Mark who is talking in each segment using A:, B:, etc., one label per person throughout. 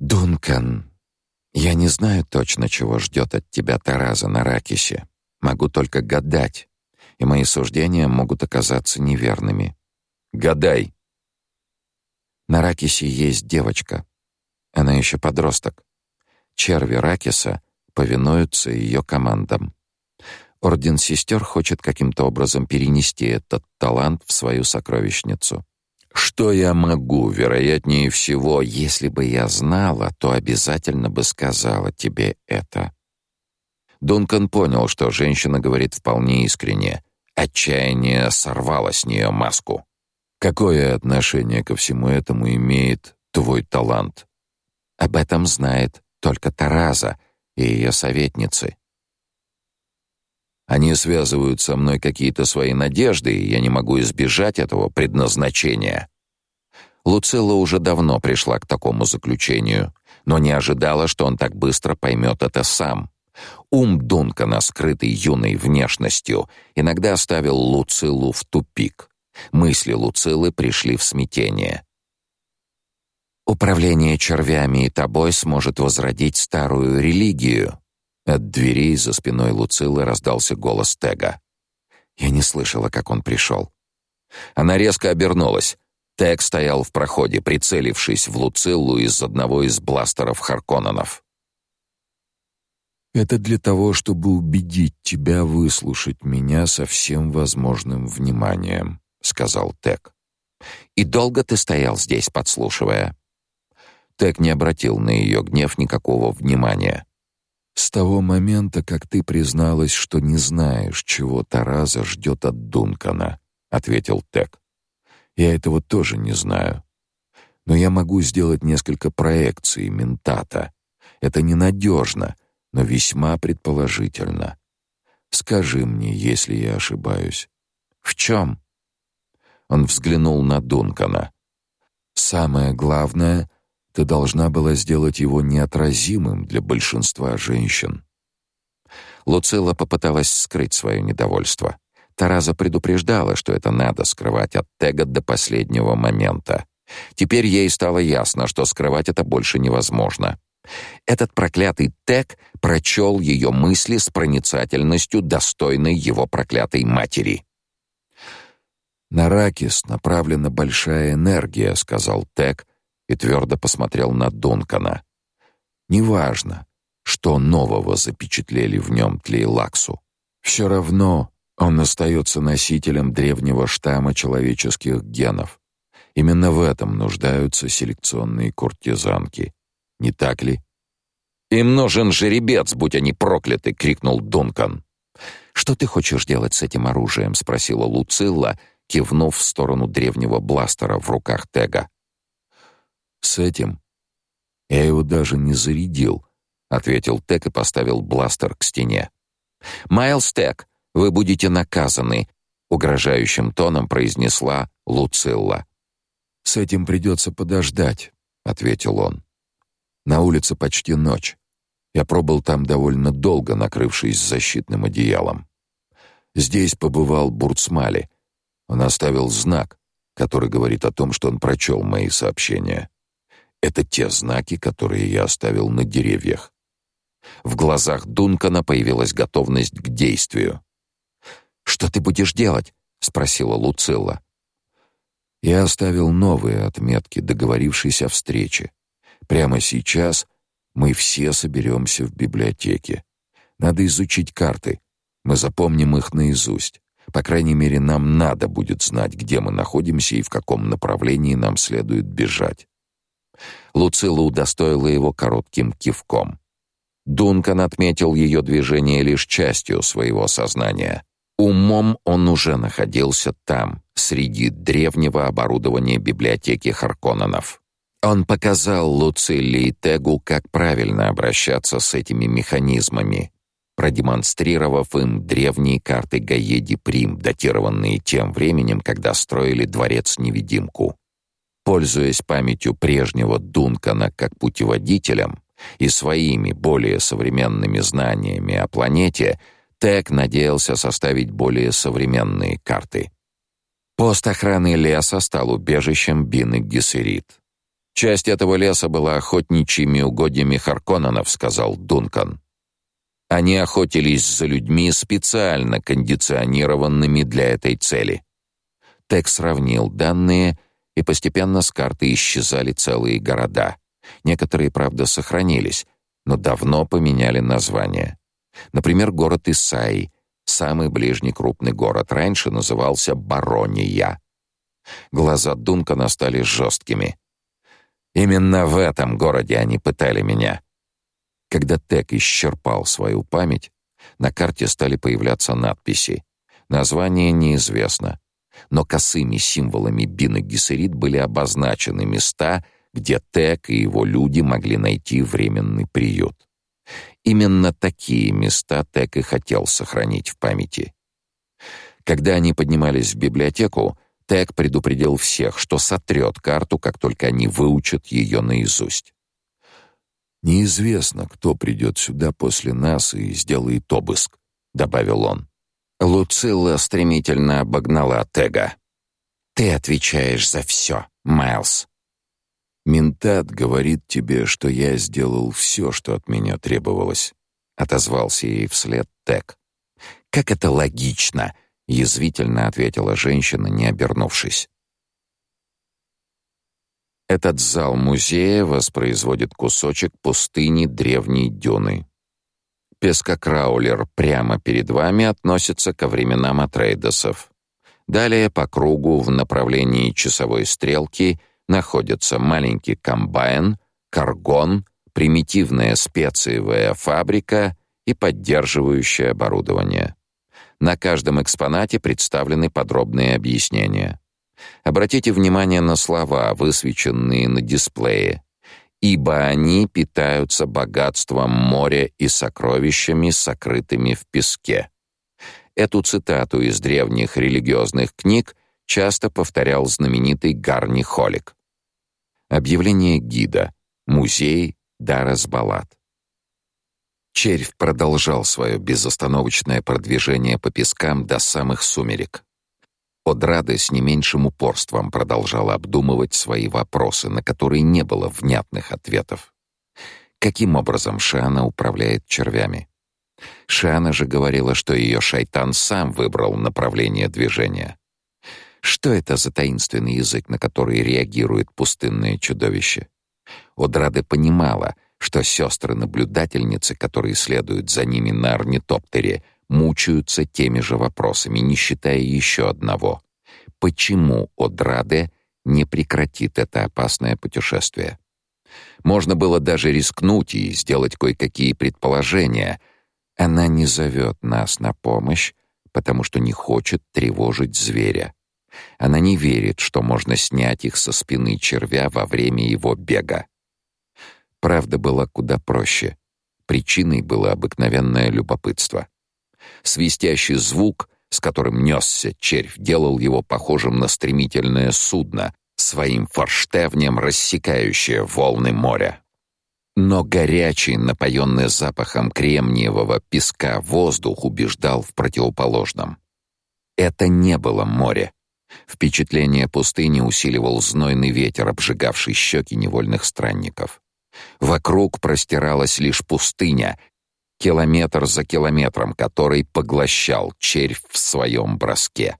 A: Дункан, я не знаю точно, чего ждет от тебя Тараза на Ракисе. Могу только гадать, и мои суждения могут оказаться неверными.
B: Гадай.
A: На Ракисе есть девочка. Она еще подросток. Черви Ракиса повинуются ее командам. Орден сестер хочет каким-то образом перенести этот талант в свою сокровищницу.
B: Что я могу, вероятнее всего,
A: если бы я знала, то обязательно бы сказала тебе это.
B: Дункан понял, что женщина говорит вполне искренне. Отчаяние сорвало с нее маску. Какое отношение ко всему этому имеет твой талант?
A: Об этом знает только Тараза и ее советницы.
B: Они связывают со мной какие-то свои надежды, и я не могу избежать этого предназначения.
A: Луцилла уже давно пришла к такому заключению, но не ожидала, что он так быстро поймет это сам. Ум Дункана, скрытый юной внешностью, иногда ставил Луциллу в тупик. Мысли Луцилы пришли в смятение. Управление червями и тобой сможет возродить старую религию. От дверей за спиной Луцилы раздался голос Тега. Я не слышала, как он пришел.
B: Она резко обернулась. Тег стоял в проходе, прицелившись в Луциллу из одного из бластеров Харконненов.
C: Это для того, чтобы убедить тебя выслушать меня со всем возможным вниманием, сказал Тек.
A: И долго ты стоял здесь, подслушивая?
B: Тек не обратил на ее гнев никакого внимания.
C: С того момента, как ты призналась, что не знаешь, чего Тараза ждет от Дункана, ответил Тек. Я этого тоже не знаю. Но я могу сделать несколько проекций ментата. Это ненадежно, но весьма предположительно. Скажи мне, если я ошибаюсь.
A: В чем?
C: Он взглянул на Дункана. Самое главное, ты должна была сделать его неотразимым для большинства женщин.
A: Луцилла попыталась скрыть свое недовольство. Тараза предупреждала, что это надо скрывать от Тега до последнего момента. Теперь ей стало ясно, что скрывать это больше невозможно. Этот проклятый Тег прочел ее мысли с проницательностью, достойной его проклятой матери.
C: «На Ракис направлена большая энергия», — сказал Тег и твердо посмотрел на Дункана. «Неважно, что нового запечатлели в нем Тлейлаксу. Все равно он остается носителем древнего штамма человеческих генов. Именно в этом нуждаются селекционные куртизанки. Не так ли?
B: Им нужен жеребец, будь они прокляты, крикнул Дункан.
A: Что ты хочешь делать с этим оружием, спросила Луцилла, кивнув в сторону древнего бластера в руках Тега.
C: С этим я его даже не зарядил, ответил Тег и поставил бластер к стене.
A: Майлз Тег, вы будете наказаны, угрожающим тоном произнесла Луцилла.
C: С этим придется подождать, ответил он. На улице почти ночь. Я пробыл там довольно долго, накрывшись защитным одеялом. Здесь побывал Бурцмали. Он оставил знак, который говорит о том, что он прочел мои сообщения. Это те знаки, которые я оставил на деревьях.
A: В глазах Дункана появилась готовность к действию. Что ты будешь делать? спросила Луцилла.
C: Я оставил новые отметки, договорившись о встрече. Прямо сейчас мы все соберемся в библиотеке. Надо изучить карты. Мы запомним их наизусть. По крайней мере, нам надо будет знать, где мы находимся и в каком направлении нам следует бежать.
A: Луцилла удостоила его коротким кивком. Дункан отметил ее движение лишь частью своего сознания. Умом он уже находился там, среди древнего оборудования библиотеки Харконненов. Он показал Луцилли и Тегу, как правильно обращаться с этими механизмами, продемонстрировав им древние карты Гаеди Прим, датированные тем временем, когда строили дворец-невидимку. Пользуясь памятью прежнего Дункана как путеводителем и своими более современными знаниями о планете, Тег надеялся составить более современные карты. Пост охраны леса стал убежищем Бины Гессерит. Часть этого леса была охотничьими угодьями Харконненов, сказал Дункан. Они охотились за людьми, специально кондиционированными для этой цели. Тек сравнил данные, и постепенно с карты исчезали целые города. Некоторые, правда, сохранились, но давно поменяли название. Например, город Исаи, самый ближний крупный город, раньше назывался Барония. Глаза Дункана стали жесткими. Именно в этом городе они пытали меня. Когда Тек исчерпал свою память, на карте стали появляться надписи. Название неизвестно, но косыми символами Бина Гессерит были обозначены места, где Тек и его люди могли найти временный приют. Именно такие места Тек и хотел сохранить в памяти. Когда они поднимались в библиотеку, Тек предупредил всех, что сотрет карту, как только они выучат ее наизусть.
C: Неизвестно, кто придет сюда после нас и сделает обыск, добавил он.
A: Луцилла стремительно обогнала Тега. Ты отвечаешь за все, Майлз.
C: Ментат говорит тебе, что я сделал все, что от меня требовалось, отозвался ей вслед Тег.
A: Как это логично, язвительно ответила женщина, не обернувшись. Этот зал музея воспроизводит кусочек пустыни древней дюны. Пескокраулер прямо перед вами относится ко временам Атрейдесов. Далее по кругу в направлении часовой стрелки находятся маленький комбайн, каргон, примитивная специевая фабрика и поддерживающее оборудование. На каждом экспонате представлены подробные объяснения. Обратите внимание на слова, высвеченные на дисплее. «Ибо они питаются богатством моря и сокровищами, сокрытыми в песке». Эту цитату из древних религиозных книг часто повторял знаменитый Гарни Холик. Объявление гида. Музей Дарас-Балат. Червь продолжал свое безостановочное продвижение по пескам до самых сумерек. Одрада с не меньшим упорством продолжала обдумывать свои вопросы, на которые не было внятных ответов. Каким образом Шана управляет червями? Шана же говорила, что ее шайтан сам выбрал направление движения. Что это за таинственный язык, на который реагирует пустынное чудовище? Одрада понимала, что сестры-наблюдательницы, которые следуют за ними на орнитоптере, мучаются теми же вопросами, не считая еще одного. Почему Одраде не прекратит это опасное путешествие? Можно было даже рискнуть и сделать кое-какие предположения. Она не зовет нас на помощь, потому что не хочет тревожить зверя. Она не верит, что можно снять их со спины червя во время его бега. Правда была куда проще. Причиной было обыкновенное любопытство. Свистящий звук, с которым несся червь, делал его похожим на стремительное судно, своим форштевнем рассекающее волны моря. Но горячий, напоенный запахом кремниевого песка воздух убеждал в противоположном. Это не было море. Впечатление пустыни усиливал знойный ветер, обжигавший щеки невольных странников. Вокруг простиралась лишь пустыня, километр за километром, который поглощал червь в своем броске.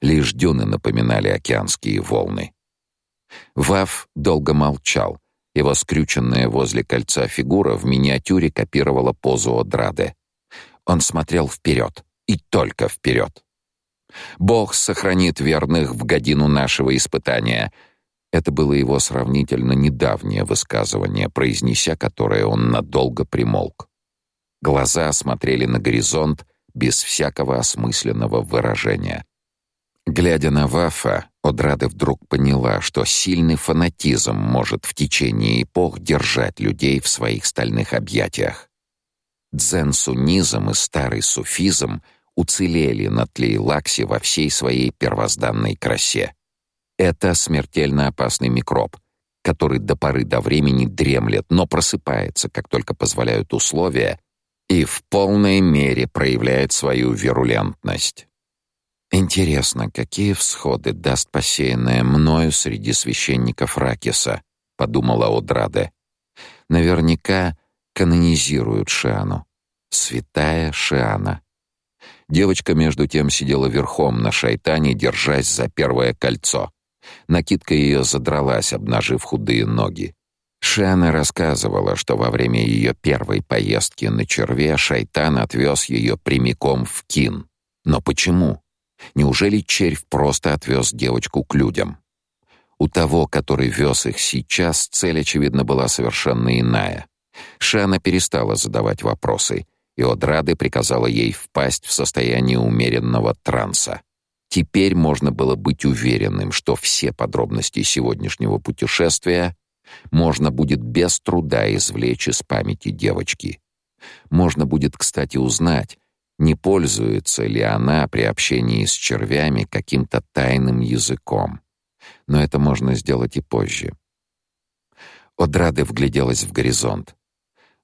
A: Лишь дюны напоминали океанские волны. Вав долго молчал. Его скрюченная возле кольца фигура в миниатюре копировала позу Одраде. Он смотрел вперед, и только вперед. «Бог сохранит верных в годину нашего испытания», это было его сравнительно недавнее высказывание, произнеся которое он надолго примолк. Глаза смотрели на горизонт без всякого осмысленного выражения. Глядя на Вафа, Одрада вдруг поняла, что сильный фанатизм может в течение эпох держать людей в своих стальных объятиях. Дзен-суннизм и старый суфизм уцелели на Тлейлаксе во всей своей первозданной красе. Это смертельно опасный микроб, который до поры до времени дремлет, но просыпается, как только позволяют условия, и в полной мере проявляет свою вирулентность. Интересно, какие всходы даст посеянное мною среди священников Ракиса, подумала Одраде. Наверняка канонизируют Шиану. Святая Шиана. Девочка между тем сидела верхом на шайтане, держась за первое кольцо. Накидка ее задралась, обнажив худые ноги. Шиана рассказывала, что во время ее первой поездки на черве шайтан отвез ее прямиком в Кин. Но почему? Неужели червь просто отвез девочку к людям? У того, который вез их сейчас, цель, очевидно, была совершенно иная. Шана перестала задавать вопросы, Одрады приказала ей впасть в состояние умеренного транса. Теперь можно было быть уверенным, что все подробности сегодняшнего путешествия можно будет без труда извлечь из памяти девочки. Можно будет, кстати, узнать, не пользуется ли она при общении с червями каким-то тайным языком. Но это можно сделать и позже. Одрады вгляделась в горизонт.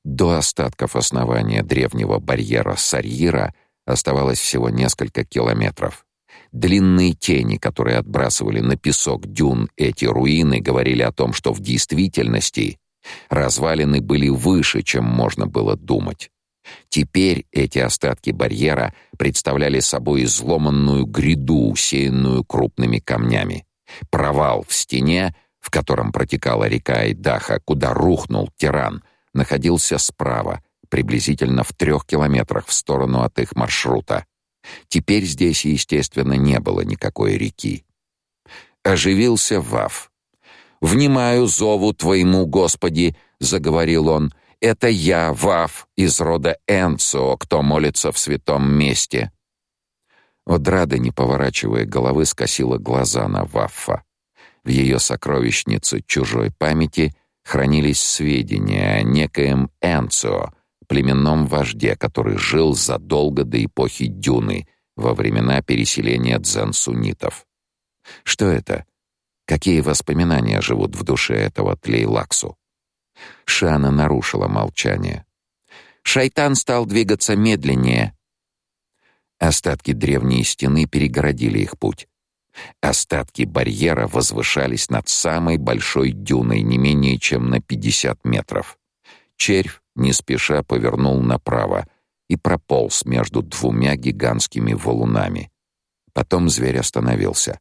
A: До остатков основания древнего барьера Сарьира оставалось всего несколько километров. Длинные тени, которые отбрасывали на песок дюн эти руины, говорили о том, что в действительности развалины были выше, чем можно было думать. Теперь эти остатки барьера представляли собой изломанную гряду, усеянную крупными камнями. Провал в стене, в котором протекала река Айдаха, куда рухнул тиран, находился справа, приблизительно в трех километрах в сторону от их маршрута. Теперь здесь, естественно, не было никакой реки. Оживился Вав. «Внимаю зову твоему, Господи!» — заговорил он — это я, Вав, из рода Энцо, кто молится в святом месте. Одрада, не поворачивая головы, скосила глаза на Ваффа. В ее сокровищнице чужой памяти хранились сведения о некоем Энцо, племенном вожде, который жил задолго до эпохи Дюны, во времена переселения дзен-суннитов. Что это? Какие воспоминания живут в душе этого Тлейлаксу? Шана нарушила молчание. Шайтан стал двигаться медленнее. Остатки древней стены перегородили их путь. Остатки барьера возвышались над самой большой дюной не менее чем на 50 метров. Червь не спеша повернул направо и прополз между двумя гигантскими валунами. Потом зверь остановился.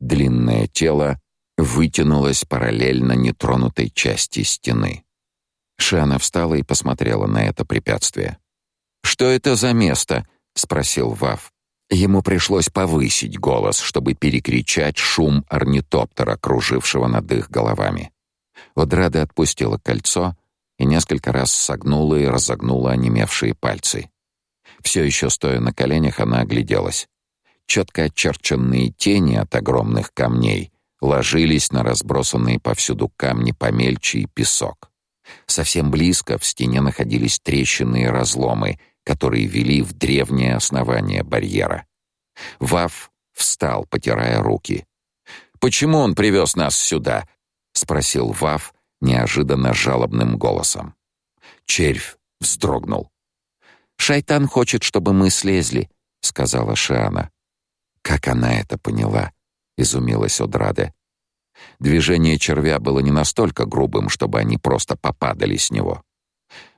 A: Длинное тело вытянулась параллельно нетронутой части стены. Шана встала и посмотрела на это препятствие. «Что это за место?» — спросил Вав. Ему пришлось повысить голос, чтобы перекричать шум орнитоптера, кружившего над их головами. Одрада отпустила кольцо и несколько раз согнула и разогнула онемевшие пальцы. Все еще стоя на коленях, она огляделась. Четко очерченные тени от огромных камней ложились на разбросанные повсюду камни помельче и песок. Совсем близко в стене находились трещины и разломы, которые вели в древнее основание барьера. Вав встал, потирая руки. «Почему он привез нас сюда?» — спросил Вав неожиданно жалобным голосом. Червь вздрогнул. «Шайтан хочет, чтобы мы слезли», — сказала Шиана. Как она это поняла? — изумилась Одраде. Движение червя было не настолько грубым, чтобы они просто попадали с него.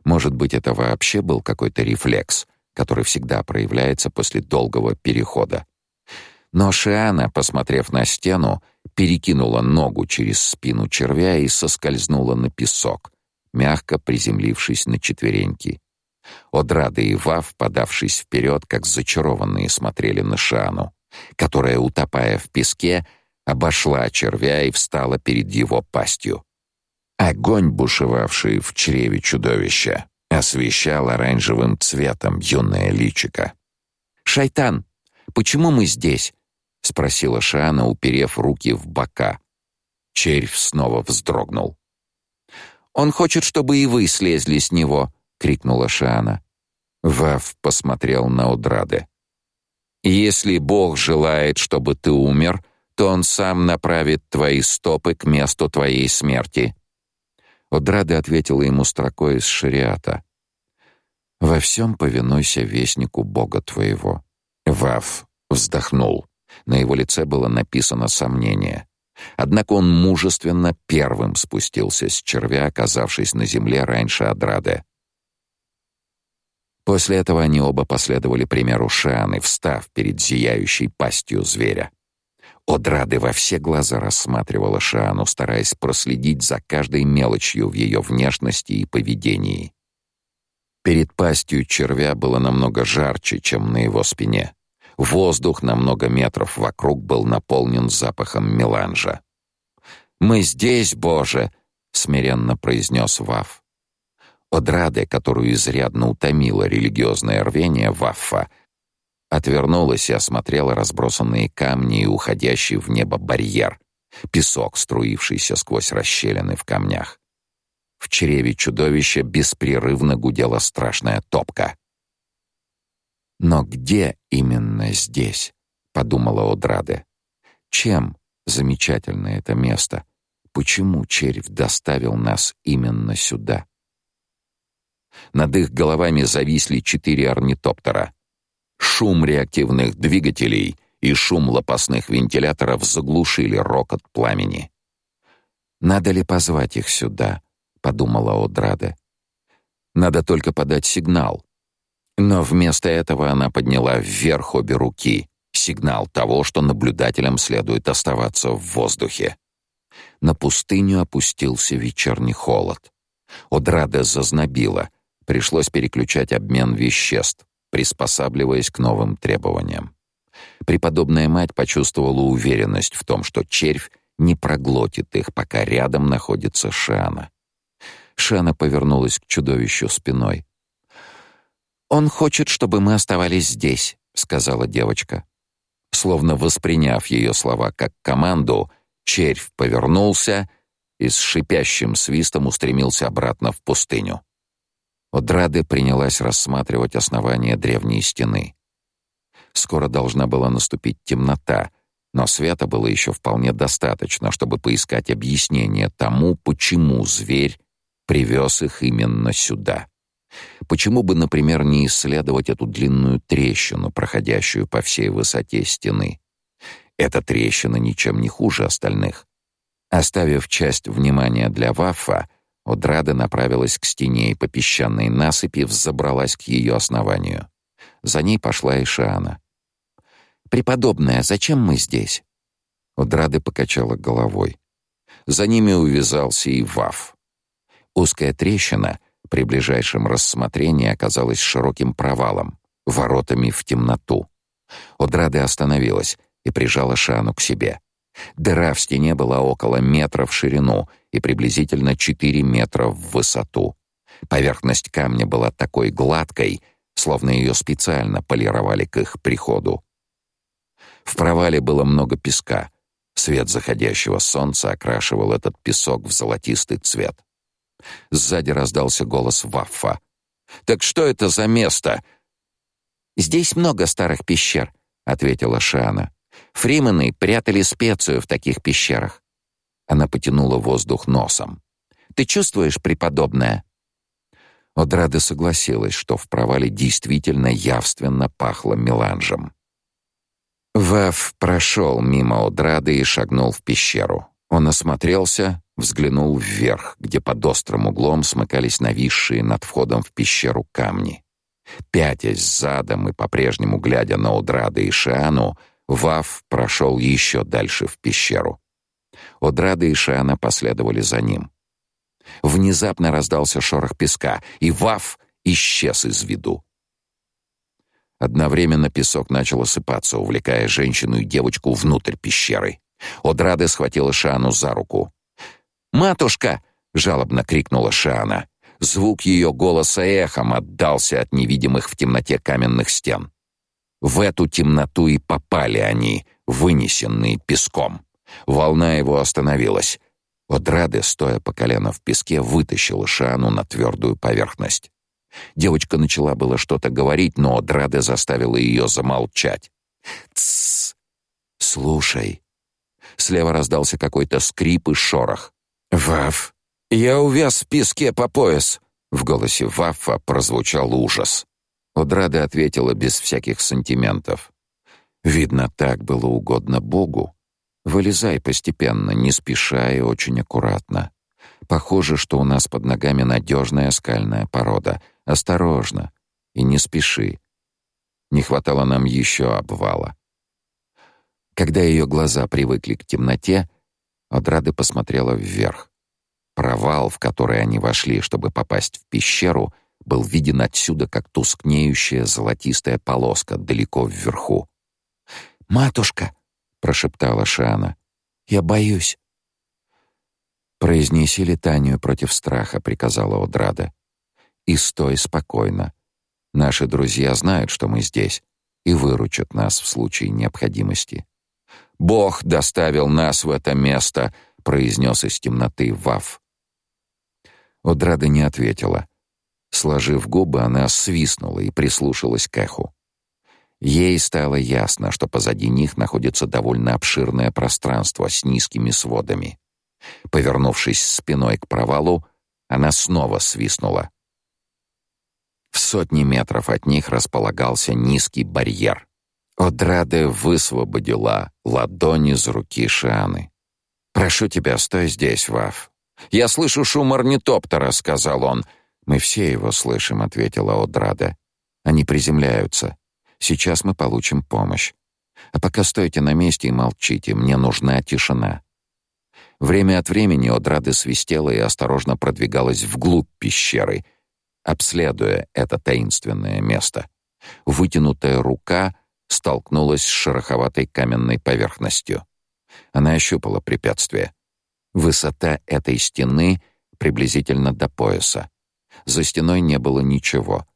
A: Может быть, это вообще был какой-то рефлекс, который всегда проявляется после долгого перехода. Но Шиана, посмотрев на стену, перекинула ногу через спину червя и соскользнула на песок, мягко приземлившись на четвереньки. Одрада и Вав, подавшись вперед, как зачарованные, смотрели на Шиану которая, утопая в песке, обошла червя и встала перед его пастью. Огонь, бушевавший в чреве чудовища, освещал оранжевым цветом юное личико. «Шайтан, почему мы здесь?» — спросила Шана, уперев руки в бока. Червь снова вздрогнул. «Он хочет, чтобы и вы слезли с него!» — крикнула Шана. Вав посмотрел на Удраде. Если Бог желает, чтобы ты умер, то он сам направит твои стопы к месту твоей смерти. Одрада ответила ему строкой из шариата. Во всем повинуйся вестнику Бога твоего. Вав вздохнул. На его лице было написано сомнение. Однако он мужественно первым спустился с червя, оказавшись на земле раньше Адрады. После этого они оба последовали примеру Шианы, встав перед зияющей пастью зверя. Одрады во все глаза рассматривала Шиану, стараясь проследить за каждой мелочью в ее внешности и поведении. Перед пастью червя было намного жарче, чем на его спине. Воздух на много метров вокруг был наполнен запахом меланжа. «Мы здесь, Боже!» — смиренно произнес Ваф. Одраде, которую изрядно утомило религиозное рвение Ваффа, отвернулась и осмотрела разбросанные камни и уходящий в небо барьер, песок, струившийся сквозь расщелины в камнях. В чреве чудовища беспрерывно гудела страшная топка. Но где именно здесь, подумала Одраде. Чем замечательно это место? Почему червь доставил нас именно сюда? Над их головами зависли четыре орнитоптера. Шум реактивных двигателей и шум лопастных вентиляторов заглушили рокот пламени. Надо ли позвать их сюда, подумала Одраде. Надо только подать сигнал. Но вместо этого она подняла вверх обе руки, сигнал того, что наблюдателям следует оставаться в воздухе. На пустыню опустился вечерний холод. Одрада зазнобила, пришлось переключать обмен веществ, приспосабливаясь к новым требованиям. Преподобная мать почувствовала уверенность в том, что червь не проглотит их, пока рядом находится Шана. Шана повернулась к чудовищу спиной. «Он хочет, чтобы мы оставались здесь», — сказала девочка. Словно восприняв ее слова как команду, червь повернулся и с шипящим свистом устремился обратно в пустыню. Одраде принялась рассматривать основание древней стены. Скоро должна была наступить темнота, но света было еще вполне достаточно, чтобы поискать объяснение тому, почему зверь привез их именно сюда. Почему бы, например, не исследовать эту длинную трещину, проходящую по всей высоте стены? Эта трещина ничем не хуже остальных. Оставив часть внимания для Ваффа, Одрада направилась к стене и по песчаной насыпи взобралась к ее основанию. За ней пошла и Шиана. «Преподобная, зачем мы здесь?» Одрада покачала головой. За ними увязался и Ваф. Узкая трещина при ближайшем рассмотрении оказалась широким провалом, воротами в темноту. Одрада остановилась и прижала Шану к себе. Дыра в стене была около метра в ширину и приблизительно 4 метра в высоту. Поверхность камня была такой гладкой, словно ее специально полировали к их приходу. В провале было много песка. Свет заходящего солнца окрашивал этот песок в золотистый цвет. Сзади раздался голос Ваффа. «Так что это за место?» «Здесь много старых пещер», — ответила Шана. «Фримены прятали специю в таких пещерах». Она потянула воздух носом. «Ты чувствуешь, преподобная?» Одрада согласилась, что в провале действительно явственно пахло меланжем. Ваф прошел мимо Одрады и шагнул в пещеру. Он осмотрелся, взглянул вверх, где под острым углом смыкались нависшие над входом в пещеру камни. Пятясь задом и по-прежнему глядя на Одрада и Шиану, Вав прошел еще дальше в пещеру. Одрада и Шиана последовали за ним. Внезапно раздался шорох песка, и Вав исчез из виду. Одновременно песок начал осыпаться, увлекая женщину и девочку внутрь пещеры. Одрада схватила Шану за руку. «Матушка!» — жалобно крикнула Шана. Звук ее голоса эхом отдался от невидимых в темноте каменных стен. В эту темноту и попали они, вынесенные песком. Волна его остановилась. Одраде, стоя по колено в песке, вытащила Шану на твердую поверхность. Девочка начала было что-то говорить, но Одраде заставила ее замолчать. «Тссс! Слушай!» Слева раздался какой-то скрип и шорох. «Ваф, я увяз в песке по пояс!» В голосе Вафа прозвучал ужас. Одрада ответила без всяких сантиментов. Видно, так было угодно Богу.
C: Вылезай постепенно, не спеша и очень аккуратно. Похоже, что у нас под ногами надежная скальная порода. Осторожно и не спеши. Не хватало нам еще обвала. Когда ее глаза привыкли к темноте, Одрады посмотрела вверх. Провал, в который они вошли, чтобы попасть в пещеру, был виден отсюда как тускнеющая золотистая полоска далеко вверху. «Матушка!» — прошептала Шана. «Я боюсь». «Произнеси летанию против страха», — приказала Одрада. «И стой спокойно. Наши друзья знают, что мы здесь, и выручат нас в случае необходимости». «Бог доставил нас в это место», — произнес из темноты Вав. Одрада не ответила. Сложив губы, она свистнула и прислушалась к эху. Ей стало ясно, что позади них находится довольно обширное пространство с низкими сводами. Повернувшись спиной к провалу, она снова свистнула. В сотни метров от них располагался низкий барьер. Одраде высвободила ладони из руки Шианы. «Прошу тебя, стой здесь, Вав». «Я слышу шум орнитоптера», — сказал он. «Мы все его слышим», — ответила Одрада. «Они приземляются. Сейчас мы получим помощь. А пока стойте на месте и молчите, мне нужна тишина». Время от времени Одрада свистела и осторожно продвигалась вглубь пещеры, обследуя это таинственное место. Вытянутая рука столкнулась с шероховатой каменной поверхностью. Она ощупала препятствие. Высота этой стены приблизительно до пояса. За стеной не было ничего.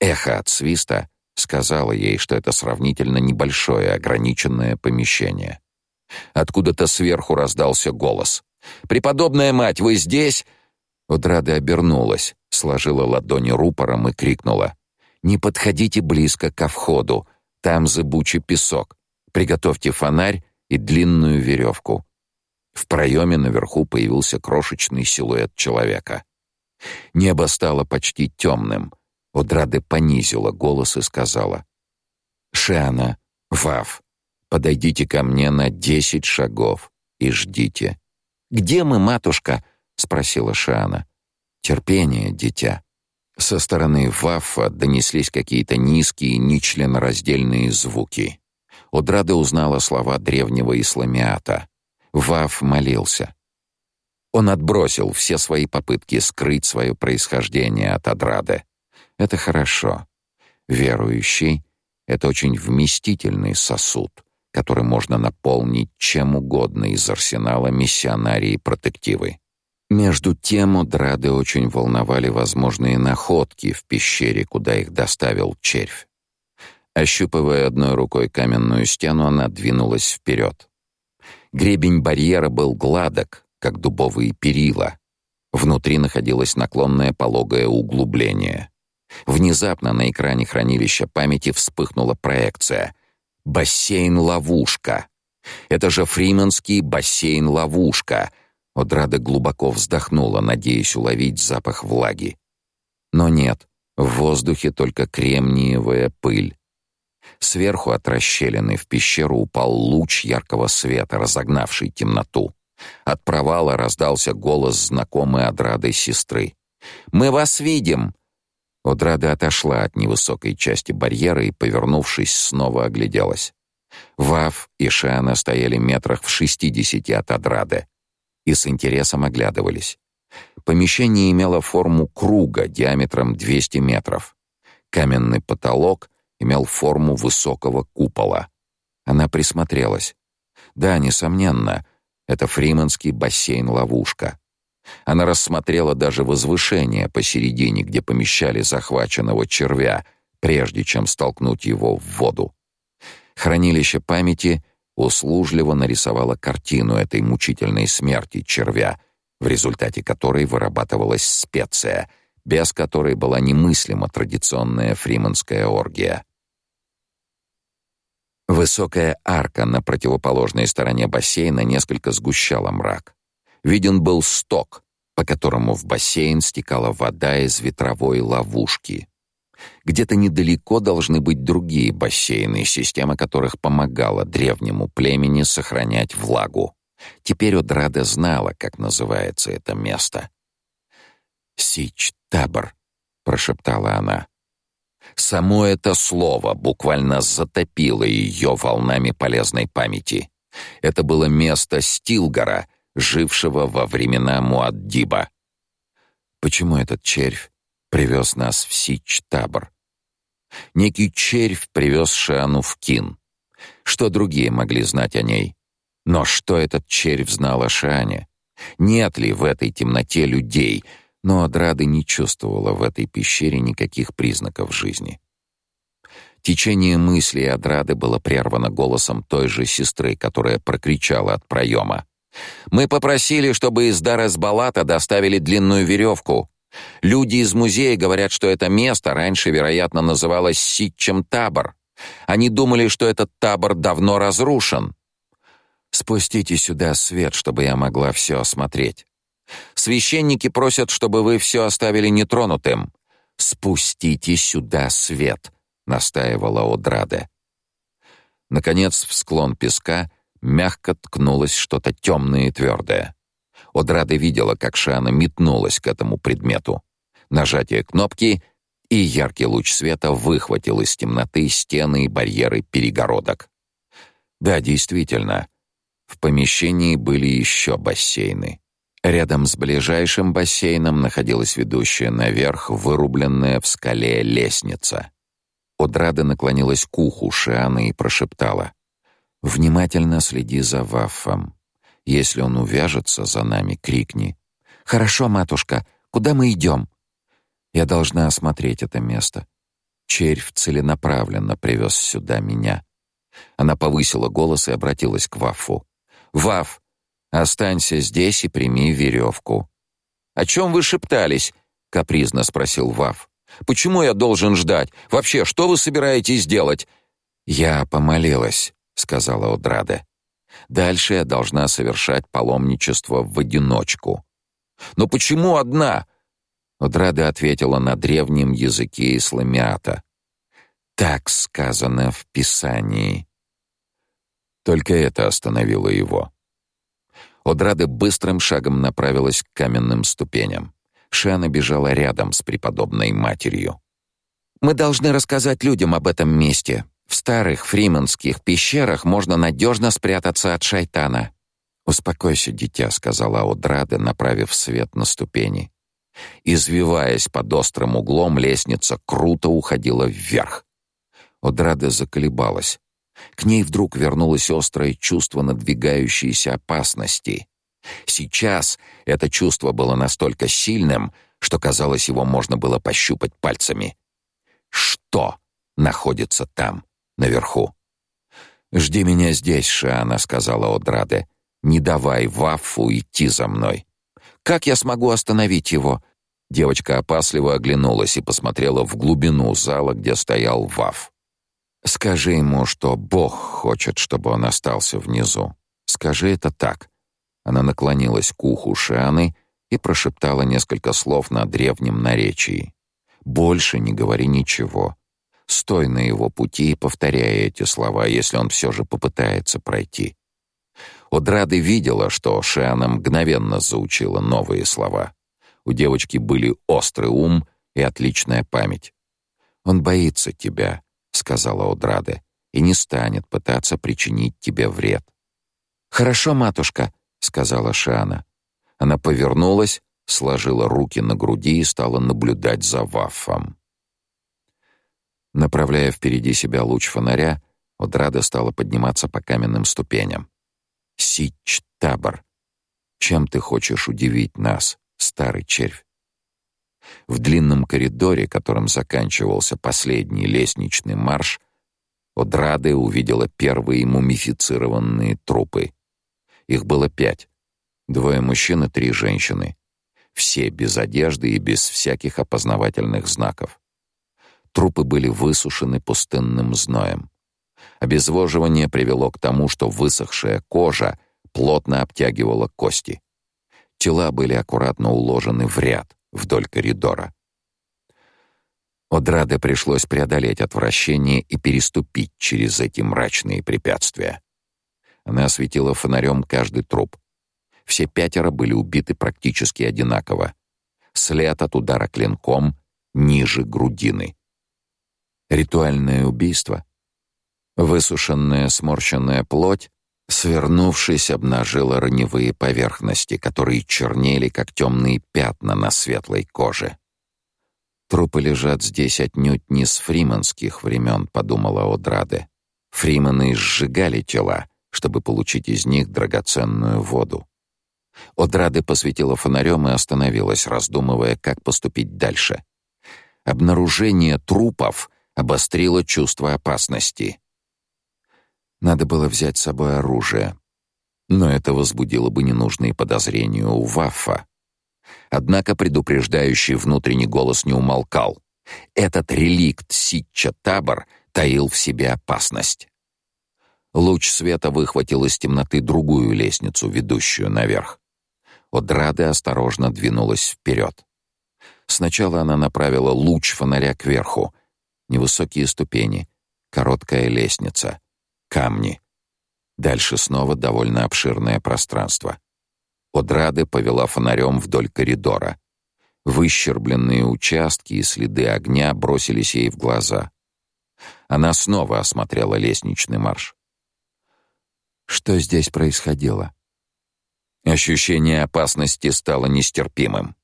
C: Эхо от свиста сказала ей, что это сравнительно небольшое ограниченное помещение. Откуда-то сверху раздался голос. «Преподобная мать, вы здесь?» Одрада обернулась, сложила ладони рупором и крикнула. «Не подходите близко ко входу, там зыбучий песок. Приготовьте фонарь и длинную веревку». В проеме наверху появился крошечный силуэт человека. Небо стало почти темным, Одраде понизила голос и сказала: "Шана, Вав, подойдите ко мне на десять шагов и ждите". "Где мы, матушка?" спросила Шана. "Терпение, дитя". Со стороны Вафа донеслись какие-то низкие, нечленораздельные звуки. Одрада узнала слова древнего исламиата. Ваф молился. Он отбросил все свои попытки скрыть свое происхождение от Одрады. Это хорошо. Верующий — это очень вместительный сосуд, который можно наполнить чем угодно из арсенала миссионарии протективы. Между тем Удрады очень волновали возможные находки в пещере, куда их доставил червь. Ощупывая одной рукой каменную стену, она двинулась вперед. Гребень барьера был гладок, как дубовые перила. Внутри находилось наклонное пологое углубление. Внезапно на экране хранилища памяти вспыхнула проекция. Бассейн-ловушка. Это же фриманский бассейн-ловушка. Одрада глубоко вздохнула, надеясь уловить запах влаги. Но нет, в воздухе только кремниевая пыль. Сверху от расщелины в пещеру упал луч яркого света, разогнавший темноту. От провала раздался голос знакомой Одрады сестры. «Мы вас видим!» Одрада отошла от невысокой части барьера и, повернувшись, снова огляделась. Вав и Шана стояли метрах в шестидесяти от Одрады и с интересом оглядывались. Помещение имело форму круга диаметром 200 метров. Каменный потолок имел форму высокого купола. Она присмотрелась. Да, несомненно, это фриманский бассейн-ловушка. Она рассмотрела даже возвышение посередине, где помещали захваченного червя, прежде чем столкнуть его в воду. Хранилище памяти услужливо нарисовало картину этой мучительной смерти червя, в результате которой вырабатывалась специя, без которой была немыслима традиционная фриманская оргия. Высокая арка на противоположной стороне бассейна несколько сгущала мрак. Виден был сток, по которому в бассейн стекала вода из ветровой ловушки.
A: Где-то недалеко должны быть другие бассейны, система которых помогала древнему племени сохранять влагу. Теперь Одрада знала, как называется это место. «Сич-табор», — прошептала она. Само это слово буквально затопило ее волнами полезной памяти. Это было место Стилгора, жившего во времена Муаддиба. Почему этот червь привез нас в Сич-табор? Некий червь привез Шиану в Кин. Что другие могли знать о ней? Но что этот червь знал о Шиане? Нет ли в этой темноте людей — но Адрада не чувствовала в этой пещере никаких признаков жизни. Течение мыслей Адрады было прервано голосом той же сестры, которая прокричала от проема. «Мы попросили, чтобы из Дарес-Балата доставили длинную веревку. Люди из музея говорят, что это место раньше, вероятно, называлось Ситчем Табор. Они думали, что этот табор давно разрушен. Спустите сюда свет, чтобы я могла все осмотреть. Священники просят, чтобы вы все оставили нетронутым. Спустите сюда свет, настаивала Одраде. Наконец, в склон песка мягко ткнулось что-то темное и твердое. Одрада видела, как Шана метнулась к этому предмету. Нажатие кнопки, и яркий луч света выхватил из темноты стены и барьеры перегородок. Да, действительно, в помещении были еще бассейны. Рядом с ближайшим бассейном находилась ведущая наверх вырубленная в скале лестница. Одрада наклонилась к уху Шианы и прошептала: "Внимательно следи за Ваффом. Если он увяжется за нами, крикни: "Хорошо, матушка, куда мы идем?» Я должна осмотреть это место. Червь целенаправленно привез сюда меня. Она повысила голос и обратилась к Ваффу. «Ваф, Останься здесь и прими веревку». «О чем вы шептались?» — капризно спросил Вав. «Почему я должен ждать? Вообще, что вы собираетесь делать?» «Я помолилась», — сказала Одрада. «Дальше я должна совершать паломничество в одиночку». «Но почему одна?» Одрада ответила на древнем языке исламиата. «Так сказано в Писании». Только это остановило его. Одрада быстрым шагом направилась к каменным ступеням. Шана бежала рядом с преподобной матерью. «Мы должны рассказать людям об этом месте. В старых фриманских пещерах можно надежно спрятаться от шайтана». «Успокойся, дитя», — сказала Одрада, направив свет на ступени. Извиваясь под острым углом, лестница круто уходила вверх. Одрада заколебалась. К ней вдруг вернулось острое чувство надвигающейся опасности. Сейчас это чувство было настолько сильным, что казалось, его можно было пощупать пальцами. Что находится там, наверху? «Жди меня здесь, Шиана», — сказала Одраде. «Не давай Ваффу идти за мной». «Как я смогу остановить его?» Девочка опасливо оглянулась и посмотрела в глубину зала, где стоял Ваф. Скажи ему, что Бог хочет, чтобы он остался внизу. Скажи это так. Она наклонилась к уху Шианы и прошептала несколько слов на древнем наречии. Больше не говори ничего. Стой на его пути и повторяй эти слова, если он все же попытается пройти. Одрады видела, что Шиана мгновенно заучила новые слова. У девочки были острый ум и отличная память. Он боится тебя, сказала Одраде, и не станет пытаться причинить тебе вред. Хорошо, матушка, сказала Шана. Она повернулась, сложила руки на груди и стала наблюдать за Ваффом. Направляя впереди себя луч фонаря, Одрада стала подниматься по каменным ступеням. Сич Табор, чем ты хочешь удивить нас, старый червь? В длинном коридоре, которым заканчивался последний лестничный марш, Одрады увидела первые мумифицированные трупы. Их было пять. Двое мужчин и три женщины. Все без одежды и без всяких опознавательных знаков. Трупы были высушены пустынным зноем. Обезвоживание привело к тому, что высохшая кожа плотно обтягивала кости. Тела были аккуратно уложены в ряд вдоль коридора. Одраде пришлось преодолеть отвращение и переступить через эти мрачные препятствия. Она осветила фонарем каждый труп. Все пятеро были убиты практически одинаково. След от удара клинком ниже грудины. Ритуальное убийство. Высушенная сморщенная плоть, свернувшись, обнажила раневые поверхности, которые чернели, как темные пятна на светлой коже. Трупы лежат здесь отнюдь не с фриманских времен, подумала Одраде. Фриманы сжигали тела, чтобы получить из них драгоценную воду. Одраде посветила фонарем и остановилась, раздумывая, как поступить дальше. Обнаружение трупов обострило чувство опасности. Надо было взять с собой оружие, но это возбудило бы ненужные подозрения у Ваффа. Однако предупреждающий внутренний голос не умолкал. Этот реликт Ситча Табор таил в себе опасность. Луч света выхватил из темноты другую лестницу, ведущую наверх. Одрады осторожно двинулась вперед. Сначала она направила луч фонаря кверху. Невысокие ступени, короткая лестница, камни. Дальше снова довольно обширное пространство. Одрады повела фонарем вдоль коридора. Выщербленные участки и следы огня бросились ей в глаза. Она снова осмотрела лестничный марш. Что здесь происходило? Ощущение опасности стало нестерпимым.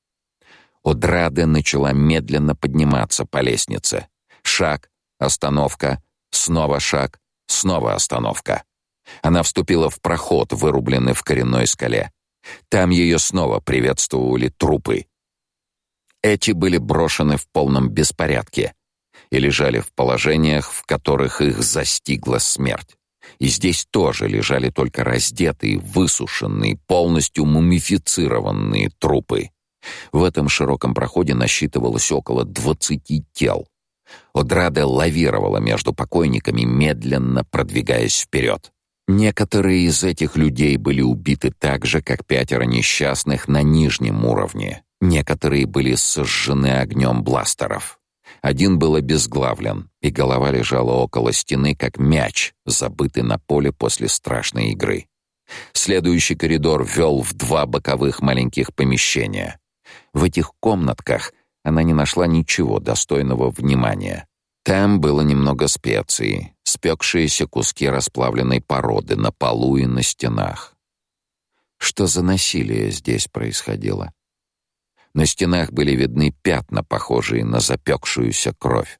A: Одраде начала медленно подниматься по лестнице. Шаг, остановка, снова шаг, снова остановка. Она вступила в проход, вырубленный в коренной скале. Там ее снова приветствовали трупы. Эти были брошены в полном беспорядке и лежали в положениях, в которых их застигла смерть. И здесь тоже лежали только раздетые, высушенные, полностью мумифицированные трупы. В этом широком проходе насчитывалось около двадцати тел. Одраде лавировала между покойниками, медленно продвигаясь вперед. Некоторые из этих людей были убиты так же, как пятеро несчастных на нижнем уровне. Некоторые были сожжены огнем бластеров. Один был обезглавлен, и голова лежала около стены, как мяч, забытый на поле после страшной игры. Следующий коридор вел в два боковых маленьких помещения. В этих комнатках она не нашла ничего достойного внимания. Там было немного специй, спекшиеся куски расплавленной породы на полу и на стенах. Что за насилие здесь происходило? На стенах были видны пятна, похожие на запекшуюся кровь.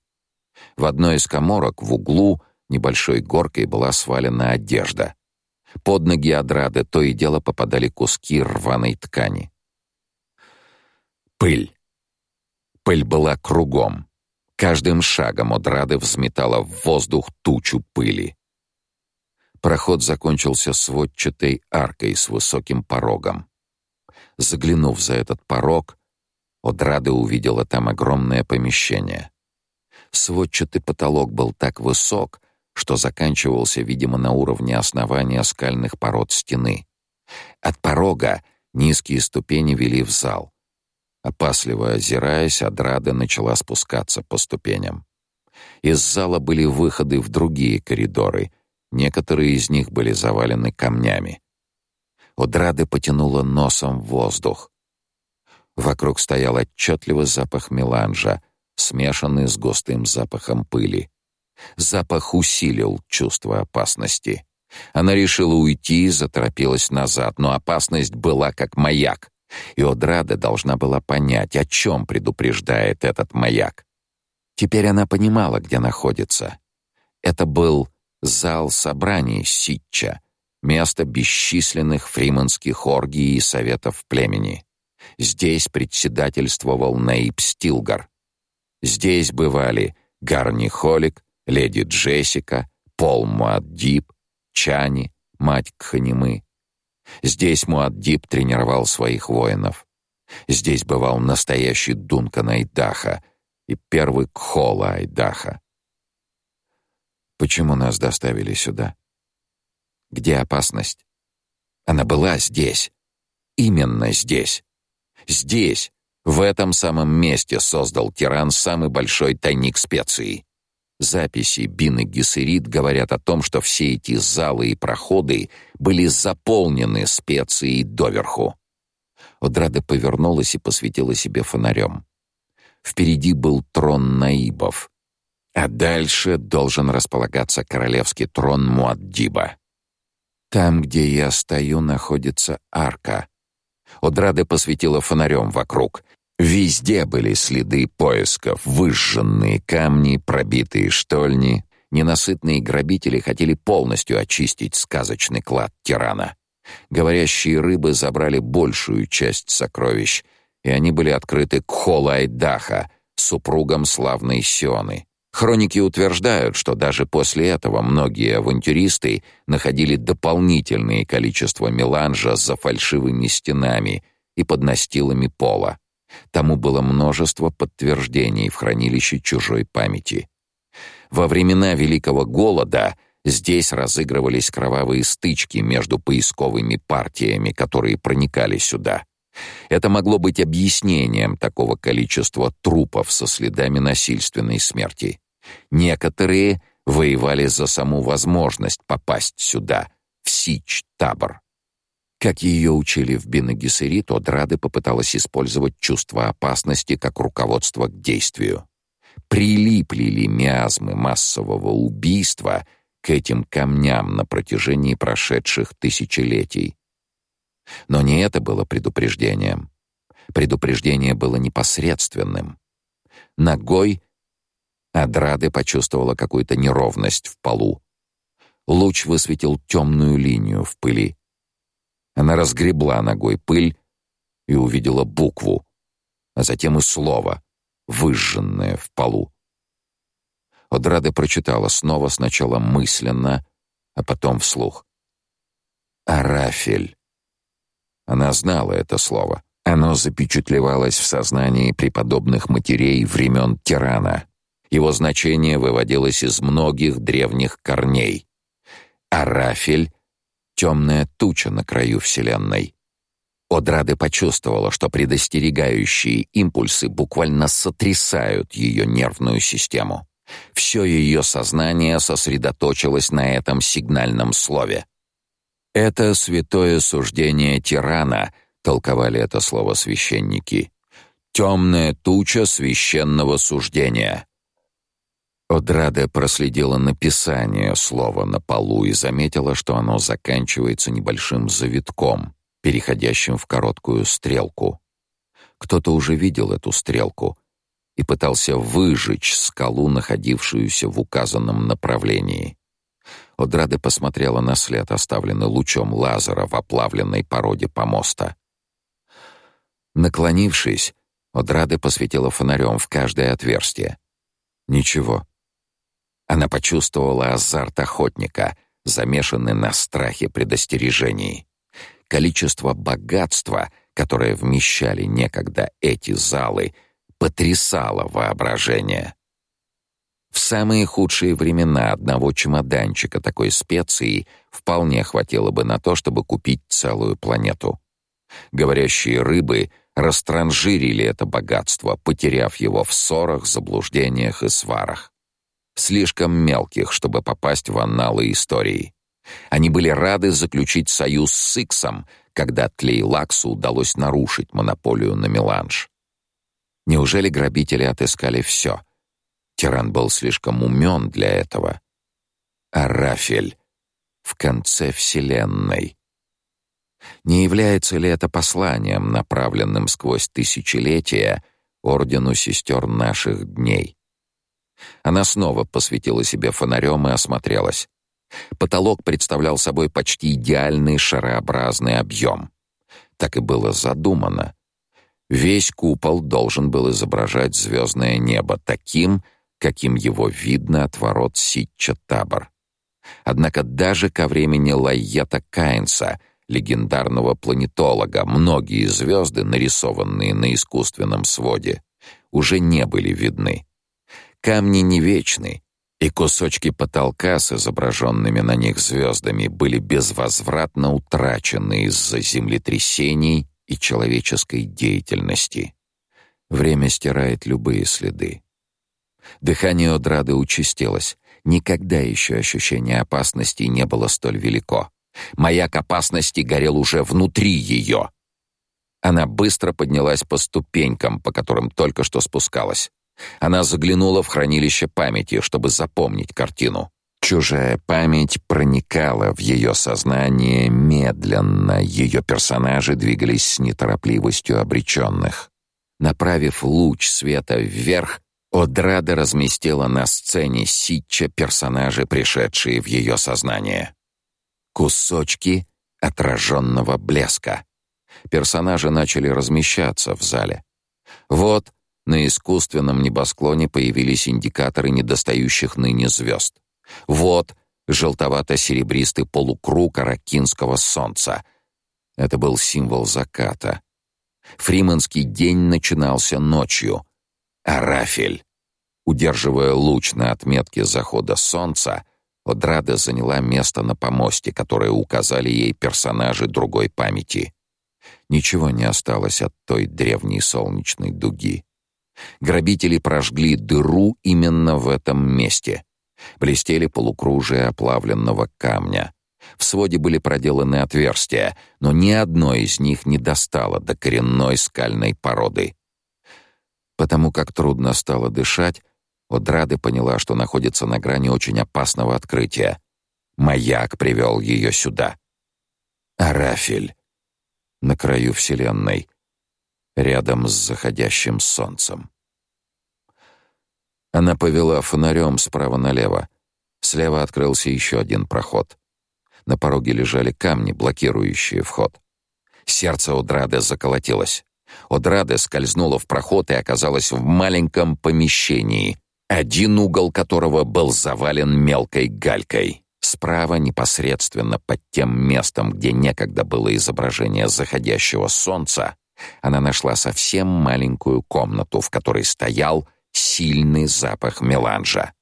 A: В одной из каморок в углу небольшой горкой была свалена одежда. Под ноги Адрады то и дело попадали куски рваной ткани. Пыль. Пыль была кругом. Каждым шагом Одрады взметала в воздух тучу пыли. Проход закончился сводчатой аркой с высоким порогом. Заглянув за этот порог, Одрада увидела там огромное помещение. Сводчатый потолок был так высок, что заканчивался, видимо, на уровне основания скальных пород стены. От порога низкие ступени вели в зал. Опасливо озираясь, Адрада начала спускаться по ступеням. Из зала были выходы в другие коридоры, некоторые из них были завалены камнями. Одрада потянула носом в воздух. Вокруг стоял отчетливый запах меланжа, смешанный с густым запахом пыли. Запах усилил чувство опасности. Она решила уйти и заторопилась назад, но опасность была как маяк, и Одрада должна была понять, о чем предупреждает этот маяк. Теперь она понимала, где находится. Это был зал собраний Ситча, место бесчисленных фриманских оргий и советов племени. Здесь председательствовал Нейп Стилгар. Здесь бывали Гарни Холик, леди Джессика, Пол Муаддиб, Чани, мать Кханимы. Здесь Муаддиб тренировал своих воинов. Здесь бывал настоящий Дункан Айдаха и первый Кхола Айдаха. Почему нас доставили сюда? Где опасность? Она была здесь. Именно здесь. Здесь, В этом самом месте создал тиран самый большой тайник специй. Записи Бины Гессерит говорят о том, что все эти залы и проходы были заполнены специей доверху. Одрада повернулась и посветила себе фонарем. Впереди был трон наибов, а дальше должен располагаться королевский трон Муаддиба. Там, где я стою, находится арка. Одрада посветила фонарем вокруг. Везде были следы поисков, выжженные камни, пробитые штольни. Ненасытные грабители хотели полностью очистить сказочный клад тирана. Говорящие рыбы забрали большую часть сокровищ, и они были открыты к Холайдаха, супругам славной Сионы. Хроники утверждают, что даже после этого многие авантюристы находили дополнительное количество меланжа за фальшивыми стенами и под настилами пола. Тому было множество подтверждений в хранилище чужой памяти. Во времена Великого Голода здесь разыгрывались кровавые стычки между поисковыми партиями, которые проникали сюда. Это могло быть объяснением такого количества трупов со следами насильственной смерти. Некоторые воевали за саму возможность попасть сюда, в Сич-табор. Как ее учили в Бенегисерит, Одрады попыталась использовать чувство опасности как руководство к действию. Прилипли ли миазмы массового убийства к этим камням на протяжении прошедших тысячелетий? Но не это было предупреждением. Предупреждение было непосредственным. Ногой Адрады почувствовала какую-то неровность в полу. Луч высветил темную линию в пыли. Она разгребла ногой пыль и увидела букву, а затем и слово, выжженное в полу. Одрада прочитала снова сначала мысленно, а потом вслух. «Арафель». Она знала это слово. Оно запечатлевалось в сознании преподобных матерей времен тирана. Его значение выводилось из многих древних корней. Арафель темная туча на краю Вселенной. Одрады почувствовала, что предостерегающие импульсы буквально сотрясают ее нервную систему. Все ее сознание сосредоточилось на этом сигнальном слове. «Это святое суждение тирана», — толковали это слово священники. «Темная туча священного суждения». Одрада проследила написание слова на полу и заметила, что оно заканчивается небольшим завитком, переходящим в короткую стрелку. Кто-то уже видел эту стрелку и пытался выжечь скалу, находившуюся в указанном направлении. Одрада посмотрела на след, оставленный лучом лазера в оплавленной породе помоста. Наклонившись, Одрада посветила фонарем в каждое отверстие. Ничего. Она почувствовала азарт охотника, замешанный на страхе предостережений. Количество богатства, которое вмещали некогда эти залы, потрясало воображение. В самые худшие времена одного чемоданчика такой специи вполне хватило бы на то, чтобы купить целую планету. Говорящие рыбы растранжирили это богатство, потеряв его в ссорах, заблуждениях и сварах слишком мелких, чтобы попасть в анналы истории. Они были рады заключить союз с Иксом, когда Тлейлаксу удалось нарушить монополию на меланж. Неужели грабители отыскали все? Тиран был слишком умен для этого. А Рафель в конце вселенной. Не является ли это посланием, направленным сквозь тысячелетия ордену сестер наших дней? Она снова посветила себе фонарем и осмотрелась. Потолок представлял собой почти идеальный шарообразный объем. Так и было задумано. Весь купол должен был изображать звездное небо таким, каким его видно от ворот Ситча-Табор. Однако даже ко времени Лайета Кайнса, легендарного планетолога, многие звезды, нарисованные на искусственном своде, уже не были видны. Камни не вечны, и кусочки потолка с изображенными на них звездами были безвозвратно утрачены из-за землетрясений и человеческой деятельности.
C: Время стирает любые следы. Дыхание Одрады участилось. Никогда еще ощущение опасности не было столь велико. Маяк опасности горел уже внутри ее. Она быстро поднялась по ступенькам, по которым только что спускалась. Она заглянула в хранилище памяти, чтобы запомнить картину. Чужая память проникала в ее сознание медленно, ее персонажи двигались с неторопливостью обреченных. Направив луч света вверх, Одрада разместила на сцене Ситча персонажи, пришедшие в ее сознание. Кусочки отраженного блеска. Персонажи начали размещаться в зале. Вот на искусственном небосклоне появились индикаторы недостающих ныне звезд. Вот желтовато-серебристый полукруг аракинского солнца. Это был символ заката. Фриманский день начинался ночью. Арафель. Удерживая луч на отметке захода солнца, Одрада заняла место на помосте, которое указали ей персонажи другой памяти. Ничего не осталось от той древней солнечной дуги. Грабители прожгли дыру именно в этом месте. Блестели полукружия оплавленного камня. В своде были проделаны отверстия, но ни одно из них не достало до коренной скальной породы. Потому как трудно стало дышать, Одрады поняла, что находится на грани очень опасного открытия. Маяк привел ее сюда. Арафель. На краю Вселенной. Рядом с заходящим солнцем. Она повела фонарем справа налево. Слева открылся еще один проход. На пороге лежали камни, блокирующие вход. Сердце Одрады заколотилось. Одрада скользнула в проход и оказалась в маленьком помещении, один угол которого был завален мелкой галькой. Справа, непосредственно под тем местом, где некогда было изображение заходящего солнца, она нашла совсем маленькую комнату, в которой стоял сильный запах меланжа.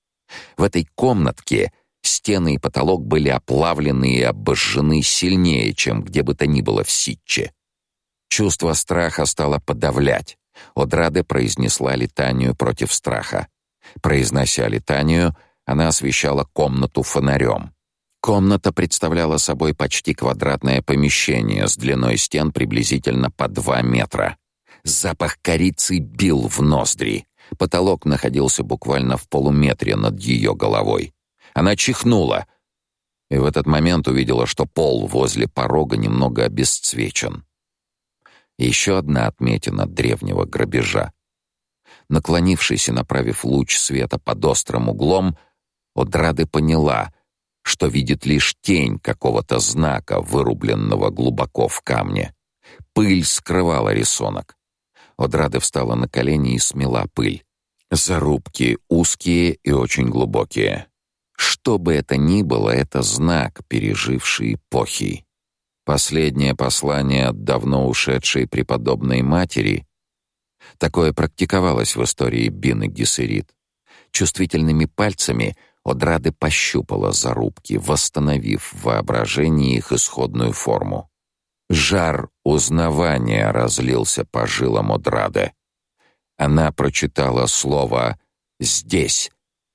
C: В этой комнатке стены и потолок были оплавлены и обожжены сильнее, чем где бы то ни было в Ситче. Чувство страха стало подавлять. Одраде произнесла летанию против страха. Произнося летанию, она освещала комнату фонарем. Комната представляла собой почти квадратное помещение с длиной стен приблизительно по два метра. Запах корицы бил в ноздри. Потолок находился буквально в полуметре над ее головой. Она чихнула и в этот момент увидела, что пол возле порога немного обесцвечен. Еще одна отметина древнего грабежа. Наклонившись и направив луч света под острым углом, Одрады поняла, что видит лишь тень какого-то знака, вырубленного глубоко в камне. Пыль скрывала рисунок. Одрада встала на колени и смела пыль. Зарубки узкие и очень глубокие. Что бы это ни было, это знак, переживший эпохи. Последнее послание от давно ушедшей преподобной матери. Такое практиковалось в истории Бины Гессерит. Чувствительными пальцами Одрады пощупала зарубки, восстановив в воображении их исходную форму. Жар узнавания разлился по жилам Одрады. Она прочитала слово «здесь»,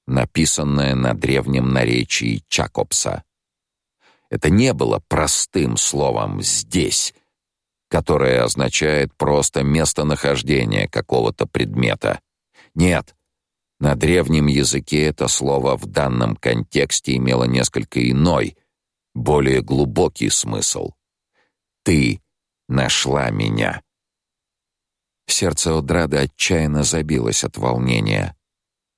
C: написанное на древнем наречии Чакопса. Это не было простым словом «здесь», которое означает просто местонахождение какого-то предмета. Нет, на древнем языке это слово в данном контексте имело несколько иной, более глубокий смысл. «Ты нашла меня». Сердце Одрада отчаянно забилось от волнения.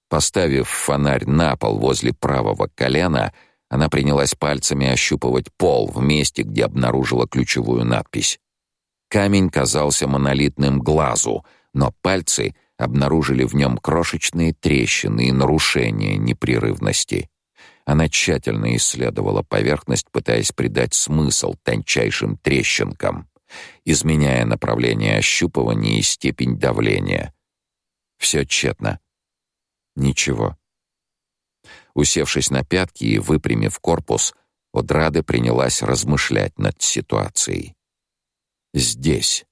C: Поставив фонарь на пол возле правого колена, она принялась пальцами ощупывать пол в месте, где обнаружила ключевую надпись. Камень казался монолитным глазу, но пальцы обнаружили в нем крошечные трещины и нарушения непрерывности. Она тщательно исследовала поверхность, пытаясь придать смысл тончайшим трещинкам, изменяя направление ощупывания и степень давления. Все тщетно. Ничего. Усевшись на пятки и выпрямив корпус, Одрада принялась размышлять над ситуацией. Здесь.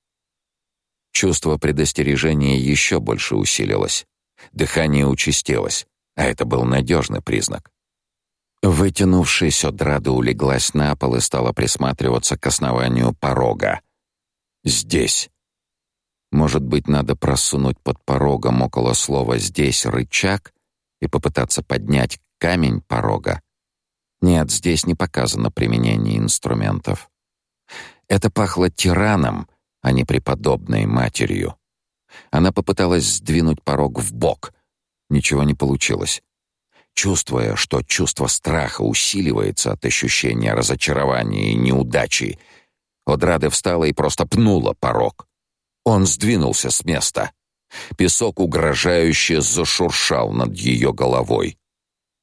A: Чувство предостережения еще больше усилилось. Дыхание участилось, а это был надежный признак. Вытянувшись, Одрада улеглась на пол и стала присматриваться к основанию порога. «Здесь». Может быть, надо просунуть под порогом около слова «здесь» рычаг и попытаться поднять камень порога? Нет, здесь не показано применение инструментов. Это пахло тираном, а не преподобной матерью. Она попыталась сдвинуть порог в бок. Ничего не получилось. Чувствуя, что чувство страха усиливается от ощущения разочарования и неудачи, Одрада встала и просто пнула порог. Он сдвинулся с места. Песок угрожающе зашуршал над ее головой.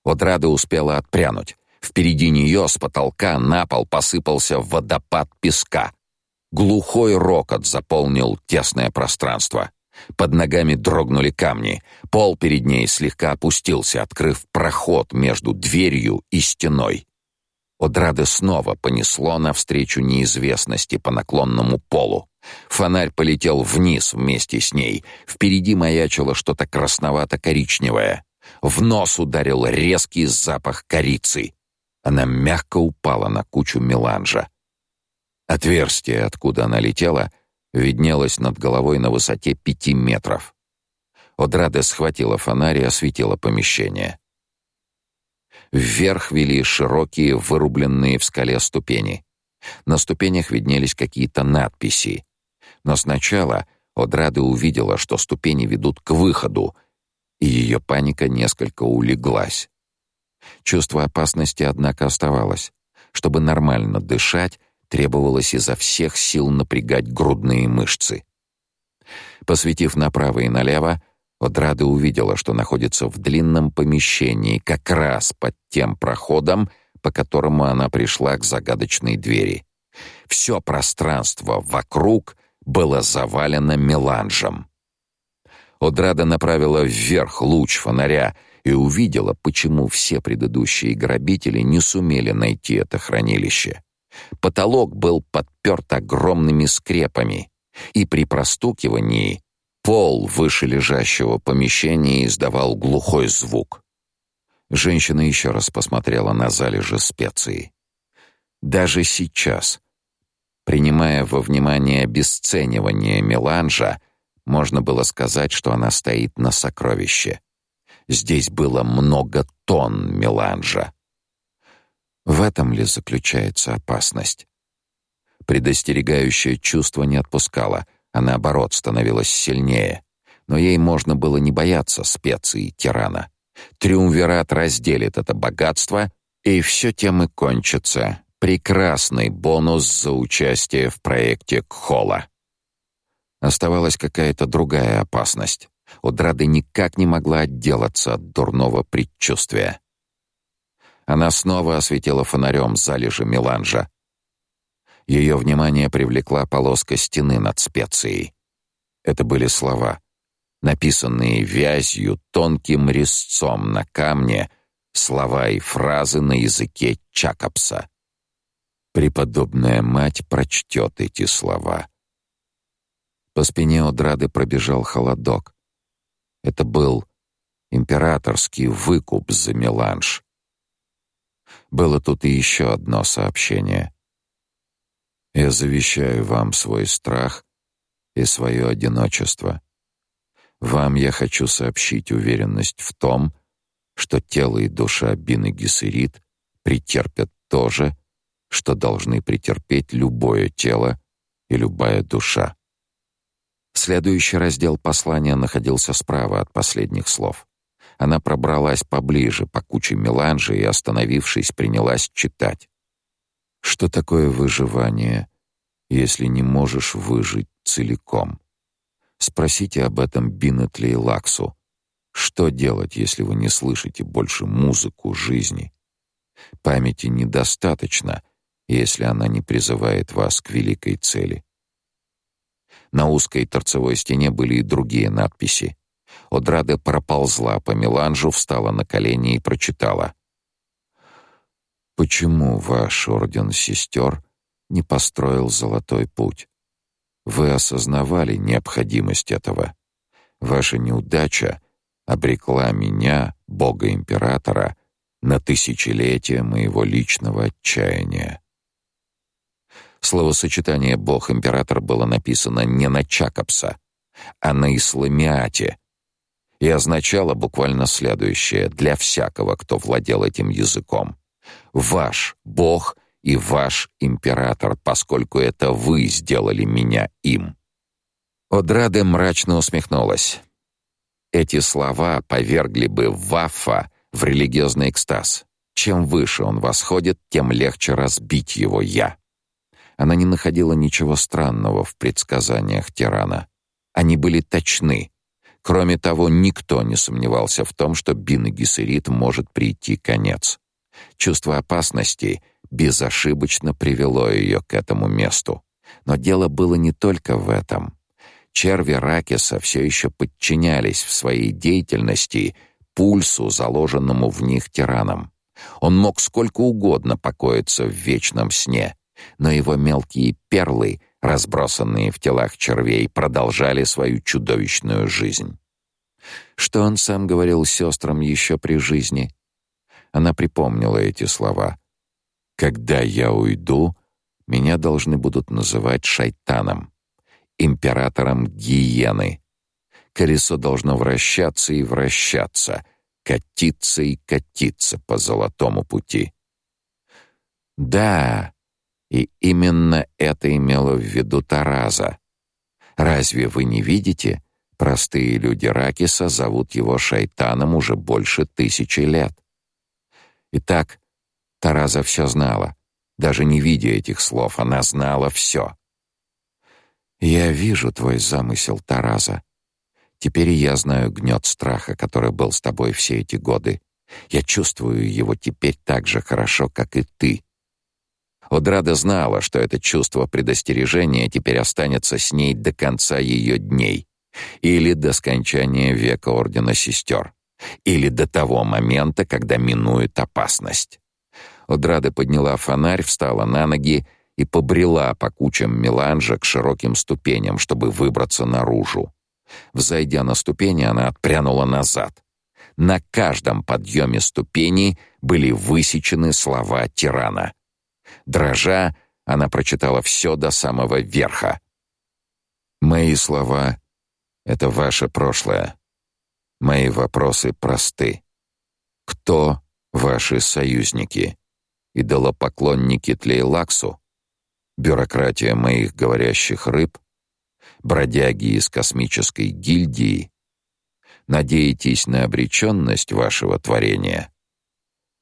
A: Одрада успела отпрянуть. Впереди нее с потолка на пол посыпался водопад песка. Глухой рокот заполнил тесное пространство. Под ногами дрогнули камни. Пол перед ней слегка опустился, открыв проход между дверью и стеной. Одрады снова понесло навстречу неизвестности по наклонному полу. Фонарь полетел вниз вместе с ней. Впереди маячило что-то красновато-коричневое. В нос ударил резкий запах корицы. Она мягко упала на кучу меланжа. Отверстие, откуда она летела, виднелось над головой на высоте пяти метров. Одрада схватила фонарь и осветила помещение. Вверх вели широкие, вырубленные в скале ступени. На ступенях виднелись какие-то надписи. Но сначала Одрада увидела, что ступени ведут к выходу, и ее паника несколько улеглась. Чувство опасности, однако, оставалось. Чтобы нормально дышать, требовалось изо всех сил напрягать грудные мышцы. Посветив направо и налево, Одрада увидела, что находится в длинном помещении, как раз под тем проходом, по которому она пришла к загадочной двери. Все пространство вокруг было завалено меланжем. Одрада направила вверх луч фонаря и увидела, почему все предыдущие грабители не сумели найти это хранилище. Потолок был подперт огромными скрепами, и при простукивании пол выше лежащего помещения издавал глухой звук. Женщина еще раз посмотрела на залежи специй. Даже сейчас, принимая во внимание обесценивание меланжа, можно было сказать, что она стоит на сокровище. Здесь было много тонн меланжа. В этом ли заключается опасность? Предостерегающее чувство не отпускало, а наоборот становилось сильнее. Но ей можно было не бояться специй тирана. Триумвират разделит это богатство, и все тем и кончится. Прекрасный бонус за участие в проекте Кхола. Оставалась какая-то другая опасность. Удрада никак не могла отделаться от дурного предчувствия. Она снова осветила фонарем залежи меланжа. Ее внимание привлекла полоска стены над специей. Это были слова, написанные вязью тонким резцом на камне, слова и фразы на языке Чакопса. Преподобная мать прочтет эти слова. По спине Одрады пробежал холодок. Это был императорский выкуп за меланж. Было тут и еще одно сообщение. Я завещаю вам свой страх и свое одиночество. Вам я хочу сообщить уверенность в том, что тело и душа Бины Гессерит претерпят то же, что должны претерпеть любое тело и любая душа. Следующий раздел послания находился справа от последних слов. Она пробралась поближе по куче меланжи и, остановившись, принялась читать. Что такое выживание, если не можешь выжить целиком? Спросите об этом Бинетли и Лаксу. Что делать, если вы не слышите больше музыку жизни? Памяти недостаточно, если она не призывает вас к великой цели. На узкой торцевой стене были и другие надписи. Одрада проползла по меланжу, встала на колени и прочитала. «Почему ваш орден сестер не построил золотой путь?
C: Вы осознавали необходимость этого. Ваша неудача обрекла меня, бога-императора, на тысячелетия моего личного отчаяния. Словосочетание «бог-император» было написано не на Чакопса, а на исламиате и означало буквально следующее для всякого, кто владел этим языком. «Ваш бог и ваш император, поскольку это вы сделали меня им». Одраде мрачно усмехнулась. Эти слова повергли бы Вафа в религиозный экстаз. Чем выше он восходит, тем легче разбить его «я». Она не находила ничего странного в предсказаниях тирана. Они были точны. Кроме того, никто не сомневался в том, что Бин и Гессерит может прийти конец. Чувство опасности безошибочно привело ее к этому месту. Но дело было не только в этом. Черви Ракеса все еще подчинялись в своей деятельности пульсу, заложенному в них тираном. Он мог сколько угодно покоиться в вечном сне, но его мелкие перлы, разбросанные в телах червей, продолжали свою чудовищную жизнь. Что он сам говорил сестрам еще при жизни? Она припомнила эти слова. «Когда я уйду, меня должны будут называть шайтаном, императором гиены. Колесо должно вращаться и вращаться, катиться и катиться по золотому пути». Да, и именно это имело в виду Тараза. Разве вы не видите? Простые люди Ракиса зовут его шайтаном уже больше тысячи лет. Итак, Тараза все знала. Даже не видя этих слов, она знала все. «Я вижу твой замысел, Тараза. Теперь я знаю гнет страха, который был с тобой все эти годы. Я чувствую его теперь так же хорошо, как и ты. Одрада знала, что это чувство предостережения теперь останется с ней до конца ее дней или до скончания века Ордена Сестер, или до того момента, когда минует опасность. Одрада подняла фонарь, встала на ноги и побрела по кучам меланжа к широким ступеням, чтобы выбраться наружу. Взойдя на ступени, она отпрянула назад. На каждом подъеме ступеней были высечены слова тирана — Дрожа, она прочитала все до самого верха. «Мои слова — это ваше прошлое. Мои вопросы просты. Кто ваши союзники? Идолопоклонники Тлейлаксу? Бюрократия моих говорящих рыб? Бродяги из космической гильдии? Надеетесь на обреченность вашего творения?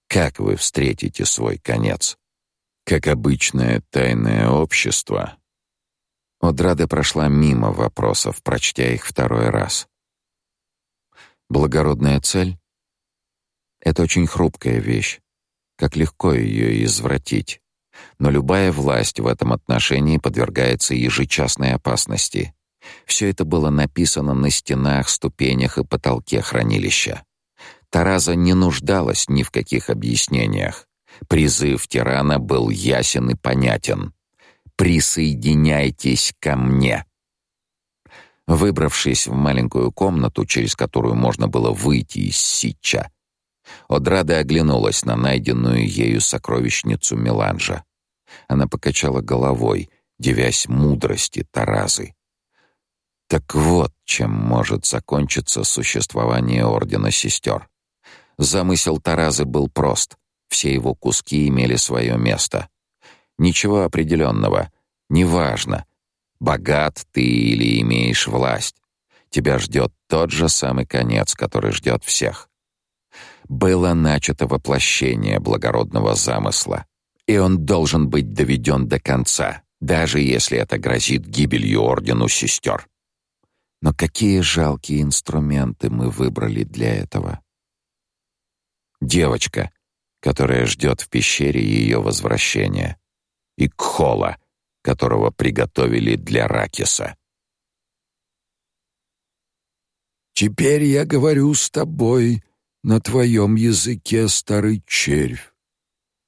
C: Как вы встретите свой конец?» Как обычное тайное общество. Одрада прошла мимо вопросов, прочтя их второй раз. Благородная цель — это очень хрупкая вещь. Как легко ее извратить. Но любая власть в этом отношении подвергается ежечасной опасности. Все это было написано на стенах, ступенях и потолке хранилища. Тараза не нуждалась ни в каких объяснениях. Призыв тирана был ясен и понятен. «Присоединяйтесь ко мне!» Выбравшись в маленькую комнату, через которую можно было выйти из сича, Одрада оглянулась на найденную ею сокровищницу Меланжа. Она покачала головой, девясь мудрости Таразы. Так вот, чем может закончиться существование Ордена Сестер. Замысел Таразы был прост. Все его куски имели свое место. Ничего определенного. Неважно, богат ты или имеешь власть. Тебя ждет тот же самый конец, который ждет всех. Было начато воплощение благородного замысла, и он должен быть доведен до конца, даже если это грозит гибелью ордену сестер. Но какие жалкие инструменты мы выбрали для этого. Девочка, которая ждет в пещере ее возвращения, и Кхола, которого приготовили для Ракиса.
B: «Теперь я говорю с тобой на твоем языке, старый червь.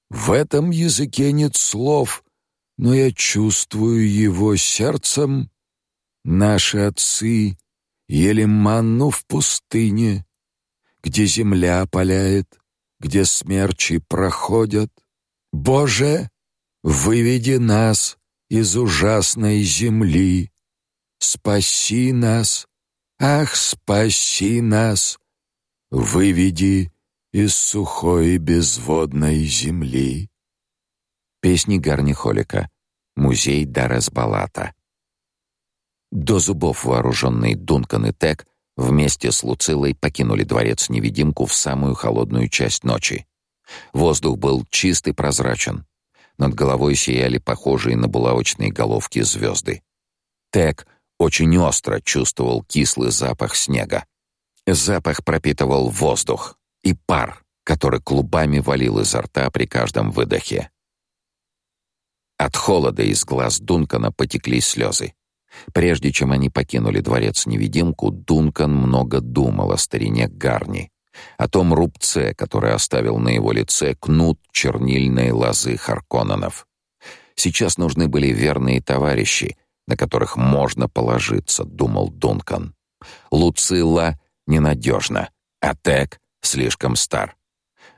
B: В этом языке нет слов, но я чувствую его сердцем
C: Наши отцы ели манну в пустыне, где земля опаляет, где смерчи проходят. Боже, выведи нас из ужасной земли. Спаси нас, ах, спаси нас, выведи из сухой безводной земли.
A: Песни Гарни Холика. Музей Дарасбалата. До зубов вооруженный Дункан и Тек вместе с Луцилой покинули дворец-невидимку в самую холодную часть ночи. Воздух был чист и прозрачен. Над головой сияли похожие на булавочные головки звезды. Тек очень остро чувствовал кислый запах снега. Запах пропитывал воздух и пар, который клубами валил изо рта при каждом выдохе. От холода из глаз Дункана потекли слезы. Прежде чем они покинули дворец-невидимку, Дункан много думал о старине Гарни, о том рубце, который оставил на его лице кнут чернильной лозы Харконненов. Сейчас нужны были верные товарищи, на которых можно положиться, думал Дункан. Луцилла ненадежна, а Тег слишком стар.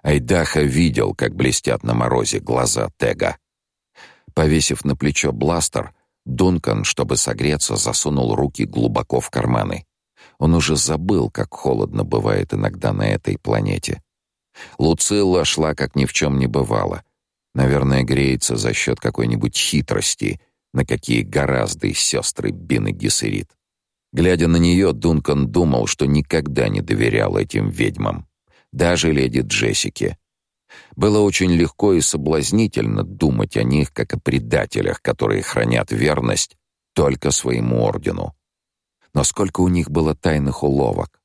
A: Айдаха видел, как блестят на морозе глаза Тега. Повесив на плечо бластер, Дункан, чтобы согреться, засунул руки глубоко в карманы. Он уже забыл, как холодно бывает иногда на этой планете. Луцилла шла, как ни в чем не бывало. Наверное, греется за счет какой-нибудь хитрости, на какие гораздо сестры Бин Гессерит. Глядя на нее, Дункан думал, что никогда не доверял этим ведьмам. Даже леди Джессике. Было очень легко и соблазнительно думать о них как о предателях, которые хранят верность только своему ордену. Но сколько у них было тайных уловок.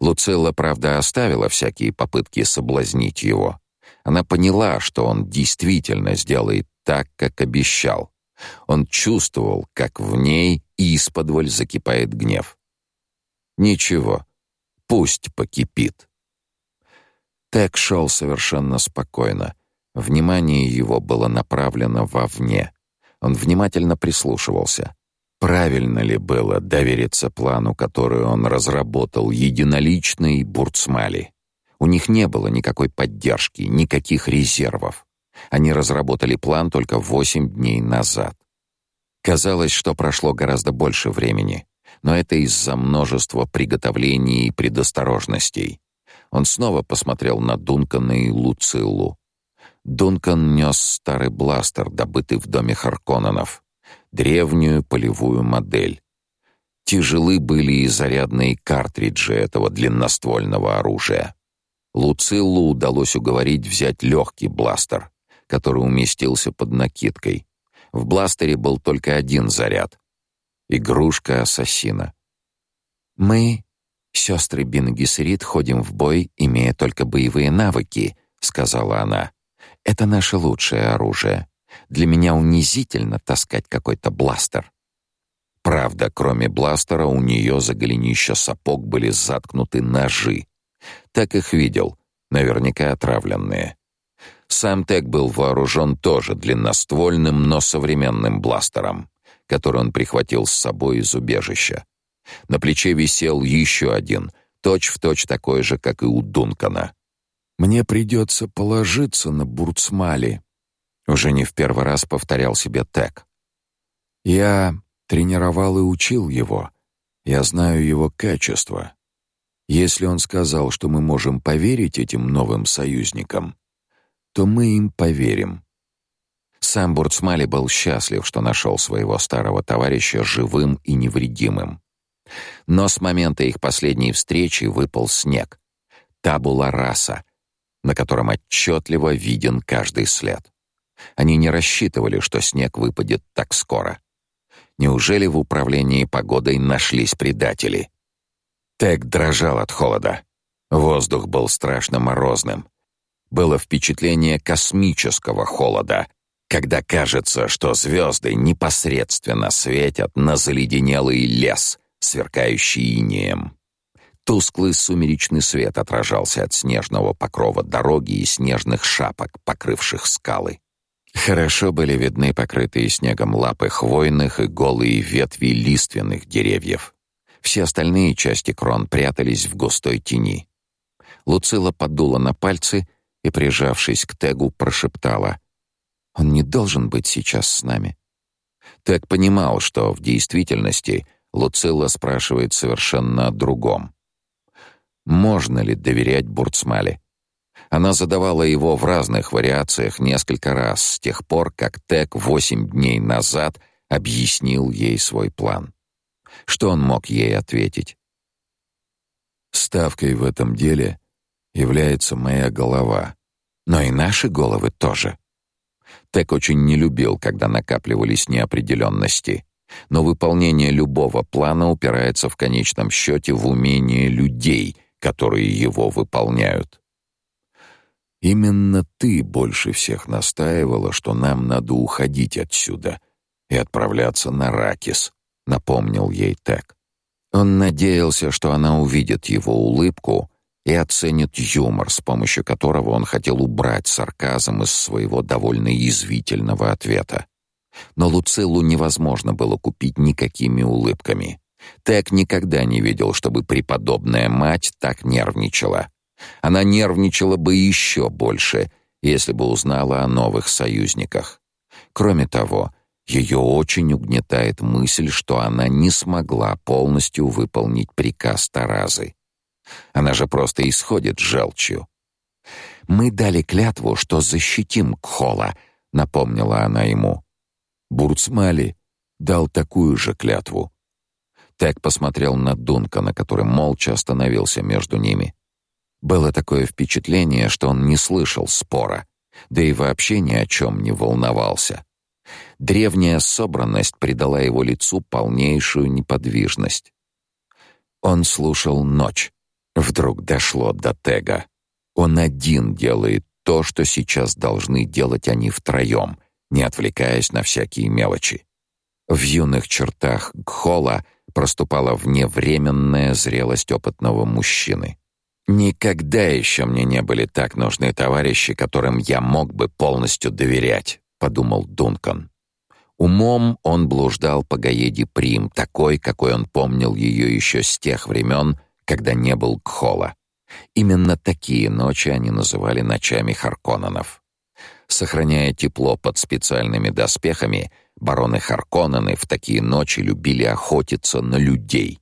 A: Луцилла, правда, оставила всякие попытки соблазнить его. Она поняла, что он действительно сделает так, как обещал. Он чувствовал, как в ней исподволь закипает гнев. Ничего, пусть покипит. Тек шел совершенно спокойно. Внимание его было направлено вовне. Он внимательно прислушивался. Правильно ли было довериться плану, который он разработал единоличный Бурцмали? У них не было никакой поддержки, никаких резервов. Они разработали план только восемь дней назад. Казалось, что прошло гораздо больше времени, но это из-за множества приготовлений и предосторожностей. Он снова посмотрел на Дункана и Луциллу. Дункан нес старый бластер, добытый в доме Харконненов, древнюю полевую модель. Тяжелы были и зарядные картриджи этого длинноствольного оружия. Луциллу удалось уговорить взять легкий бластер, который уместился под накидкой. В бластере был только один заряд. Игрушка ассасина. «Мы Сестры Бин ходим в бой, имея только боевые навыки, сказала она. Это наше лучшее оружие. Для меня унизительно таскать какой-то бластер. Правда, кроме бластера у нее за голенища сапог были заткнуты ножи. Так их видел, наверняка отравленные. Сам Тек был вооружен тоже длинноствольным, но современным бластером, который он прихватил с собой из убежища. На плече висел еще один, точь-в-точь точь такой же, как и у Дункана. «Мне придется положиться на Бурцмали», — уже не в первый раз повторял себе Тек. «Я тренировал и учил его. Я знаю его качества. Если он сказал, что мы можем поверить этим новым союзникам, то мы им поверим». Сам Бурцмали был счастлив, что нашел своего старого товарища живым и невредимым. Но с момента их последней встречи выпал снег. Табула раса, на котором отчетливо виден каждый след. Они не рассчитывали, что снег выпадет так скоро. Неужели в управлении погодой нашлись предатели? Тек дрожал от холода. Воздух был страшно морозным. Было впечатление космического холода, когда кажется, что звезды непосредственно светят на заледенелый лес, сверкающий инеем. Тусклый сумеречный свет отражался от снежного покрова дороги и снежных шапок, покрывших скалы. Хорошо были видны покрытые снегом лапы хвойных и голые ветви лиственных деревьев. Все остальные части крон прятались в густой тени. Луцила подула на пальцы и, прижавшись к Тегу, прошептала: "Он не должен быть сейчас с нами". Тег понимал, что в действительности Луцила спрашивает совершенно о другом. Можно ли доверять Бурцмале? Она задавала его в разных вариациях несколько раз с тех пор, как Тек восемь дней назад объяснил ей свой план. Что он мог ей ответить?
C: Ставкой в этом деле является моя голова,
A: но и наши головы тоже. Тек очень не любил, когда накапливались неопределенности, но выполнение любого плана упирается в конечном счете в умение людей, которые его выполняют.
C: Именно ты больше всех настаивала, что нам надо уходить отсюда и отправляться на Ракис, напомнил ей Тек.
A: Он надеялся, что она увидит его улыбку и оценит юмор, с помощью которого он хотел убрать сарказм из своего довольно язвительного ответа. Но Луцилу невозможно было купить никакими улыбками. Тек никогда не видел, чтобы преподобная мать так нервничала. Она нервничала бы еще больше, если бы узнала о новых союзниках. Кроме того, ее очень угнетает мысль, что она не смогла полностью выполнить приказ Таразы. Она же просто исходит желчью. Мы дали клятву, что защитим Кхола, напомнила она ему.
C: Бурцмали дал такую же клятву.
A: Так посмотрел на Дункана, который молча остановился между ними. Было такое впечатление, что он не слышал спора, да и вообще ни о чем не волновался. Древняя собранность придала его лицу полнейшую неподвижность. Он слушал ночь. Вдруг дошло до Тега. Он один делает то, что сейчас должны делать они втроем, не отвлекаясь на всякие мелочи. В юных чертах Гхола проступала вневременная зрелость опытного мужчины. Никогда еще мне не были так нужны товарищи, которым я мог бы полностью доверять, подумал Дункан. Умом он блуждал по Гаеде Прим, такой, какой он помнил ее еще с тех времен, когда не был Кхола. Именно такие ночи они называли ночами Харконненов. Сохраняя тепло под специальными доспехами, бароны Харконнены в такие ночи любили охотиться на людей.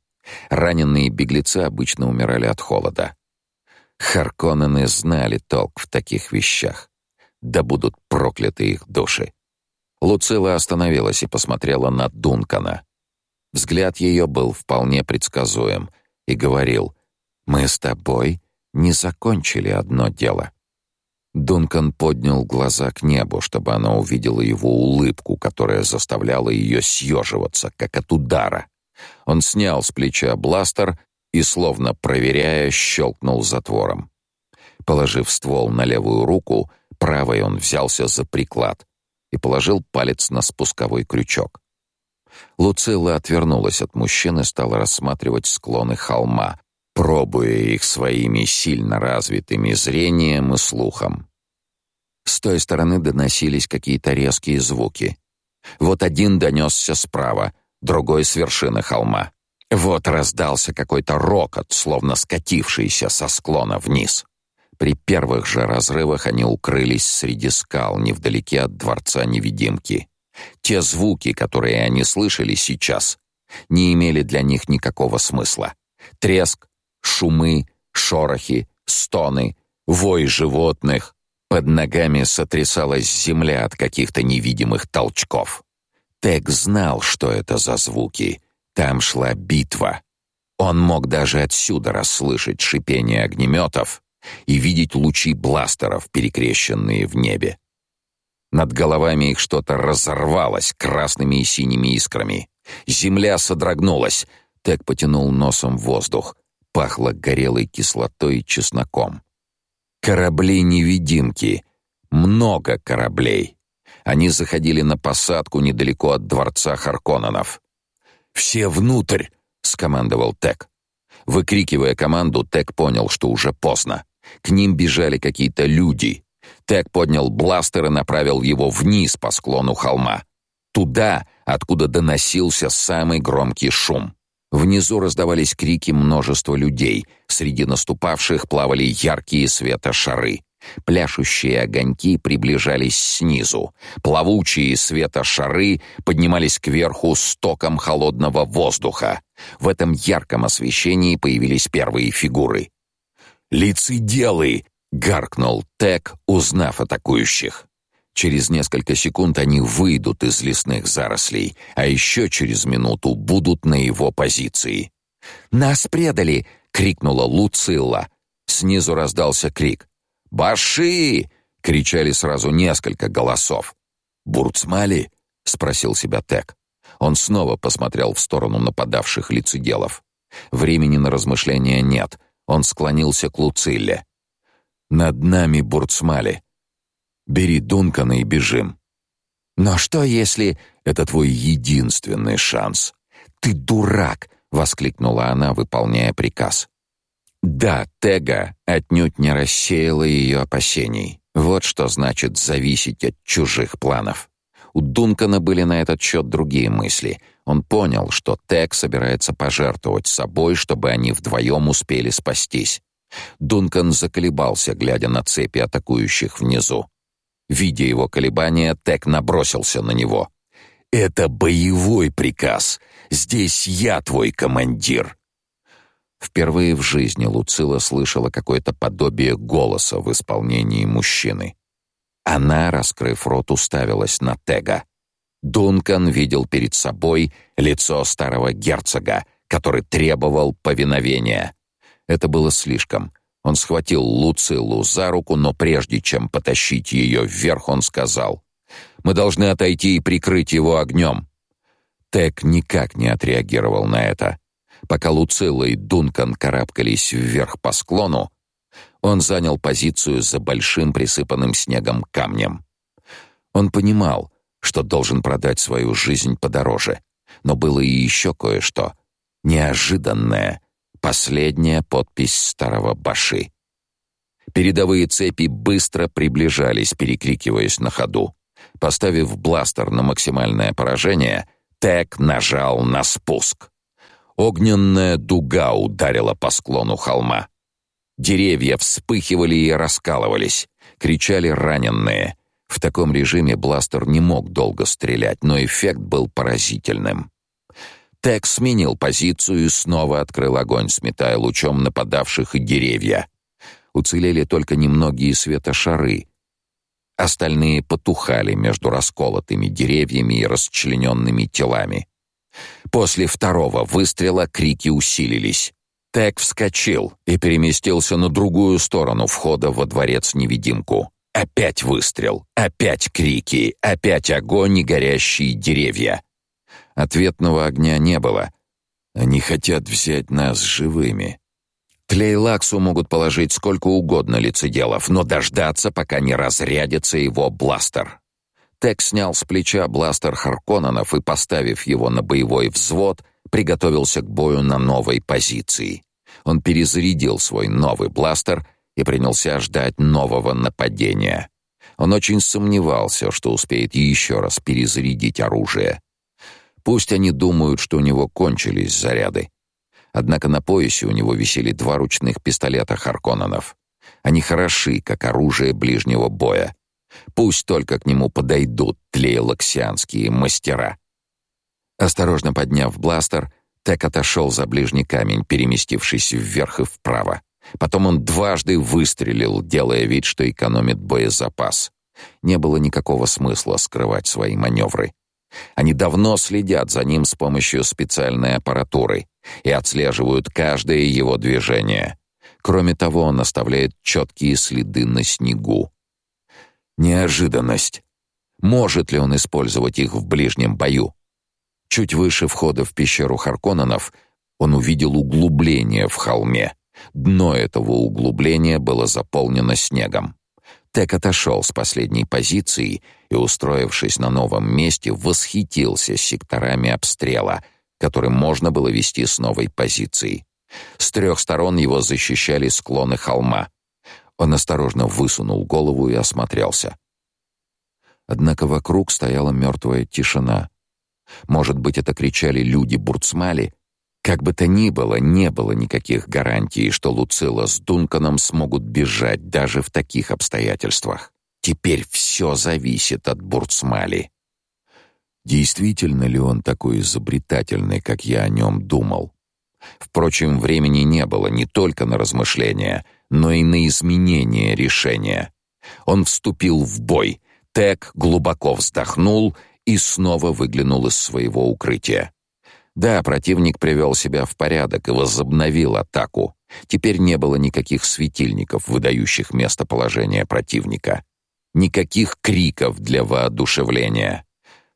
A: Раненые беглецы обычно умирали от холода. Харконнены знали толк в таких вещах. Да будут прокляты их души. Луцила остановилась и посмотрела на Дункана. Взгляд ее был вполне предсказуем и говорил: "Мы с тобой не закончили одно дело". Дункан поднял глаза к небу, чтобы она увидела его улыбку, которая заставляла ее съеживаться, как от удара. Он снял с плеча бластер и, словно проверяя, щелкнул затвором. Положив ствол на левую руку, правой он взялся за приклад и положил палец на спусковой крючок. Луцилла отвернулась от мужчины и стала рассматривать склоны холма, пробуя их своими сильно развитыми зрением и слухом. С той стороны доносились какие-то резкие звуки. Вот один донесся справа, другой с вершины холма. Вот раздался какой-то рокот, словно скатившийся со склона вниз. При первых же разрывах они укрылись среди скал, невдалеке от дворца невидимки. Те звуки, которые они слышали сейчас, не имели для них никакого смысла. Треск, шумы, шорохи, стоны, вой животных. Под ногами сотрясалась земля от каких-то невидимых толчков. Тек знал, что это за звуки — там шла битва. Он мог даже отсюда расслышать шипение огнеметов и видеть лучи бластеров, перекрещенные в небе. Над головами их что-то разорвалось красными и синими искрами. Земля содрогнулась. Тек потянул носом воздух. Пахло горелой кислотой и чесноком. Корабли-невидимки. Много кораблей. Они заходили на посадку недалеко от дворца Харконненов. «Все внутрь!» — скомандовал Тек. Выкрикивая команду, Тек понял, что уже поздно. К ним бежали какие-то люди. Тек поднял бластер и направил его вниз по склону холма, туда, откуда доносился самый громкий шум. Внизу раздавались крики множества людей, среди наступавших плавали яркие светошары. Пляшущие огоньки приближались снизу. Плавучие светошары поднимались кверху стоком холодного воздуха. В этом ярком освещении появились первые фигуры. «Лицеделы!» — гаркнул Тек, узнав атакующих. Через несколько секунд они выйдут из лесных зарослей, а еще через минуту будут на его позиции. «Нас предали!» — крикнула Луцилла. Снизу раздался крик. «Баши!» — кричали сразу несколько голосов. «Бурцмали?» — спросил себя Тек. Он снова посмотрел в сторону нападавших лицеделов. Времени на размышления нет. Он склонился к Луцилле. «Над нами Бурцмали. Бери Дункана и бежим». «Но что если...» «Это твой единственный шанс». «Ты дурак!» — воскликнула она, выполняя приказ. Да, Тега отнюдь не рассеяла ее опасений. Вот что значит зависеть от чужих планов. У Дункана были на этот счет другие мысли. Он понял, что Тег собирается пожертвовать собой, чтобы они вдвоем успели спастись. Дункан заколебался, глядя на цепи атакующих внизу. Видя его колебания, Тег набросился на него. «Это боевой приказ. Здесь я твой командир. Впервые в жизни Луцила слышала какое-то подобие голоса в исполнении мужчины. Она, раскрыв рот, уставилась на Тега. Дункан видел перед собой лицо старого герцога, который требовал повиновения. Это было слишком. Он схватил Луцилу за руку, но прежде чем потащить ее вверх, он сказал: "Мы должны отойти и прикрыть его огнем». Тег никак не отреагировал на это. Пока Луцилла и Дункан карабкались вверх по склону, он занял позицию за большим присыпанным снегом камнем. Он понимал, что должен продать свою жизнь подороже, но было и еще кое-что неожиданное, последняя подпись старого баши. Передовые цепи быстро приближались, перекрикиваясь на ходу. Поставив бластер на максимальное поражение, Тек нажал на спуск. Огненная дуга ударила по склону холма. Деревья вспыхивали и раскалывались, кричали раненые. В таком режиме бластер не мог долго стрелять, но эффект был поразительным. Тек сменил позицию и снова открыл огонь, сметая лучом нападавших и деревья. Уцелели только немногие светошары. Остальные потухали между расколотыми деревьями и расчлененными телами. После второго выстрела крики усилились. Тек вскочил и переместился на другую сторону входа во дворец-невидимку. Опять выстрел, опять крики, опять огонь и горящие деревья. Ответного огня не было. Они хотят взять нас живыми. Тлейлаксу могут положить сколько угодно лицеделов, но дождаться, пока не разрядится его бластер. Тек снял с плеча бластер Харконненов и, поставив его на боевой взвод, приготовился к бою на новой позиции. Он перезарядил свой новый бластер и принялся ждать нового нападения. Он очень сомневался, что успеет еще раз перезарядить оружие. Пусть они думают, что у него кончились заряды. Однако на поясе у него висели два ручных пистолета Харконненов. Они хороши, как оружие ближнего боя, Пусть только к нему подойдут тлейлоксианские мастера. Осторожно подняв бластер, Тек отошел за ближний камень, переместившись вверх и вправо. Потом он дважды выстрелил, делая вид, что экономит боезапас. Не было никакого смысла скрывать свои маневры. Они давно следят за ним с помощью специальной аппаратуры и отслеживают каждое его движение. Кроме того, он оставляет четкие следы на снегу. Неожиданность. Может ли он использовать их в ближнем бою? Чуть выше входа в пещеру Харконненов он увидел углубление в холме. Дно этого углубления было заполнено снегом. Тек отошел с последней позиции и, устроившись на новом месте, восхитился секторами обстрела, который можно было вести с новой позиции. С трех сторон его защищали склоны холма.
C: Он осторожно высунул голову и осмотрелся. Однако вокруг стояла мертвая тишина. Может быть, это кричали люди Бурцмали? Как бы то ни было, не было никаких гарантий, что Луцила с Дунканом смогут бежать даже в таких обстоятельствах. Теперь все зависит от Бурцмали. Действительно ли он такой изобретательный, как я о нем думал? Впрочем, времени не было не только на размышления, но и на изменение решения. Он вступил в бой. Тек глубоко вздохнул и снова выглянул из своего укрытия. Да, противник привел себя в порядок и возобновил атаку. Теперь не было никаких светильников, выдающих местоположение противника. Никаких криков для воодушевления.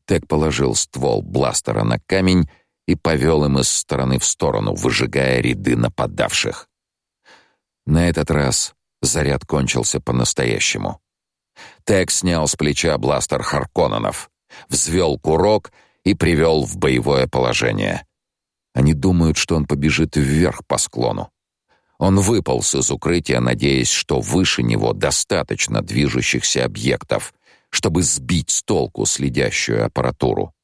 C: Тек положил ствол бластера на камень и повел им из стороны в сторону, выжигая ряды нападавших. На этот раз заряд кончился по-настоящему. Тек снял с плеча бластер Харконненов, взвел курок и привел в боевое положение. Они думают, что он побежит вверх по склону. Он выполз из укрытия, надеясь, что выше него достаточно движущихся объектов, чтобы сбить с толку следящую аппаратуру.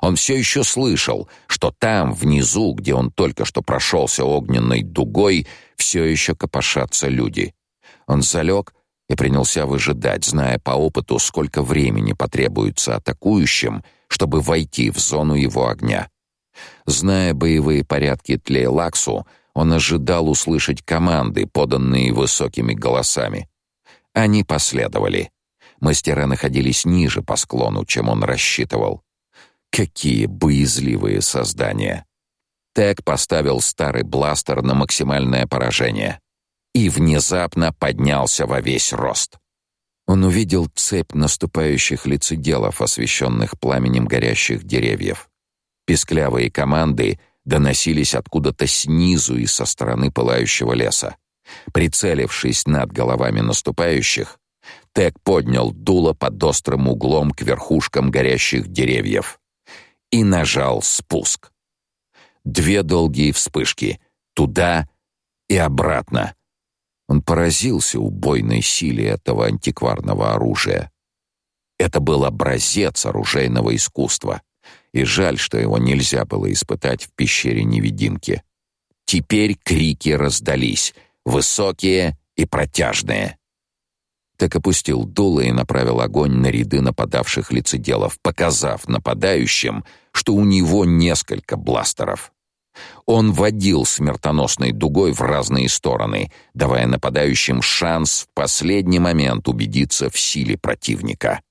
C: Он все еще слышал, что там, внизу, где он только что прошелся огненной дугой, все еще копошатся люди. Он залег и принялся выжидать, зная по опыту, сколько времени потребуется атакующим, чтобы войти в зону его огня. Зная боевые порядки Тлейлаксу, он ожидал услышать команды, поданные высокими голосами. Они последовали. Мастера находились ниже по склону, чем он рассчитывал. Какие боязливые создания! Тек поставил старый бластер на максимальное поражение и внезапно поднялся во весь рост. Он увидел цепь наступающих лицеделов, освещенных пламенем горящих деревьев. Песклявые команды доносились откуда-то снизу и со стороны пылающего леса. Прицелившись над головами наступающих, Тек поднял дуло под острым углом к верхушкам горящих деревьев и нажал спуск. Две долгие вспышки туда и обратно. Он поразился убойной силе этого антикварного оружия. Это был образец оружейного искусства, и жаль, что его нельзя было испытать в пещере невидимки. Теперь крики раздались, высокие и протяжные. Так опустил дуло и направил огонь на ряды нападавших лицеделов, показав нападающим, что у него несколько бластеров. Он водил смертоносной дугой в разные стороны, давая нападающим шанс в последний момент убедиться в силе противника.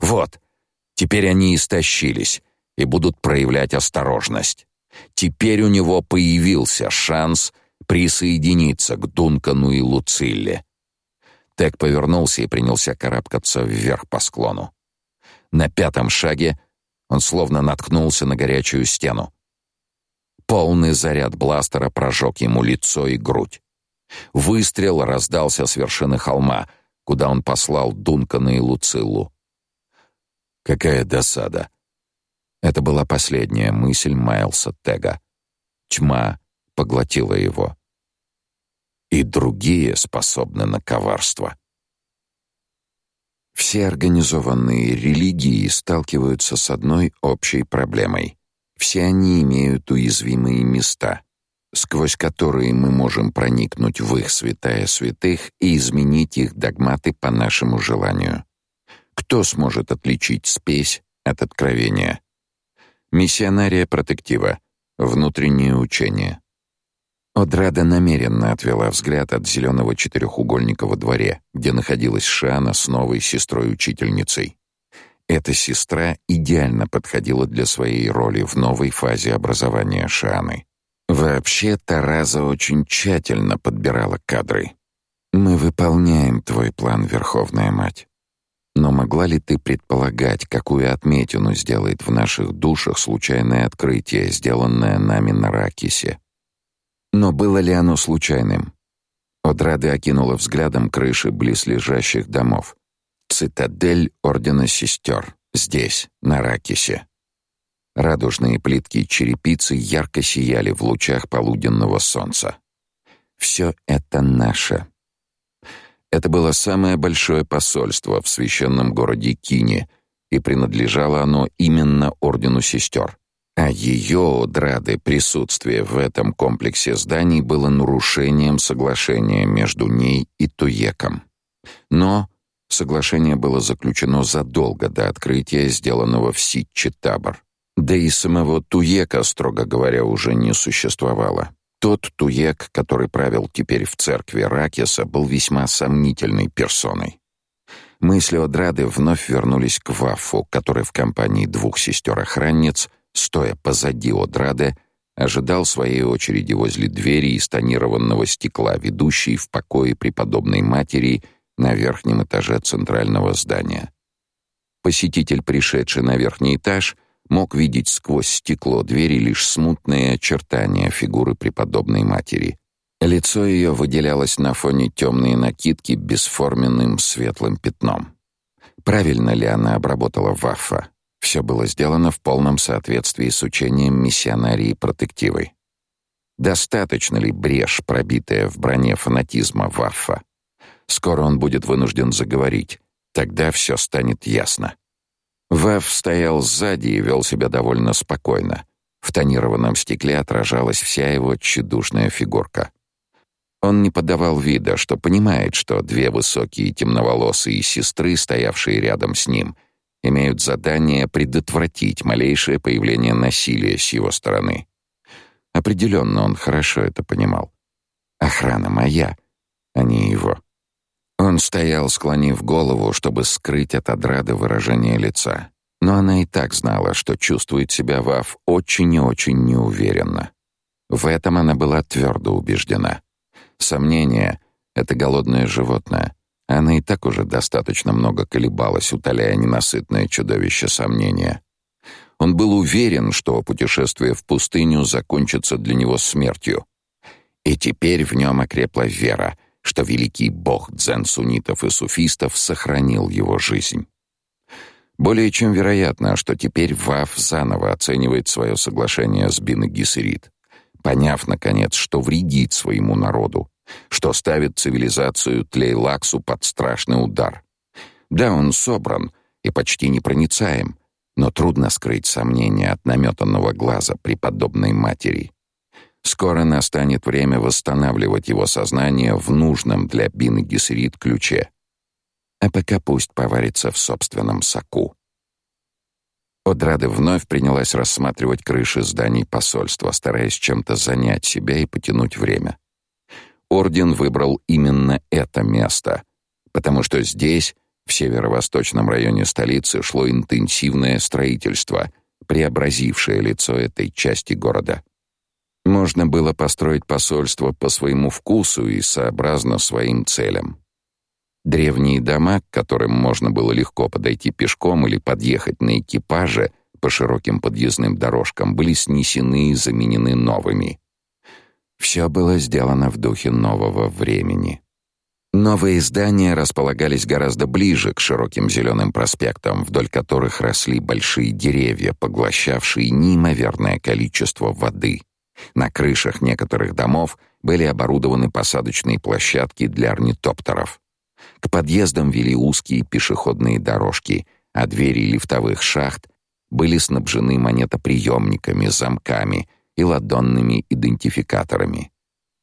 C: Вот, теперь они истощились и будут проявлять осторожность. Теперь у него появился шанс присоединиться к Дункану и Луцилле. Тек повернулся и принялся карабкаться вверх по склону. На пятом шаге он словно наткнулся на горячую стену. Полный заряд бластера прожег ему лицо и грудь. Выстрел раздался с вершины холма, куда он послал Дункана и Луциллу. Какая досада. Это была последняя мысль Майлса Тега. Тьма поглотила его и другие способны на коварство. Все организованные религии сталкиваются с одной общей проблемой. Все они имеют уязвимые места, сквозь которые мы можем проникнуть в их святая святых и изменить их догматы по нашему желанию. Кто сможет отличить спесь от откровения? Миссионария протектива, внутреннее учение. Одрада намеренно отвела взгляд от зеленого четырехугольника во дворе, где находилась Шана с новой сестрой-учительницей. Эта сестра идеально подходила для своей роли в новой фазе образования Шаны. Вообще, Тараза очень тщательно подбирала кадры. «Мы выполняем твой план, Верховная Мать. Но могла ли ты предполагать, какую отметину сделает в наших душах случайное открытие, сделанное нами на Ракисе?» Но было ли оно случайным? Одрады окинула взглядом крыши близлежащих домов. Цитадель Ордена Сестер. Здесь, на Ракисе. Радужные плитки черепицы ярко сияли в лучах полуденного солнца. Все это наше.
A: Это было самое большое посольство в священном городе Кине, и принадлежало оно именно ордену сестер. А ее, Драды, присутствие в этом комплексе зданий было нарушением соглашения между ней и Туеком. Но соглашение было заключено задолго до открытия, сделанного в Ситче-Табор. Да и самого Туека, строго говоря, уже не существовало. Тот Туек, который правил теперь в церкви Ракеса, был весьма сомнительной персоной. Мысли Одрады вновь вернулись к Ваффу, который в компании двух сестер-охранниц, стоя позади Одрады, ожидал своей очереди возле двери из тонированного стекла, ведущей в покое преподобной матери на верхнем этаже центрального здания. Посетитель, пришедший на верхний этаж, мог видеть сквозь стекло двери лишь смутные очертания фигуры преподобной матери. Лицо ее выделялось на фоне темной накидки бесформенным светлым пятном. Правильно ли она обработала ваффа? Все было сделано в полном соответствии с учением миссионарии протективой. Достаточно ли брешь, пробитая в броне фанатизма ваффа? Скоро он будет вынужден заговорить. Тогда все станет ясно. Вав стоял сзади и вел себя довольно спокойно. В тонированном стекле отражалась вся его тщедушная фигурка. Он не подавал вида, что понимает, что две высокие темноволосые сестры, стоявшие рядом с ним, имеют задание предотвратить малейшее появление насилия с его стороны. Определенно он хорошо это понимал. Охрана моя, а не его. Он стоял, склонив голову, чтобы скрыть от Адрады выражение лица. Но она и так знала, что чувствует себя Вав очень и очень неуверенно. В этом она была твердо убеждена. Сомнение — это голодное животное. Она и так уже достаточно много колебалась, утоляя ненасытное чудовище сомнения. Он был уверен, что путешествие в пустыню закончится для него смертью. И теперь в нем окрепла вера — что великий бог дзен-суннитов и суфистов сохранил его жизнь. Более чем вероятно, что теперь Вав заново оценивает свое соглашение с Бин поняв, наконец, что вредит своему народу, что ставит цивилизацию Тлейлаксу под страшный удар. Да, он собран и почти непроницаем, но трудно скрыть сомнения от наметанного глаза преподобной матери. Скоро настанет время восстанавливать его сознание в нужном для Бин Гессерит ключе. А пока пусть поварится в собственном соку. Одрада вновь принялась рассматривать крыши зданий посольства, стараясь чем-то занять себя и потянуть время. Орден выбрал именно это место, потому что здесь, в северо-восточном районе столицы, шло интенсивное строительство, преобразившее лицо этой части города. Можно было построить посольство по своему вкусу и сообразно своим целям. Древние дома, к которым можно было легко подойти пешком или подъехать на экипаже по широким подъездным дорожкам, были снесены и заменены новыми. Все было сделано в духе нового времени. Новые здания располагались гораздо ближе к широким зеленым проспектам, вдоль которых росли большие деревья, поглощавшие неимоверное количество воды. На крышах некоторых домов были оборудованы посадочные площадки для орнитоптеров. К подъездам вели узкие пешеходные дорожки, а двери лифтовых шахт были снабжены монетоприемниками, замками и ладонными идентификаторами.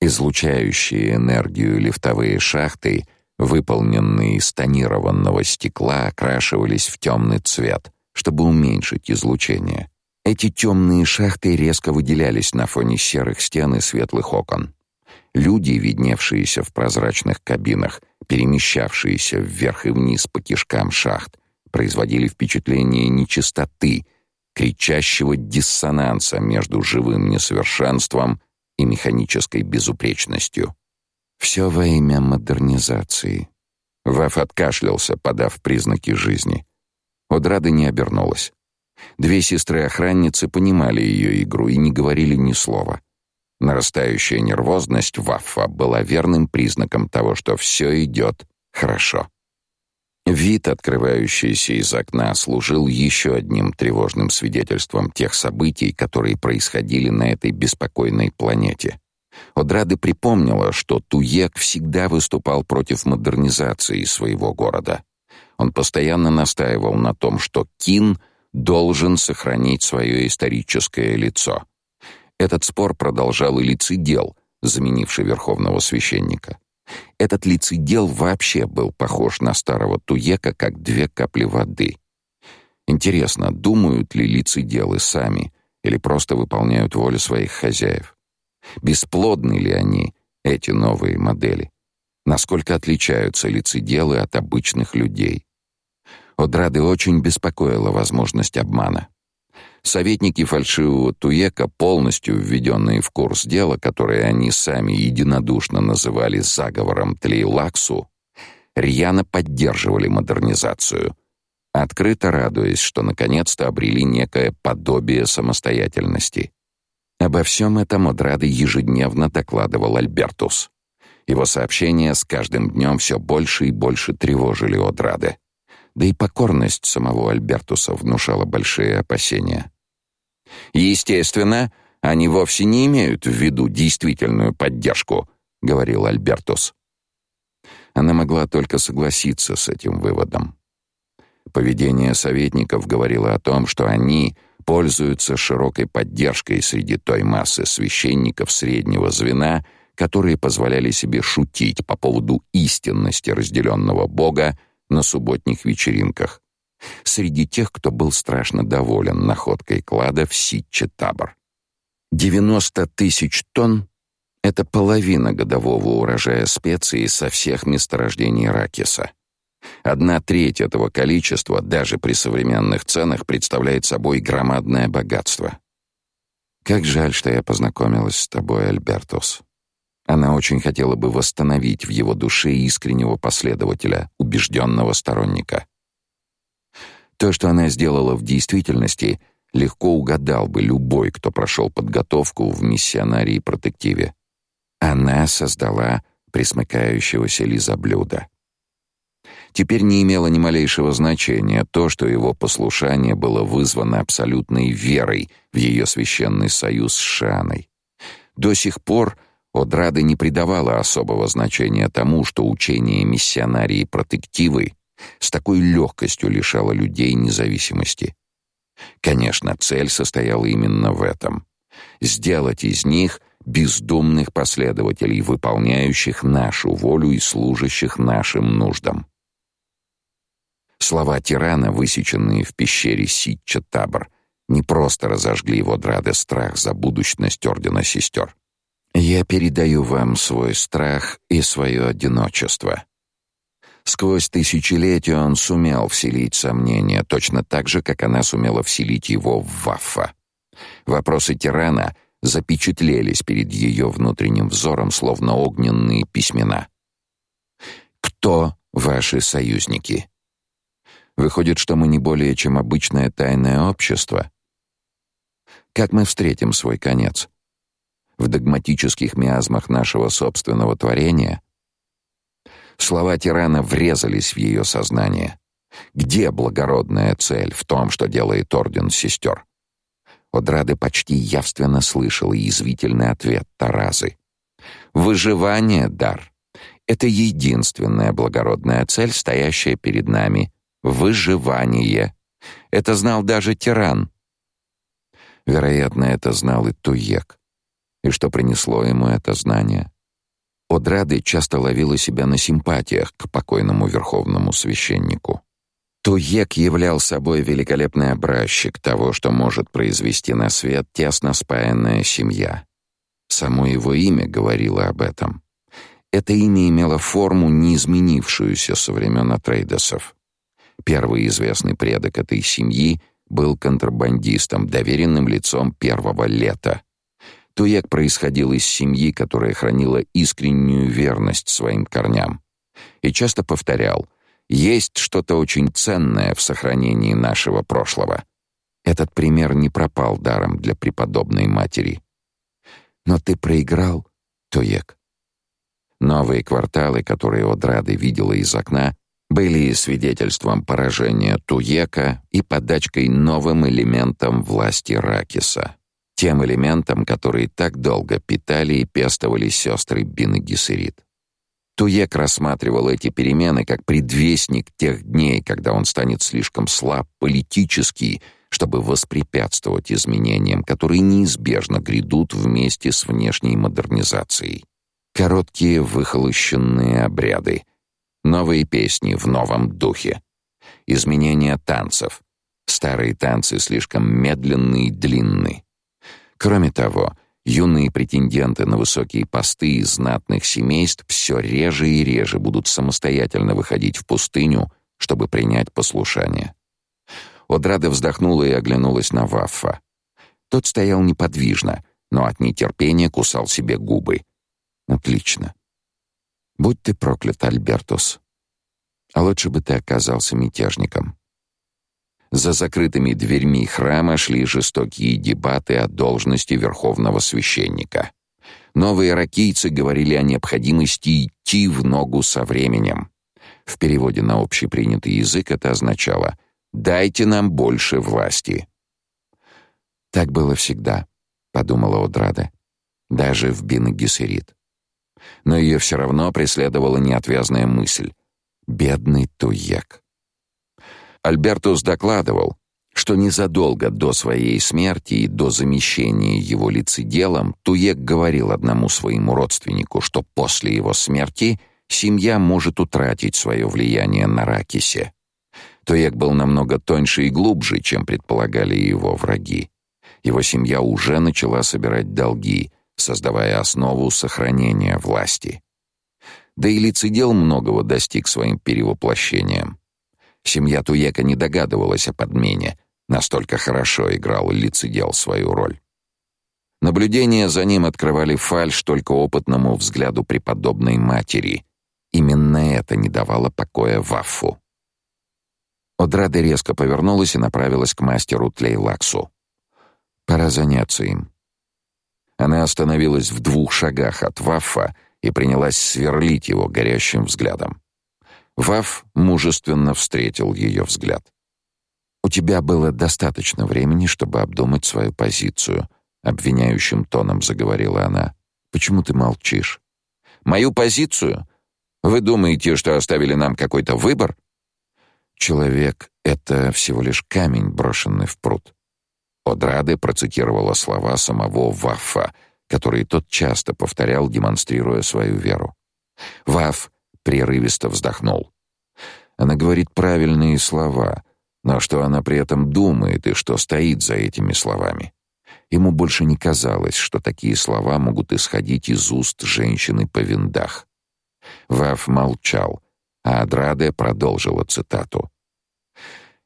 A: Излучающие энергию лифтовые шахты, выполненные из тонированного стекла, окрашивались в темный цвет, чтобы уменьшить излучение. Эти темные шахты резко выделялись на фоне серых стен и светлых окон. Люди, видневшиеся в прозрачных кабинах, перемещавшиеся вверх и вниз по кишкам шахт, производили впечатление нечистоты, кричащего диссонанса между живым несовершенством и механической безупречностью. Все во имя модернизации. Ваф откашлялся, подав признаки жизни. Одрада не обернулась. Две сестры-охранницы понимали ее игру и не говорили ни слова. Нарастающая нервозность Ваффа была верным признаком того, что все идет хорошо. Вид, открывающийся из окна, служил еще одним тревожным свидетельством тех событий, которые происходили на этой беспокойной планете. Одрады припомнила, что Туек всегда выступал против модернизации своего города. Он постоянно настаивал на том, что Кин должен сохранить свое историческое лицо. Этот спор продолжал и лицедел, заменивший верховного священника. Этот лицедел вообще был похож на старого Туека, как две капли воды. Интересно, думают ли лицеделы сами или просто выполняют волю своих хозяев? Бесплодны ли они, эти новые модели? Насколько отличаются лицеделы от обычных людей? Одрады очень беспокоила возможность обмана. Советники фальшивого Туека, полностью введенные в курс дела, которое они сами единодушно называли заговором Тлейлаксу, рьяно поддерживали модернизацию, открыто радуясь, что наконец-то обрели некое подобие самостоятельности. Обо всем этом Одрады ежедневно докладывал Альбертус. Его сообщения с каждым днем все больше и больше тревожили Одрады. Да и покорность самого Альбертуса внушала большие опасения. Естественно, они вовсе не имеют в виду действительную поддержку, говорил Альбертус. Она могла только согласиться с этим выводом. Поведение советников говорило о том, что они пользуются широкой поддержкой среди той массы священников среднего звена, которые позволяли себе шутить по поводу истинности разделенного Бога на субботних вечеринках. Среди тех, кто был страшно доволен находкой клада в Ситче-Табор. 90 тысяч тонн — это половина годового урожая специй со всех месторождений Ракиса. Одна треть этого количества, даже при современных ценах, представляет собой громадное богатство. Как жаль, что я познакомилась с тобой, Альбертус. Она очень хотела бы восстановить в его душе искреннего последователя, убежденного сторонника. То, что она сделала в действительности, легко угадал бы любой, кто прошел подготовку в миссионарии протективе. Она создала присмыкающегося лизоблюда. Теперь не имело ни малейшего значения то, что его послушание было вызвано абсолютной верой в ее священный союз с Шаной. До сих пор Одрада не придавала особого значения тому, что учение миссионарии протективы с такой легкостью лишало людей независимости. Конечно, цель состояла именно в этом сделать из них бездумных последователей, выполняющих нашу волю и служащих нашим нуждам. Слова тирана, высеченные в пещере Ситча-Табор, не просто разожгли его драды страх за будущность Ордена Сестер. «Я передаю вам свой страх и свое одиночество». Сквозь тысячелетия он сумел вселить сомнения, точно так же, как она сумела вселить его в Ваффа. Вопросы тирана запечатлелись перед ее внутренним взором, словно огненные письмена. «Кто ваши союзники?» Выходит, что мы не более чем обычное тайное общество. Как мы встретим свой конец? В догматических миазмах нашего собственного творения? Слова тирана врезались в ее сознание. Где благородная цель в том, что делает орден сестер? Одрады почти явственно слышал язвительный ответ Таразы. Выживание, дар. Это единственная благородная цель, стоящая перед нами Выживание. Это знал даже тиран. Вероятно, это знал и Туек. И что принесло ему это знание? Одрады часто ловила себя на симпатиях к покойному верховному священнику. Туек являл собой великолепный образчик того, что может произвести на свет тесно спаянная семья. Само его имя говорило об этом. Это имя имело форму, не изменившуюся со времен Атрейдесов. Первый известный предок этой семьи был контрабандистом, доверенным лицом первого лета. Туек происходил из семьи, которая хранила искреннюю верность своим корням. И часто повторял, есть что-то очень ценное в сохранении нашего прошлого. Этот пример не пропал даром для преподобной матери. Но ты проиграл, Туек. Новые кварталы, которые Одрады видела из окна, были свидетельством поражения Туека и подачкой новым элементам власти Ракиса. Тем элементом, который так долго питали и пестовали сестры Бин и Гессерит. Туек рассматривал эти перемены как предвестник тех дней, когда он станет слишком слаб политически, чтобы воспрепятствовать изменениям, которые неизбежно грядут вместе с внешней модернизацией. Короткие выхолощенные обряды, новые песни в новом духе, изменения танцев. Старые танцы слишком медленные и длинные. Кроме того, юные претенденты на высокие посты из знатных семейств все реже и реже будут самостоятельно выходить в пустыню, чтобы принять послушание. Одрада вздохнула и оглянулась на Ваффа. Тот стоял неподвижно, но от нетерпения кусал себе губы. Отлично. Будь ты проклят, Альбертус. А лучше бы ты оказался мятежником. За закрытыми дверьми храма шли жестокие дебаты о должности верховного священника. Новые ракийцы говорили о необходимости идти в ногу со временем. В переводе на общепринятый язык это означало «дайте нам больше власти». «Так было всегда», — подумала Одрада, — «даже в Бин-Гессерит» но ее все равно преследовала неотвязная мысль. Бедный Туек. Альбертус докладывал, что незадолго до своей смерти и до замещения его лицеделом Туек говорил одному своему родственнику, что после его смерти семья может утратить свое влияние на Ракисе. Туек был намного тоньше и глубже, чем предполагали его враги. Его семья уже начала собирать долги, создавая основу сохранения власти. Да и лицедел многого достиг своим перевоплощением. Семья Туека не догадывалась о подмене, настолько хорошо играл лицедел свою роль. Наблюдения за ним открывали фальшь только опытному взгляду преподобной матери. Именно это не давало покоя Ваффу. Одрада резко повернулась и направилась к мастеру Тлейлаксу. Пора заняться им. Она остановилась в двух шагах от Ваффа и принялась сверлить его горящим взглядом. Ваф мужественно встретил ее взгляд. «У тебя было достаточно времени, чтобы обдумать свою позицию», — обвиняющим тоном заговорила она. «Почему ты молчишь?» «Мою позицию? Вы думаете, что оставили нам какой-то выбор?» «Человек — это всего лишь камень, брошенный в пруд. Одрады процитировала слова самого Ваффа, которые тот часто повторял, демонстрируя свою веру. Ваф прерывисто вздохнул. Она говорит правильные слова, но что она при этом думает и что стоит за этими словами? Ему больше не казалось, что такие слова могут исходить из уст женщины по виндах. Ваф молчал, а Адраде продолжила цитату.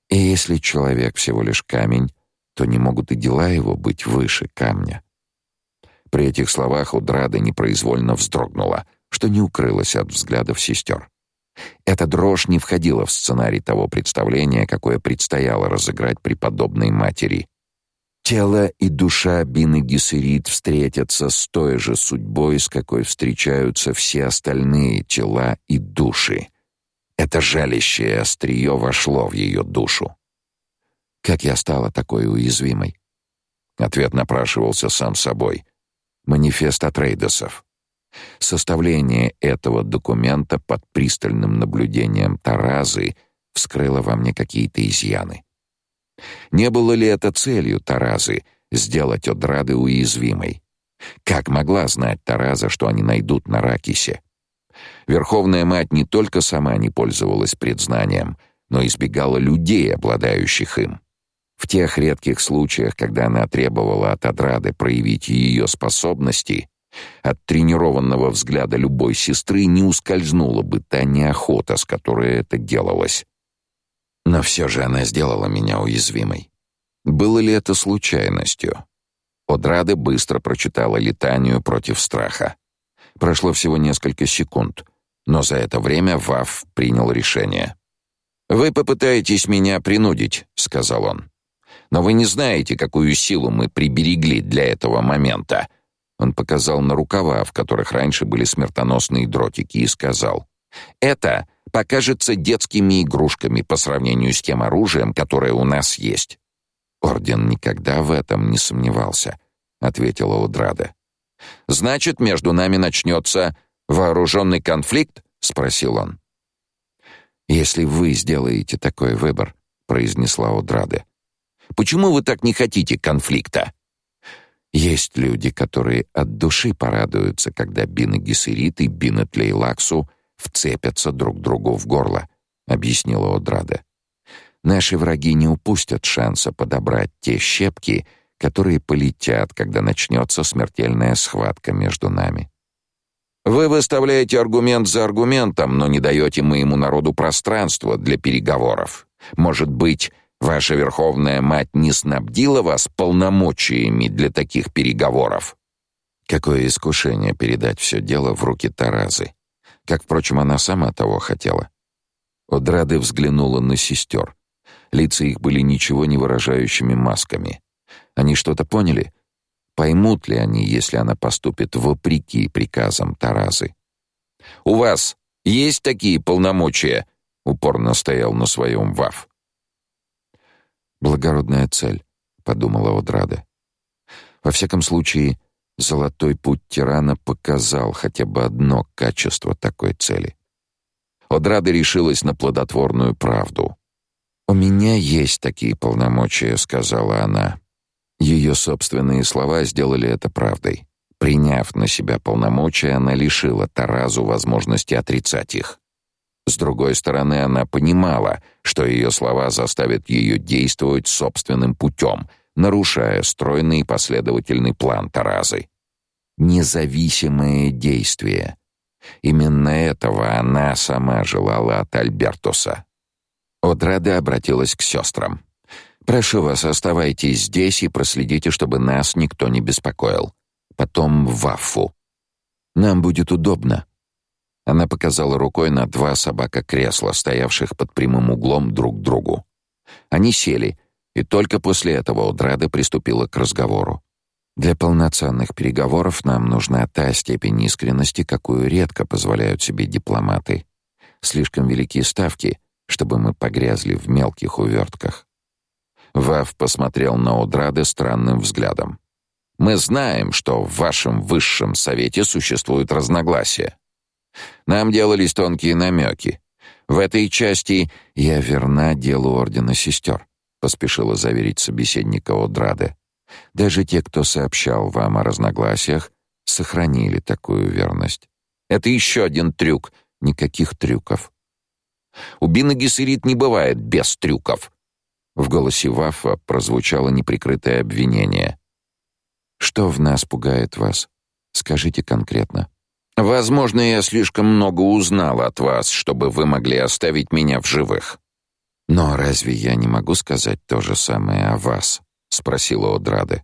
A: «И если человек всего лишь камень, то не могут и дела его быть выше камня. При этих словах Удрада непроизвольно вздрогнула, что не укрылось от взглядов сестер. Эта дрожь не входила в сценарий того представления, какое предстояло разыграть при подобной матери. Тело и душа Бины Гессерит встретятся с той же судьбой, с какой встречаются все остальные тела и души. Это жалящее острие вошло в ее душу. Как я стала такой уязвимой? Ответ напрашивался сам собой. Манифест от Рейдосов. Составление этого документа под пристальным наблюдением Таразы вскрыло во мне какие-то изъяны. Не было ли это целью Таразы сделать Одрады уязвимой? Как могла знать Тараза, что они найдут на Ракисе? Верховная мать не только сама не пользовалась предзнанием, но избегала людей, обладающих им. В тех редких случаях, когда она требовала от Адрады проявить ее способности, от тренированного взгляда любой сестры не ускользнула бы та неохота, с которой это делалось. Но все же она сделала меня уязвимой. Было ли это случайностью? Одрада быстро прочитала летанию против страха. Прошло всего несколько секунд, но за это время Вав принял решение. «Вы попытаетесь меня принудить», — сказал он. Но вы не знаете, какую силу мы приберегли для этого момента. Он показал на рукава, в которых раньше были смертоносные дротики, и сказал: "Это покажется детскими игрушками по сравнению с тем оружием, которое у нас есть". Орден никогда в этом не сомневался. ответила Удрада. Значит, между нами начнется вооруженный конфликт? спросил он.
C: Если вы сделаете такой выбор, произнесла Удрада.
A: Почему вы так не хотите конфликта?
C: Есть люди, которые от души порадуются, когда Бина Гессерит и Бина Тлейлаксу вцепятся друг другу в горло, объяснила Одрада. Наши враги не упустят шанса подобрать те щепки, которые полетят, когда начнется смертельная схватка между нами.
A: Вы выставляете аргумент за аргументом, но не даете моему народу пространства для переговоров. Может быть, Ваша верховная мать не снабдила вас полномочиями для таких переговоров.
C: Какое искушение передать все дело в руки Таразы. Как, впрочем, она сама того хотела. Одрады взглянула на сестер. Лица их были ничего не выражающими масками. Они что-то поняли? Поймут ли они, если она поступит вопреки приказам Таразы?
A: «У вас есть такие полномочия?» — упорно стоял на своем Вав.
C: Благородная цель, подумала Одрада. Во всяком случае, золотой путь тирана показал хотя бы одно качество такой цели.
A: Одрада решилась на плодотворную правду.
C: У меня есть такие полномочия, сказала она. Ее собственные слова сделали это правдой. Приняв на себя полномочия, она лишила Таразу возможности отрицать их. С другой стороны, она понимала, что ее слова заставят ее действовать собственным путем, нарушая стройный и последовательный план Таразы. Независимое действие. Именно этого она сама желала от Альбертуса. Одрада обратилась к сестрам. «Прошу вас, оставайтесь здесь и проследите, чтобы нас никто не беспокоил. Потом в Ваффу. Нам будет удобно». Она показала рукой на два собака-кресла, стоявших под прямым углом друг к другу. Они сели, и только после этого Удрада приступила к разговору. Для полноценных переговоров нам нужна та степень искренности, какую редко позволяют себе дипломаты. Слишком велики ставки, чтобы мы погрязли в мелких увертках. Вав посмотрел на Удрада странным взглядом.
A: Мы знаем, что в вашем высшем совете существуют разногласия. Нам делались тонкие намеки. В этой части
C: я верна делу ордена сестер», — поспешила заверить собеседника Одраде. Даже те, кто сообщал вам о разногласиях, сохранили такую верность.
A: Это еще один трюк.
C: Никаких трюков.
A: У Гессерит не бывает без трюков.
C: В голосе Вафа прозвучало неприкрытое обвинение. Что в нас пугает вас? Скажите конкретно.
A: Возможно, я слишком много узнал от вас, чтобы вы могли оставить меня в живых.
C: Но разве я не могу сказать то же самое о вас? спросила Одраде.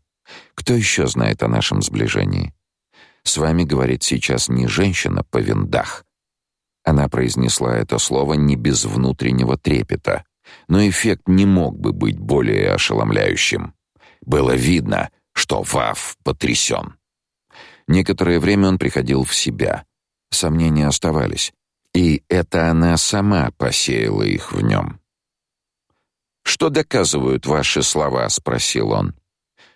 C: Кто еще знает о нашем сближении? С вами говорит сейчас не женщина по виндах. Она произнесла это слово не без внутреннего трепета, но эффект не мог бы быть более ошеломляющим. Было видно, что Вав потрясен. Некоторое время он приходил в себя. Сомнения оставались, и это она сама посеяла их в нем.
A: Что доказывают ваши слова, спросил он.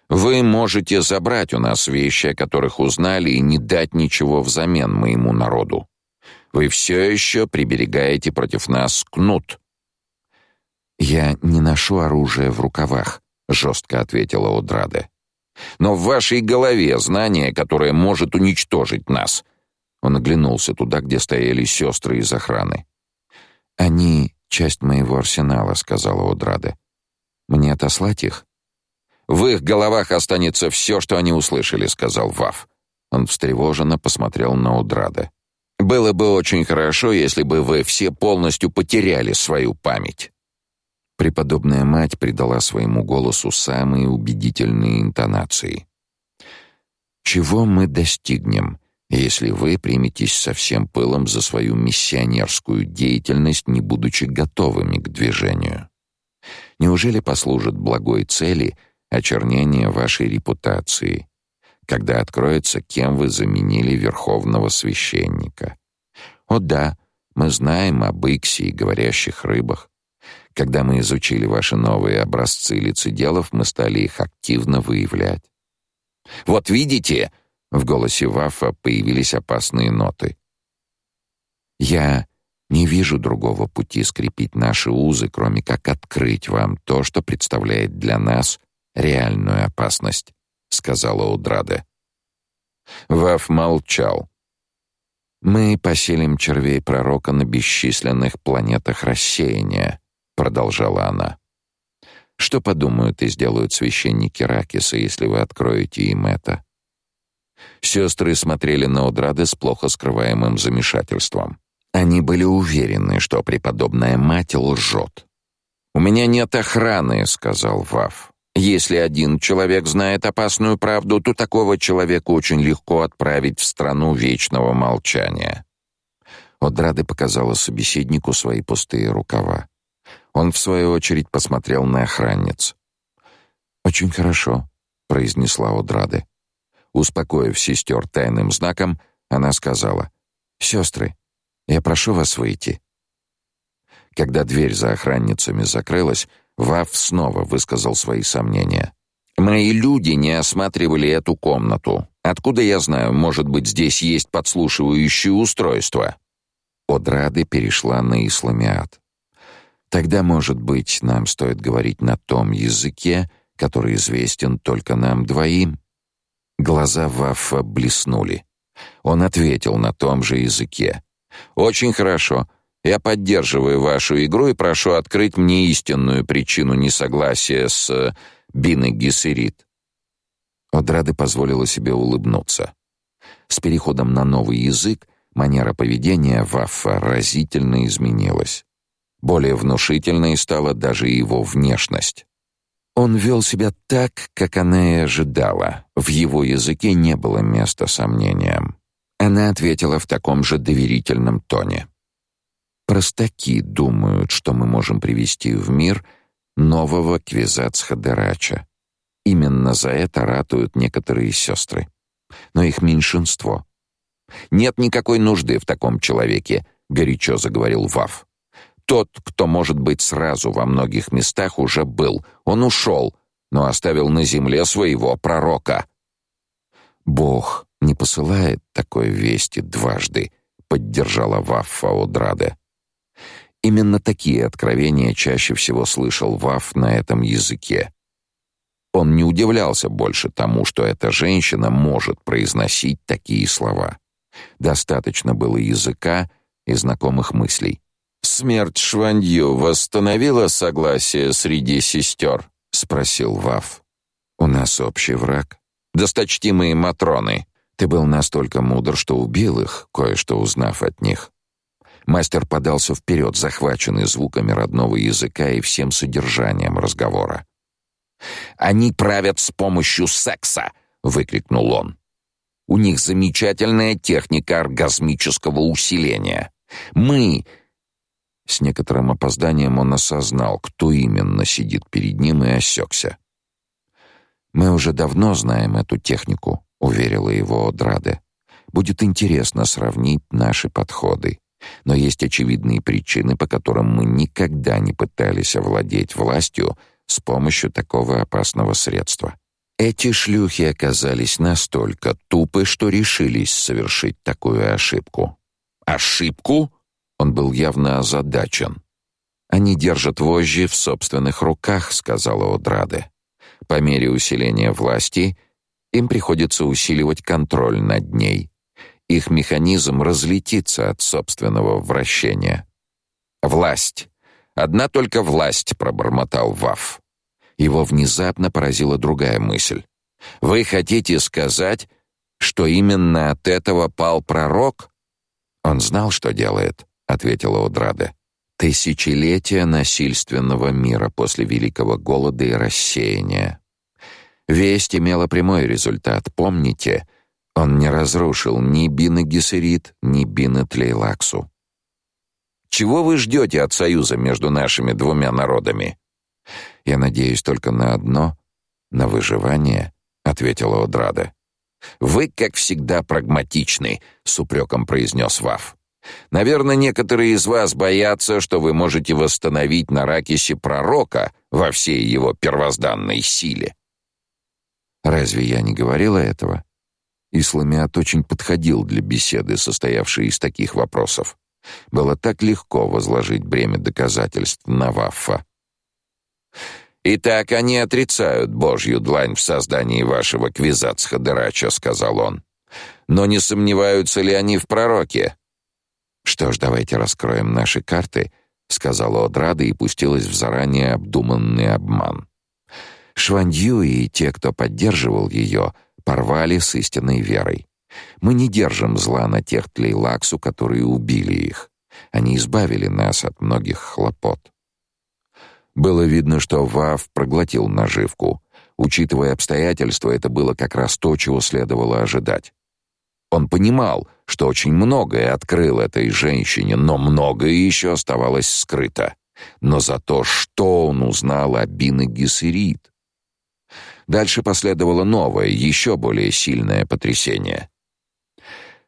A: Вы можете забрать у нас вещи, о которых узнали, и не дать ничего взамен моему народу. Вы все еще приберегаете против нас кнут.
C: Я не ношу оружие в рукавах, жестко ответила Одраде.
A: Но в вашей голове знание, которое может уничтожить нас.
C: Он оглянулся туда, где стояли сестры из охраны. Они часть моего арсенала, сказала Одрада. Мне отослать их?
A: В их головах останется все, что они услышали, сказал Вав.
C: Он встревоженно посмотрел на Одрада.
A: Было бы очень хорошо, если бы вы все полностью потеряли свою память.
C: Преподобная мать придала своему голосу самые убедительные интонации. Чего мы достигнем, если вы приметесь со всем пылом за свою миссионерскую деятельность, не будучи готовыми к движению? Неужели послужит благой цели очернение вашей репутации, когда откроется, кем вы заменили верховного священника? О да, мы знаем об Иксе и говорящих рыбах, когда мы изучили ваши новые образцы лицеделов, мы стали их активно выявлять.
A: Вот видите, в голосе Вафа появились опасные ноты.
C: Я не вижу другого пути скрепить наши узы, кроме как открыть вам то, что представляет для нас реальную опасность, сказала Удраде.
A: Ваф молчал.
C: Мы поселим червей пророка на бесчисленных планетах рассеяния, продолжала она. Что подумают и сделают священники Ракиса, если вы откроете им это? Сестры смотрели на Одрады с плохо скрываемым замешательством. Они были уверены, что преподобная мать лжет.
A: «У меня нет охраны», — сказал Ваф. «Если один человек знает опасную правду, то такого человека очень легко отправить в страну вечного молчания».
C: Одрады показала собеседнику свои пустые рукава. Он, в свою очередь, посмотрел на охранниц. «Очень хорошо», — произнесла Одрады. Успокоив сестер тайным знаком, она сказала, «Сестры, я прошу вас выйти». Когда дверь за охранницами закрылась, Вав снова высказал свои сомнения.
A: «Мои люди не осматривали эту комнату. Откуда я знаю, может быть, здесь есть подслушивающее устройство?»
C: Одрады перешла на исламиат. Тогда, может быть, нам стоит говорить на том языке, который известен только нам двоим. Глаза Ваффа блеснули. Он ответил на том же языке.
A: Очень хорошо. Я поддерживаю вашу игру и прошу открыть мне истинную причину несогласия с э, Биной Гессерит.
C: Одрады позволила себе улыбнуться. С переходом на новый язык манера поведения Ваффа разительно изменилась. Более внушительной стала даже его внешность. Он вел себя так, как она и ожидала. В его языке не было места сомнениям. Она ответила в таком же доверительном тоне. Простаки думают, что мы можем привести в мир нового Квизацхадерача. Именно за это ратуют некоторые сестры. Но их меньшинство.
A: Нет никакой нужды в таком человеке, горячо заговорил Вав. Тот, кто может быть сразу во многих местах, уже был. Он ушел, но оставил на земле своего пророка.
C: Бог не посылает такой вести дважды, поддержала Ваффа Одраде. Именно такие откровения чаще всего слышал Ваф на этом языке. Он не удивлялся больше тому, что эта женщина может произносить такие слова. Достаточно было языка и знакомых мыслей.
A: Смерть Шванью восстановила согласие среди сестер?» — спросил Ваф.
C: У нас общий враг.
A: Досточтимые матроны.
C: Ты был настолько мудр, что убил их, кое-что узнав от них. Мастер подался вперед, захваченный звуками родного языка и всем содержанием разговора.
A: «Они правят с помощью секса!» — выкрикнул он. «У них замечательная техника оргазмического усиления. Мы
C: с некоторым опозданием он осознал, кто именно сидит перед ним и осекся. Мы уже давно знаем эту технику, уверила его Одраде. Будет интересно сравнить наши подходы. Но есть очевидные причины, по которым мы никогда не пытались овладеть властью с помощью такого опасного средства. Эти шлюхи оказались настолько тупы, что решились совершить такую ошибку.
A: Ошибку?
C: Он был явно озадачен. Они держат вожжи в собственных руках, сказала Одраде. По мере усиления власти им приходится усиливать контроль над ней. Их механизм разлетится от собственного вращения.
A: Власть. Одна только власть, пробормотал Ваф.
C: Его внезапно поразила другая мысль.
A: Вы хотите сказать, что именно от этого пал пророк?
C: Он знал, что делает ответила Одрада. Тысячелетия насильственного мира после великого голода и рассеяния. Весть имела прямой результат, помните? Он не разрушил ни Бины Гессерит, ни Бины Тлейлаксу.
A: Чего вы ждете от союза между нашими двумя народами?
C: Я надеюсь только на одно, на выживание, ответила Одрада.
A: Вы, как всегда, прагматичны, с упреком произнес Ваф. Наверное, некоторые из вас боятся, что вы можете восстановить на Ракисе пророка во всей его первозданной силе.
C: Разве я не говорила этого? Исламиат очень подходил для беседы, состоявшей из таких вопросов. Было так легко возложить бремя доказательств на Ваффа.
A: «Итак, они отрицают Божью длань в создании вашего Квизацхадырача», — сказал он. «Но не сомневаются ли они в пророке?»
C: «Что ж, давайте раскроем наши карты», — сказала Одрада и пустилась в заранее обдуманный обман. Швандью и те, кто поддерживал ее, порвали с истинной верой. Мы не держим зла на тех тлейлаксу, которые убили их. Они избавили нас от многих хлопот. Было видно, что Вав проглотил наживку. Учитывая обстоятельства, это было как раз то, чего следовало ожидать. Он понимал, что очень многое открыл этой женщине, но многое еще оставалось скрыто. Но за то, что он узнал о Бине Гессерит. Дальше последовало новое, еще более сильное потрясение.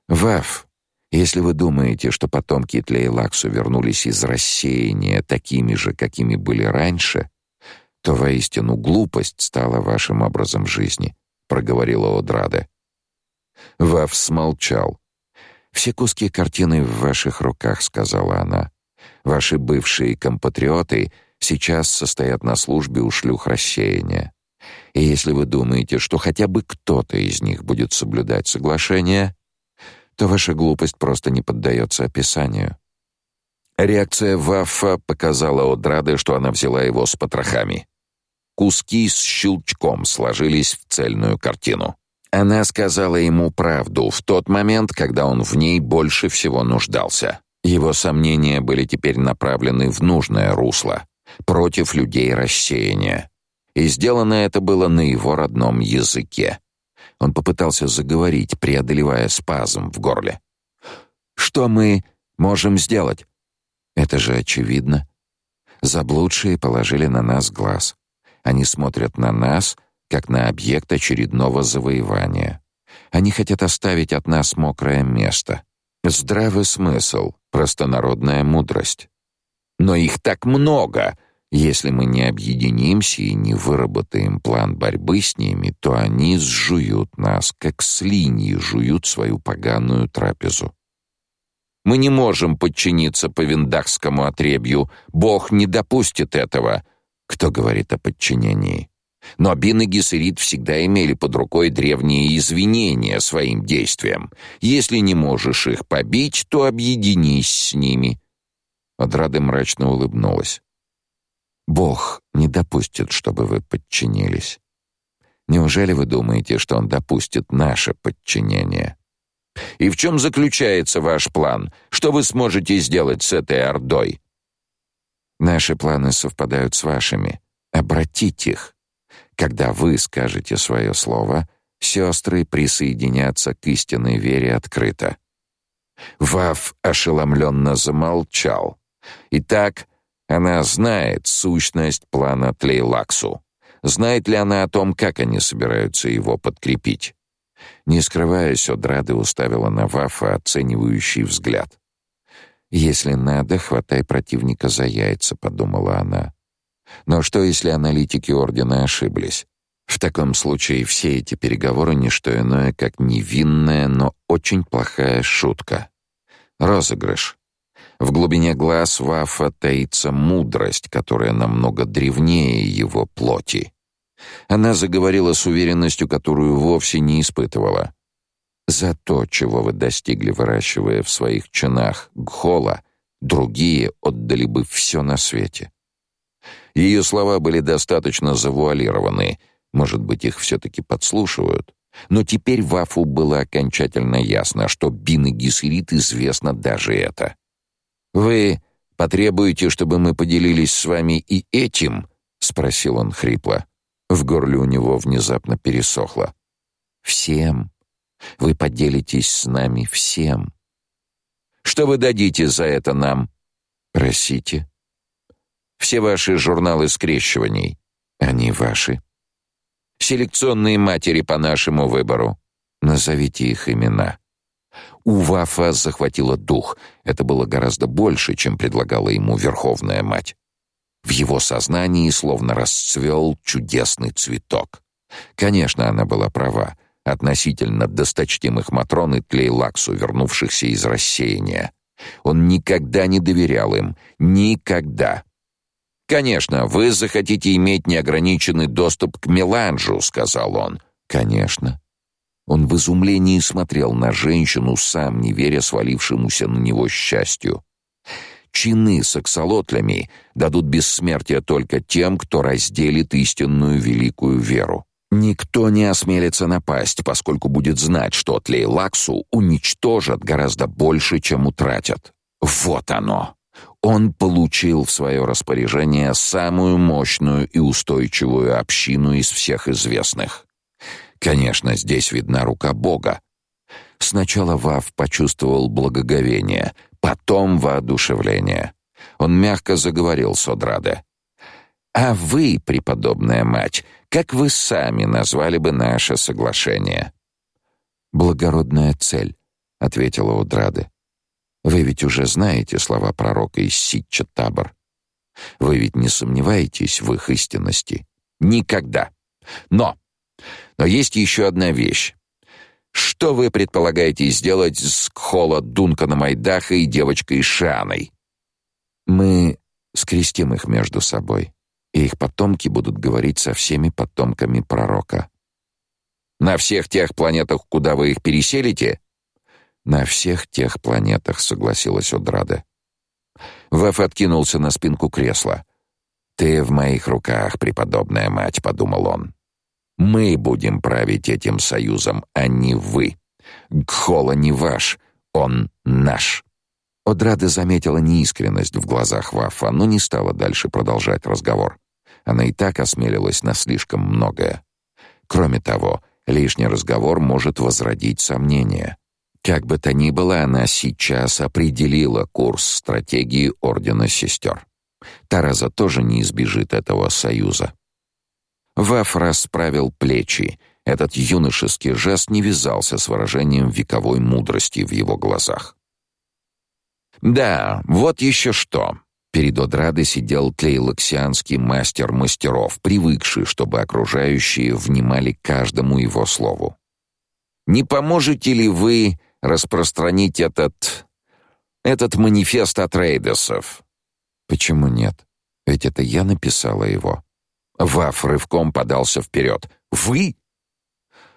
C: «Вав, если вы думаете, что потомки Тлейлаксу вернулись из рассеяния такими же, какими были раньше, то воистину глупость стала вашим образом жизни, проговорила Одрада. Вав смолчал. Все куски картины в ваших руках, сказала она. Ваши бывшие компатриоты сейчас состоят на службе у шлюх рассеяния. И если вы думаете, что хотя бы кто-то из них будет соблюдать соглашение, то ваша глупость просто не поддается описанию. Реакция Ваффа показала Одраде, что она взяла его с потрохами. Куски с щелчком сложились в цельную картину. Она сказала ему правду в тот момент, когда он в ней больше всего нуждался. Его сомнения были теперь направлены в нужное русло, против людей рассеяния. И сделано это было на его родном языке. Он попытался заговорить, преодолевая спазм в горле. Что мы можем сделать? Это же очевидно. Заблудшие положили на нас глаз. Они смотрят на нас, как на объект очередного завоевания. Они хотят оставить от нас мокрое место. Здравый смысл, простонародная мудрость. Но их так много, если мы не объединимся и не выработаем план борьбы с ними, то они сжуют нас, как слиньи жуют свою поганую трапезу. Мы не можем подчиниться повиндахскому отребью. Бог не допустит этого. Кто говорит о подчинении? Но Абин и Гессерит всегда имели под рукой древние извинения своим действиям. Если не можешь их побить, то объединись с ними. Адрада мрачно улыбнулась. Бог не допустит, чтобы вы подчинились. Неужели вы думаете, что он допустит наше подчинение? И в чем заключается ваш план? Что вы сможете сделать с этой ордой? Наши планы совпадают с вашими. Обратить их. Когда вы скажете свое слово, сестры присоединятся к истинной вере открыто. Вав ошеломленно замолчал. Итак, она знает сущность плана Тлейлаксу. Знает ли она о том, как они собираются его подкрепить? Не скрываясь, Одрады уставила на Вафа оценивающий взгляд. «Если надо, хватай противника за яйца», — подумала она. Но что, если аналитики Ордена ошиблись? В таком случае все эти переговоры — не что иное, как невинная, но очень плохая шутка. Розыгрыш. В глубине глаз Вафа таится мудрость, которая намного древнее его плоти. Она заговорила с уверенностью, которую вовсе не испытывала. За то, чего вы достигли, выращивая в своих чинах гхола, другие отдали бы все на свете. Ее слова были достаточно завуалированы, может быть, их все-таки подслушивают. Но теперь Вафу было окончательно ясно, что Бин и Гисрит известно даже это. Вы потребуете, чтобы мы поделились с вами и этим? спросил он хрипло. В горле у него внезапно пересохло. Всем. Вы поделитесь с нами всем. Что вы дадите за это нам? Просите. Все ваши журналы скрещиваний. Они ваши. Селекционные матери по нашему выбору. Назовите их имена. У Вафа захватило дух. Это было гораздо больше, чем предлагала ему Верховная Мать. В его сознании словно расцвел чудесный цветок.
A: Конечно, она была права относительно досточтимых Матрон и Тлейлаксу, вернувшихся из рассеяния. Он никогда не доверял им. Никогда. «Конечно, вы захотите иметь неограниченный доступ к меланжу», — сказал он. «Конечно». Он в изумлении смотрел на женщину, сам не веря свалившемуся на него счастью. Чины с аксолотлями дадут бессмертие только тем, кто разделит истинную великую веру. Никто не осмелится напасть, поскольку будет знать, что Тлейлаксу уничтожат гораздо больше, чем утратят. Вот оно. Он получил в свое распоряжение самую мощную и устойчивую общину из всех известных. Конечно, здесь видна рука Бога. Сначала Вав почувствовал благоговение, потом воодушевление. Он мягко заговорил с Одраде. «А вы, преподобная мать, как вы сами назвали бы наше соглашение?»
C: «Благородная цель», — ответила Одраде. «Вы ведь уже знаете слова пророка из Ситча Табор. Вы ведь не сомневаетесь в их истинности?»
A: «Никогда. Но но есть еще одна вещь. Что вы предполагаете сделать с Кхола Дунканом Айдаха и девочкой Шаной?
C: Мы скрестим их между собой, и их потомки будут говорить со всеми потомками пророка.
A: На всех тех планетах, куда вы их переселите?
C: На всех тех планетах, согласилась Одрада.
A: Вэф откинулся на спинку кресла. Ты в моих руках, преподобная мать, подумал он. Мы будем править этим союзом, а не вы. Гхола не ваш, он наш.
C: Одрада заметила неискренность в глазах Вафа, но не стала дальше продолжать разговор. Она и так осмелилась на слишком многое. Кроме того, лишний разговор может возродить сомнения. Как бы то ни было, она сейчас определила курс стратегии Ордена Сестер. Тараза тоже не избежит этого союза. Ваф расправил плечи. Этот юношеский жест не вязался с выражением вековой мудрости в его глазах.
A: «Да, вот еще что!»
C: Перед Одрадой сидел тлейлоксианский мастер мастеров, привыкший, чтобы окружающие внимали каждому его слову.
A: «Не поможете ли вы распространить этот... этот манифест от Рейдесов?»
C: «Почему нет? Ведь это я написала его».
A: Ваф рывком подался вперед. «Вы?»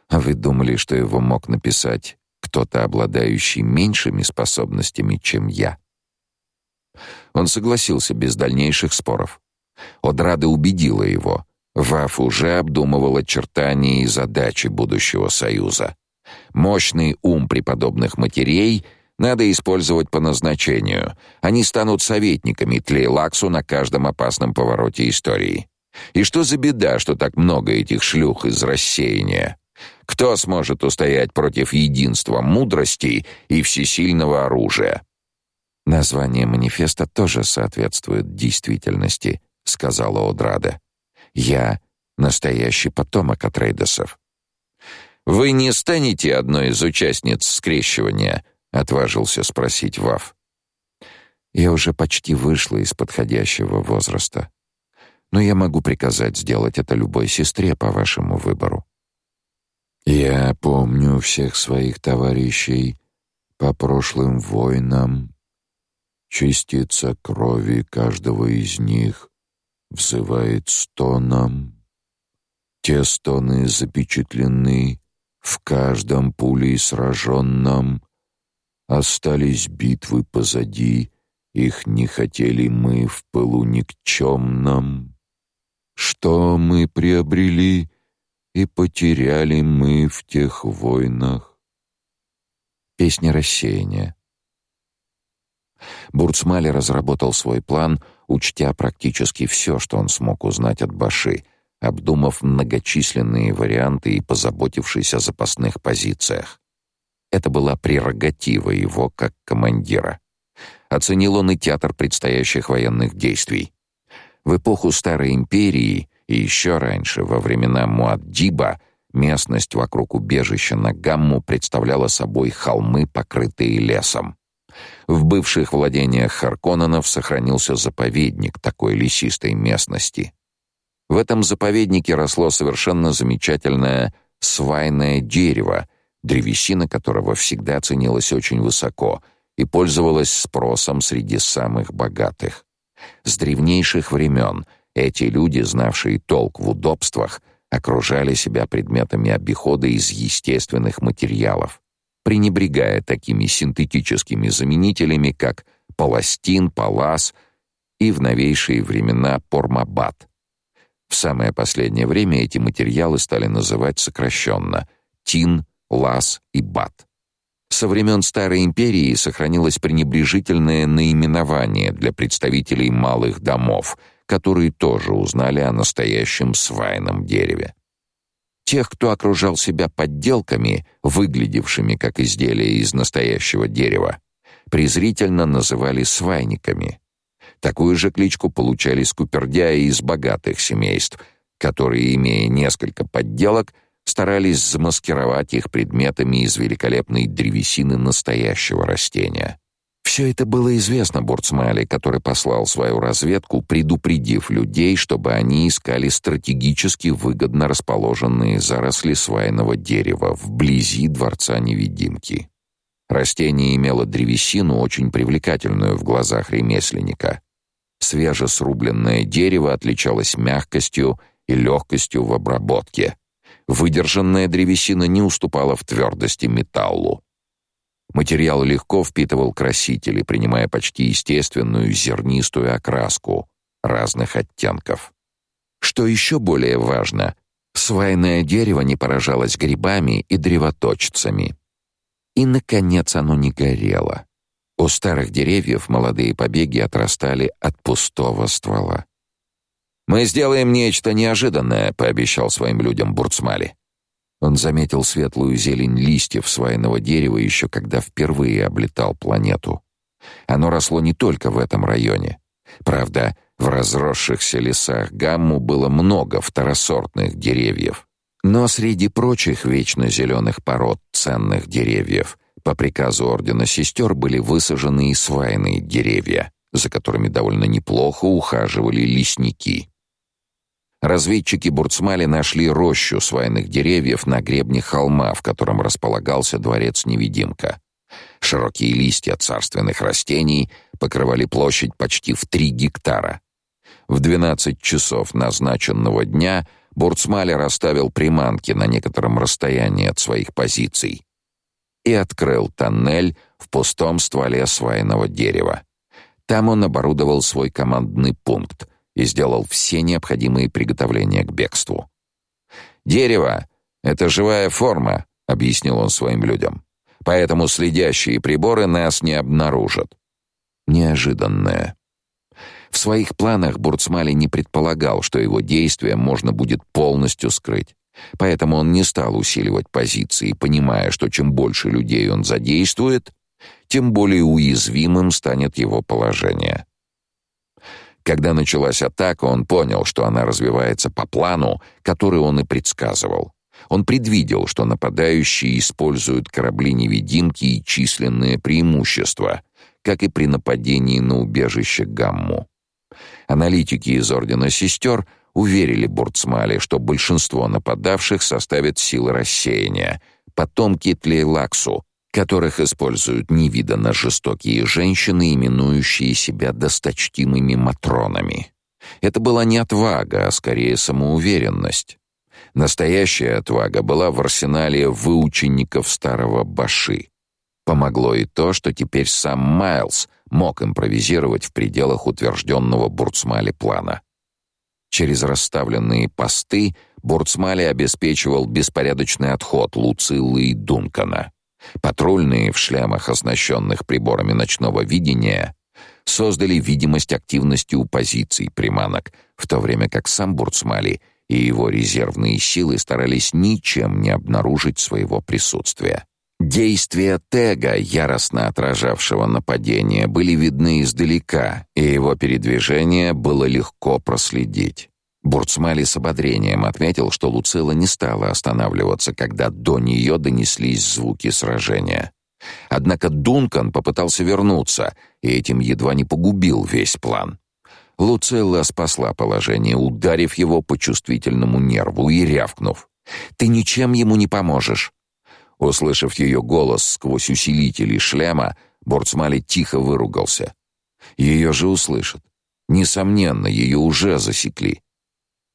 C: «А вы думали, что его мог написать кто-то, обладающий меньшими способностями, чем я?» Он согласился без дальнейших споров. Одрада убедила его. Ваф уже обдумывал очертания и задачи будущего союза. Мощный ум преподобных матерей надо использовать по назначению. Они станут советниками Тлейлаксу на каждом опасном повороте истории. И что за беда, что так много этих шлюх из рассеяния? Кто сможет устоять против единства мудрости и всесильного оружия? Название манифеста тоже соответствует действительности, сказала Одрада. Я настоящий потомок Атрейдесов.
A: Вы не станете одной из участниц скрещивания, отважился спросить Вав.
C: Я уже почти вышла из подходящего возраста но я могу приказать сделать это любой сестре по вашему выбору. Я помню всех своих товарищей по прошлым войнам. Частица крови каждого из них взывает стоном. Те стоны запечатлены в каждом пулей сраженном. Остались битвы позади, их не хотели мы в пылу никчемном. Что мы приобрели и потеряли мы в тех войнах? Песня рассеяния. Бурцмали разработал свой план, учтя практически все, что он смог узнать от Баши, обдумав многочисленные варианты и позаботившись о запасных позициях. Это была прерогатива его как командира. Оценил он и театр предстоящих военных действий. В эпоху Старой империи и еще раньше, во времена Муаддиба, местность вокруг убежища на Гамму представляла собой холмы, покрытые лесом. В бывших владениях Харконненов сохранился заповедник такой лесистой местности.
A: В этом заповеднике росло совершенно замечательное свайное дерево, древесина которого всегда ценилась очень высоко и пользовалась спросом среди самых богатых. С древнейших времен эти люди, знавшие толк в удобствах, окружали себя предметами обихода из естественных материалов, пренебрегая такими синтетическими заменителями, как паластин, палас и в новейшие времена пормабат. В самое последнее время эти материалы стали называть сокращенно тин, лас и бат. Со времен Старой империи сохранилось пренебрежительное наименование для представителей малых домов, которые тоже узнали о настоящем свайном дереве. Тех, кто окружал себя подделками, выглядевшими как изделия из настоящего дерева, презрительно называли свайниками. Такую же кличку получали скупердяи из богатых семейств, которые, имея несколько подделок, старались замаскировать их предметами из великолепной древесины настоящего растения. Все это было известно Бурцмале, который послал свою разведку, предупредив людей, чтобы они искали стратегически выгодно расположенные заросли свайного дерева вблизи дворца невидимки. Растение имело древесину, очень привлекательную в глазах ремесленника. Свежесрубленное дерево отличалось мягкостью и легкостью в обработке. Выдержанная древесина не уступала в твердости металлу. Материал легко впитывал красители, принимая почти естественную зернистую окраску разных оттенков. Что еще более важно, свайное дерево не поражалось грибами и древоточцами. И, наконец, оно не горело. У старых деревьев молодые побеги отрастали от пустого ствола. «Мы сделаем нечто неожиданное», — пообещал своим людям Бурцмали. Он заметил светлую зелень листьев свайного дерева еще когда впервые облетал планету. Оно росло не только в этом районе. Правда, в разросшихся лесах Гамму было много второсортных деревьев. Но среди прочих вечно зеленых пород ценных деревьев по приказу Ордена Сестер были высажены и свайные деревья, за которыми довольно неплохо ухаживали лесники. Разведчики Бурцмали нашли рощу свайных деревьев на гребне холма, в котором располагался дворец-невидимка. Широкие листья царственных растений покрывали площадь почти в три гектара. В 12 часов назначенного дня Бурцмали расставил приманки на некотором расстоянии от своих позиций и открыл тоннель в пустом стволе свайного дерева. Там он оборудовал свой командный пункт и сделал все необходимые приготовления к бегству. «Дерево — это живая форма», — объяснил он своим людям. «Поэтому следящие приборы нас не обнаружат». Неожиданное. В своих планах Бурцмали не предполагал, что его действия можно будет полностью скрыть. Поэтому он не стал усиливать позиции, понимая, что чем больше людей он задействует, тем более уязвимым станет его положение. Когда началась атака, он понял, что она развивается по плану, который он и предсказывал. Он предвидел, что нападающие используют корабли-невидимки и численные преимущества, как и при нападении на убежище Гамму. Аналитики из Ордена Сестер уверили Бурцмали, что большинство нападавших составят силы рассеяния, потомки Тлейлаксу, которых используют невиданно жестокие женщины, именующие себя досточтимыми матронами. Это была не отвага, а скорее самоуверенность. Настоящая отвага была в арсенале выучеников старого Баши. Помогло и то, что теперь сам Майлз мог импровизировать в пределах утвержденного Бурцмали плана. Через расставленные посты Бурцмали обеспечивал беспорядочный отход Луциллы и Дункана. Патрульные в шлемах, оснащенных приборами ночного видения, создали видимость активности у позиций приманок, в то время как сам Бурцмали и его резервные силы старались ничем не обнаружить своего присутствия. Действия Тега, яростно отражавшего нападение, были видны издалека, и его передвижение было легко проследить. Бурцмали с ободрением отметил, что Луцила не стала останавливаться, когда до нее донеслись звуки сражения. Однако Дункан попытался вернуться, и этим едва не погубил весь план. Луцелла спасла положение, ударив его по чувствительному нерву и рявкнув. «Ты ничем ему не поможешь!» Услышав ее голос сквозь усилители шлема, Борцмали тихо выругался. Ее же услышат. Несомненно, ее уже засекли.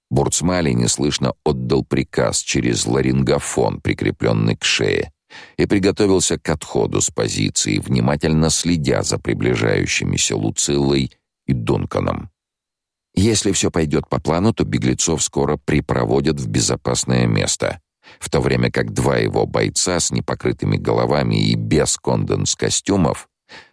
A: Бурцмали неслышно отдал приказ через ларингофон, прикрепленный к шее, и приготовился к отходу с позиции, внимательно следя за приближающимися Луцилой и Дунканом. Если все пойдет по плану, то беглецов скоро припроводят в безопасное место, в то время как два его бойца с непокрытыми головами и без конденс-костюмов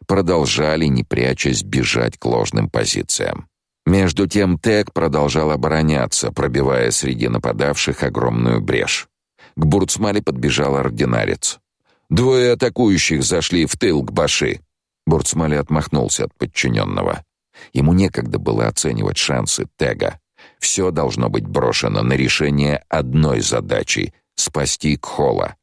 A: продолжали, не прячась, бежать к ложным позициям. Между тем Тек продолжал обороняться, пробивая среди нападавших огромную брешь. К Бурцмале подбежал ординарец. «Двое атакующих зашли в тыл к Баши!» Бурцмали отмахнулся от подчиненного. Ему некогда было оценивать шансы Тега. Все должно быть брошено на решение одной задачи — спасти Кхола.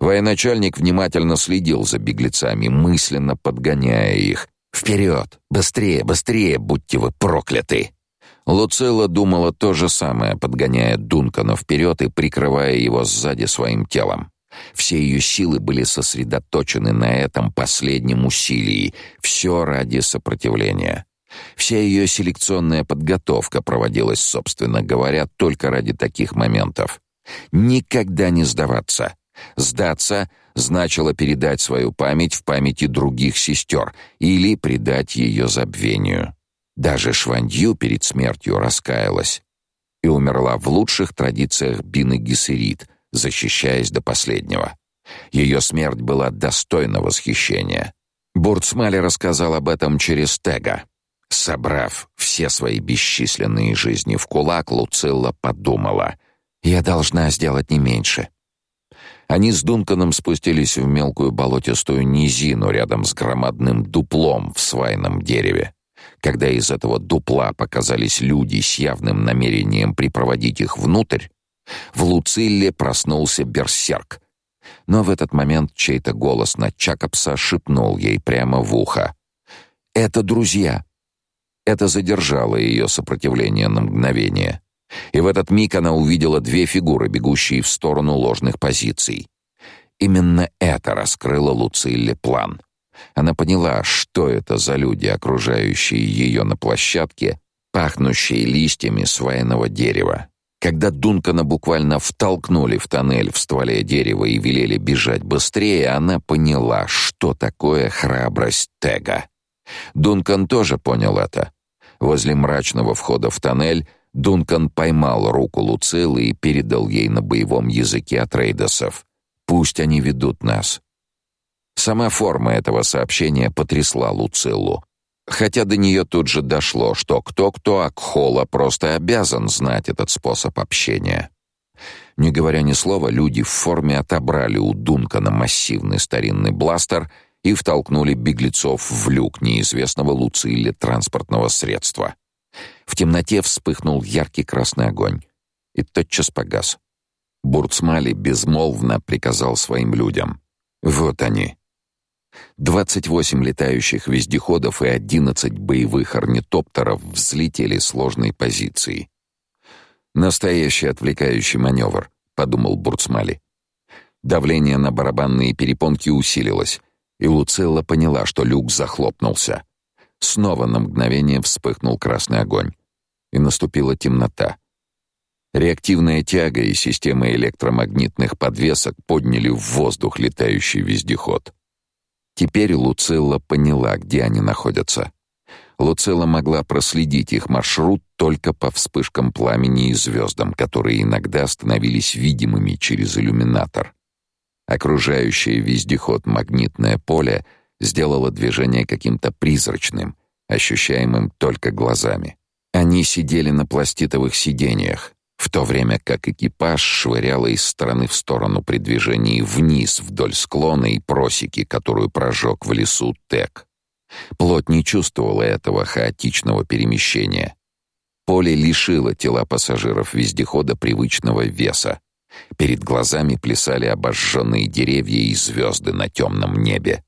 A: Военачальник внимательно следил за беглецами, мысленно подгоняя их. «Вперед! Быстрее, быстрее, будьте вы прокляты!» Луцилла думала то же самое, подгоняя Дункана вперед и прикрывая его сзади своим телом. Все ее силы были сосредоточены на этом последнем усилии, все ради сопротивления. Вся ее селекционная подготовка проводилась, собственно говоря, только ради таких моментов. Никогда не сдаваться. Сдаться значило передать свою память в памяти других сестер или предать ее забвению. Даже Швандью перед смертью раскаялась и умерла в лучших традициях Бины Гессерит, защищаясь до последнего. Ее смерть была достойна восхищения. Бурцмали рассказал об этом через Тега. Собрав все свои бесчисленные жизни в кулак, Луцилла подумала: "Я должна сделать не меньше". Они с Дунканом спустились в мелкую болотистую низину рядом с громадным дуплом в свайном дереве. Когда из этого дупла показались люди с явным намерением припроводить их внутрь, в Луцилле проснулся берсерк. Но в этот момент чей-то голос на Чакопса шепнул ей прямо в ухо: "Это друзья". Это задержало ее сопротивление на мгновение. И в этот миг она увидела две фигуры, бегущие в сторону ложных позиций. Именно это раскрыло Луцилле план. Она поняла, что это за люди, окружающие ее на площадке, пахнущие листьями свайного дерева. Когда Дункана буквально втолкнули в тоннель в стволе дерева и велели бежать быстрее, она поняла, что такое храбрость Тега. Дункан тоже понял это. Возле мрачного входа в тоннель Дункан поймал руку Луцилы и передал ей на боевом языке от рейдосов. «Пусть они ведут нас». Сама форма этого сообщения потрясла Луциллу. Хотя до нее тут же дошло, что кто-кто, а Кхола просто обязан знать этот способ общения. Не говоря ни слова, люди в форме отобрали у Дункана массивный старинный бластер — и втолкнули беглецов в люк неизвестного Луциле транспортного средства. В темноте вспыхнул яркий красный огонь и тотчас погас. Бурцмали безмолвно приказал своим людям: "Вот они. 28 летающих вездеходов и 11 боевых орнитоптеров взлетели с ложной позиции. Настоящий отвлекающий маневр», — подумал Бурцмали. Давление на барабанные перепонки усилилось, и Луцилла поняла, что люк захлопнулся. Снова на мгновение вспыхнул красный огонь, и наступила темнота. Реактивная тяга и система электромагнитных подвесок подняли в воздух летающий вездеход. Теперь Луцилла поняла, где они находятся. Луцилла могла проследить их маршрут только по вспышкам пламени и звездам, которые иногда становились видимыми через иллюминатор. Окружающее вездеход магнитное поле сделало движение каким-то призрачным, ощущаемым только глазами. Они сидели на пластитовых сиденьях, в то время как экипаж швыряло из стороны в сторону при движении вниз вдоль склона и просеки, которую прожег в лесу Тек. Плоть не чувствовала этого хаотичного перемещения. Поле лишило тела пассажиров вездехода привычного веса, Перед глазами плясали обожженные деревья и звезды на темном небе.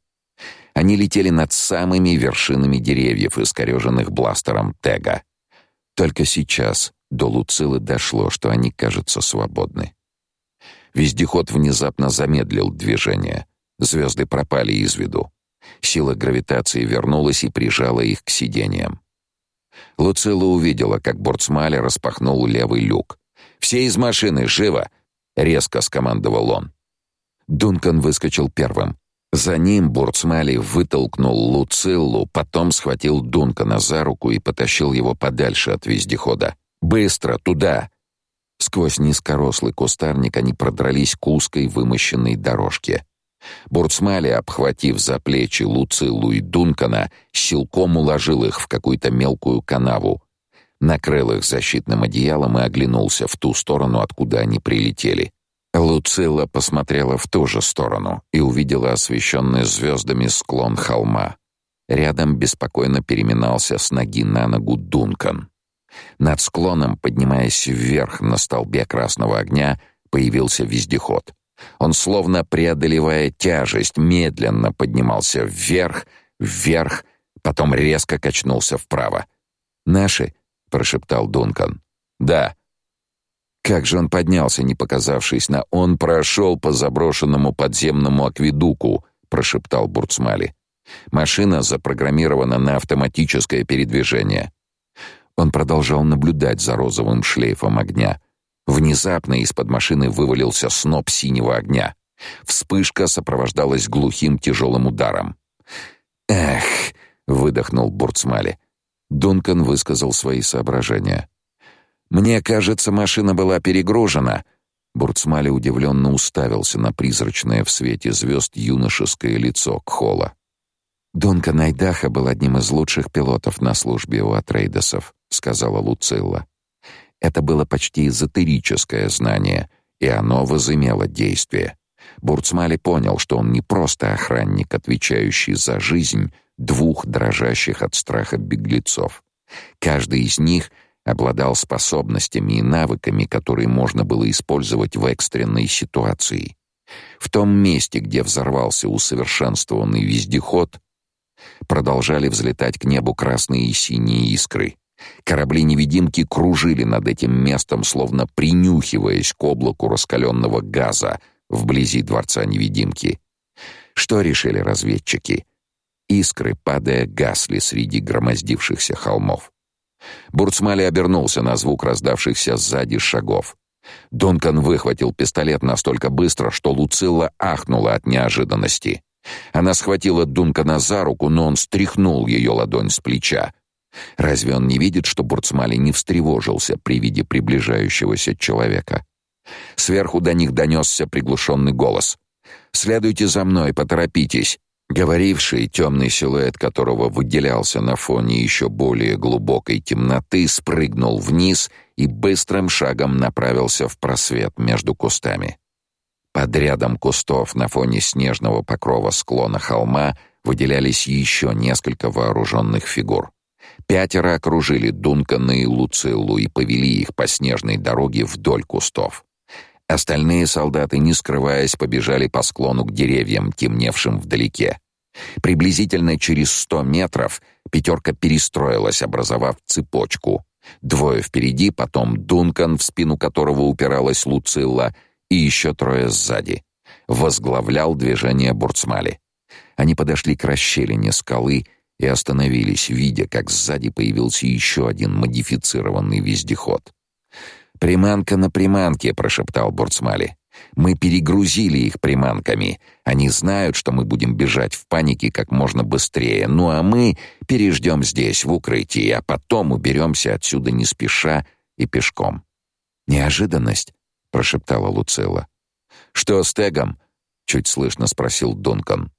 A: Они летели над самыми вершинами деревьев, искореженных бластером Тега. Только сейчас до Луцилы дошло, что они, кажутся свободны. Вездеход внезапно замедлил движение. Звезды пропали из виду. Сила гравитации вернулась и прижала их к сиденьям. Луцила увидела, как Борцмаль распахнул левый люк. «Все из машины, живо!» — резко скомандовал он. Дункан выскочил первым. За ним Бурцмали вытолкнул Луциллу, потом схватил Дункана за руку и потащил его подальше от вездехода. «Быстро, туда!» Сквозь низкорослый кустарник они продрались к узкой вымощенной дорожке. Бурцмали, обхватив за плечи Луциллу и Дункана, силком уложил их в какую-то мелкую канаву, накрыл их защитным одеялом и оглянулся в ту сторону, откуда они прилетели. Луцилла посмотрела в ту же сторону и увидела освещенный звездами склон холма. Рядом беспокойно переминался с ноги на ногу Дункан. Над склоном, поднимаясь вверх на столбе красного огня, появился вездеход. Он, словно преодолевая тяжесть, медленно поднимался вверх, вверх, потом резко качнулся вправо. «Наши?» — прошептал Дункан. «Да». Как же он поднялся, не показавшись на «он прошел по заброшенному подземному акведуку», — прошептал Бурцмали. «Машина запрограммирована на автоматическое передвижение». Он продолжал наблюдать за розовым шлейфом огня. Внезапно из-под машины вывалился сноп синего огня. Вспышка сопровождалась глухим тяжелым ударом. «Эх!» — выдохнул Бурцмали. Дункан высказал свои соображения. «Мне кажется, машина была перегружена». Бурцмали удивленно уставился на призрачное в свете звезд юношеское лицо Кхола. «Дункан Айдаха был одним из лучших пилотов на службе у Атрейдесов», — сказала Луцилла. Это было почти эзотерическое знание, и оно возымело действие. Бурцмали понял, что он не просто охранник, отвечающий за жизнь двух дрожащих от страха беглецов. Каждый из них обладал способностями и навыками, которые можно было использовать в экстренной ситуации. В том месте, где взорвался усовершенствованный вездеход, продолжали взлетать к небу красные и синие искры. Корабли-невидимки кружили над этим местом, словно принюхиваясь к облаку раскаленного газа вблизи дворца-невидимки. Что решили разведчики? Искры, падая, гасли среди громоздившихся холмов. Бурцмали обернулся на звук раздавшихся сзади шагов. Дункан выхватил пистолет настолько быстро, что Луцилла ахнула от неожиданности. Она схватила Дункана за руку, но он стряхнул ее ладонь с плеча. Разве он не видит, что Бурцмали не встревожился при виде приближающегося человека? Сверху до них донесся приглушенный голос. «Следуйте за мной, поторопитесь!» Говоривший, темный силуэт которого выделялся на фоне еще более глубокой темноты, спрыгнул вниз и быстрым шагом направился в просвет между кустами. Под рядом кустов на фоне снежного покрова склона холма выделялись еще несколько вооруженных фигур. Пятеро окружили Дункана и Луциллу и повели их по снежной дороге вдоль кустов. Остальные солдаты, не скрываясь, побежали по склону к деревьям, темневшим вдалеке. Приблизительно через сто метров пятерка перестроилась, образовав цепочку. Двое впереди, потом Дункан, в спину которого упиралась Луцилла, и еще трое сзади. Возглавлял движение Бурцмали. Они подошли к расщелине скалы и остановились, видя, как сзади появился еще один модифицированный вездеход. «Приманка на приманке», — прошептал Бурцмали. «Мы перегрузили их приманками. Они знают, что мы будем бежать в панике как можно быстрее. Ну а мы переждем здесь, в укрытии, а потом уберемся отсюда не спеша и пешком». «Неожиданность», — прошептала Луцилла. «Что с Тегом?» — чуть слышно спросил Дункан.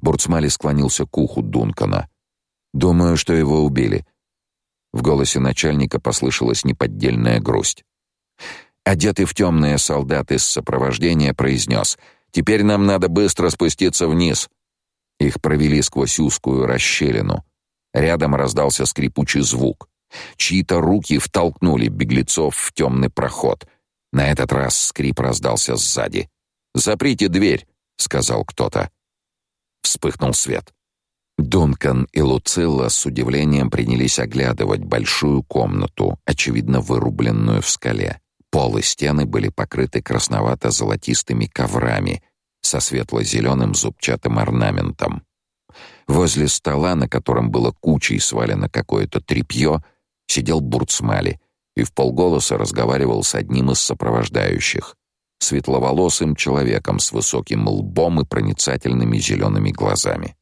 A: Бурцмали склонился к уху Дункана. «Думаю, что его убили». В голосе начальника послышалась неподдельная грусть. Одетый в темное солдат из сопровождения произнес «Теперь нам надо быстро спуститься вниз». Их провели сквозь узкую расщелину. Рядом раздался скрипучий звук. Чьи-то руки втолкнули беглецов в темный проход. На этот раз скрип раздался сзади. «Заприте дверь», — сказал кто-то. Вспыхнул свет. Дункан и Луцилла с удивлением принялись оглядывать большую комнату, очевидно вырубленную в скале. Пол и стены были покрыты красновато-золотистыми коврами со светло-зеленым зубчатым орнаментом. Возле стола, на котором было кучей свалено какое-то тряпье, сидел Бурцмали и в полголоса разговаривал с одним из сопровождающих, светловолосым человеком с высоким лбом и проницательными зелеными глазами.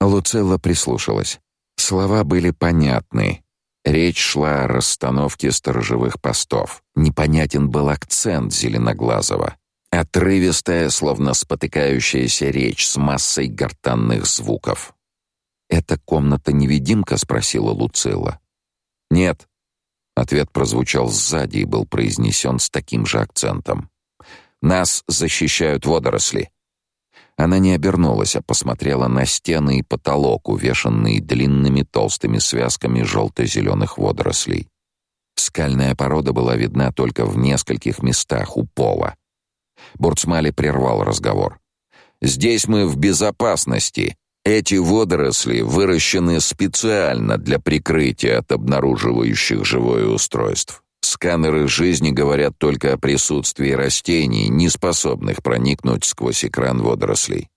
A: Луцелла прислушалась. Слова были понятны. Речь шла о расстановке сторожевых постов. Непонятен был акцент Зеленоглазого. Отрывистая, словно спотыкающаяся речь с массой гортанных звуков. «Это комната-невидимка?» — спросила Луцилла. «Нет». Ответ прозвучал сзади и был произнесен с таким же акцентом. «Нас защищают водоросли». Она не обернулась, а посмотрела на стены и потолок, увешанные длинными толстыми связками желто-зеленых водорослей. Скальная порода была видна только в нескольких местах у пола. Бурцмали прервал разговор. «Здесь мы в безопасности. Эти водоросли выращены специально для прикрытия от обнаруживающих живое устройств. Сканеры жизни говорят только о присутствии растений, не способных проникнуть сквозь экран водорослей.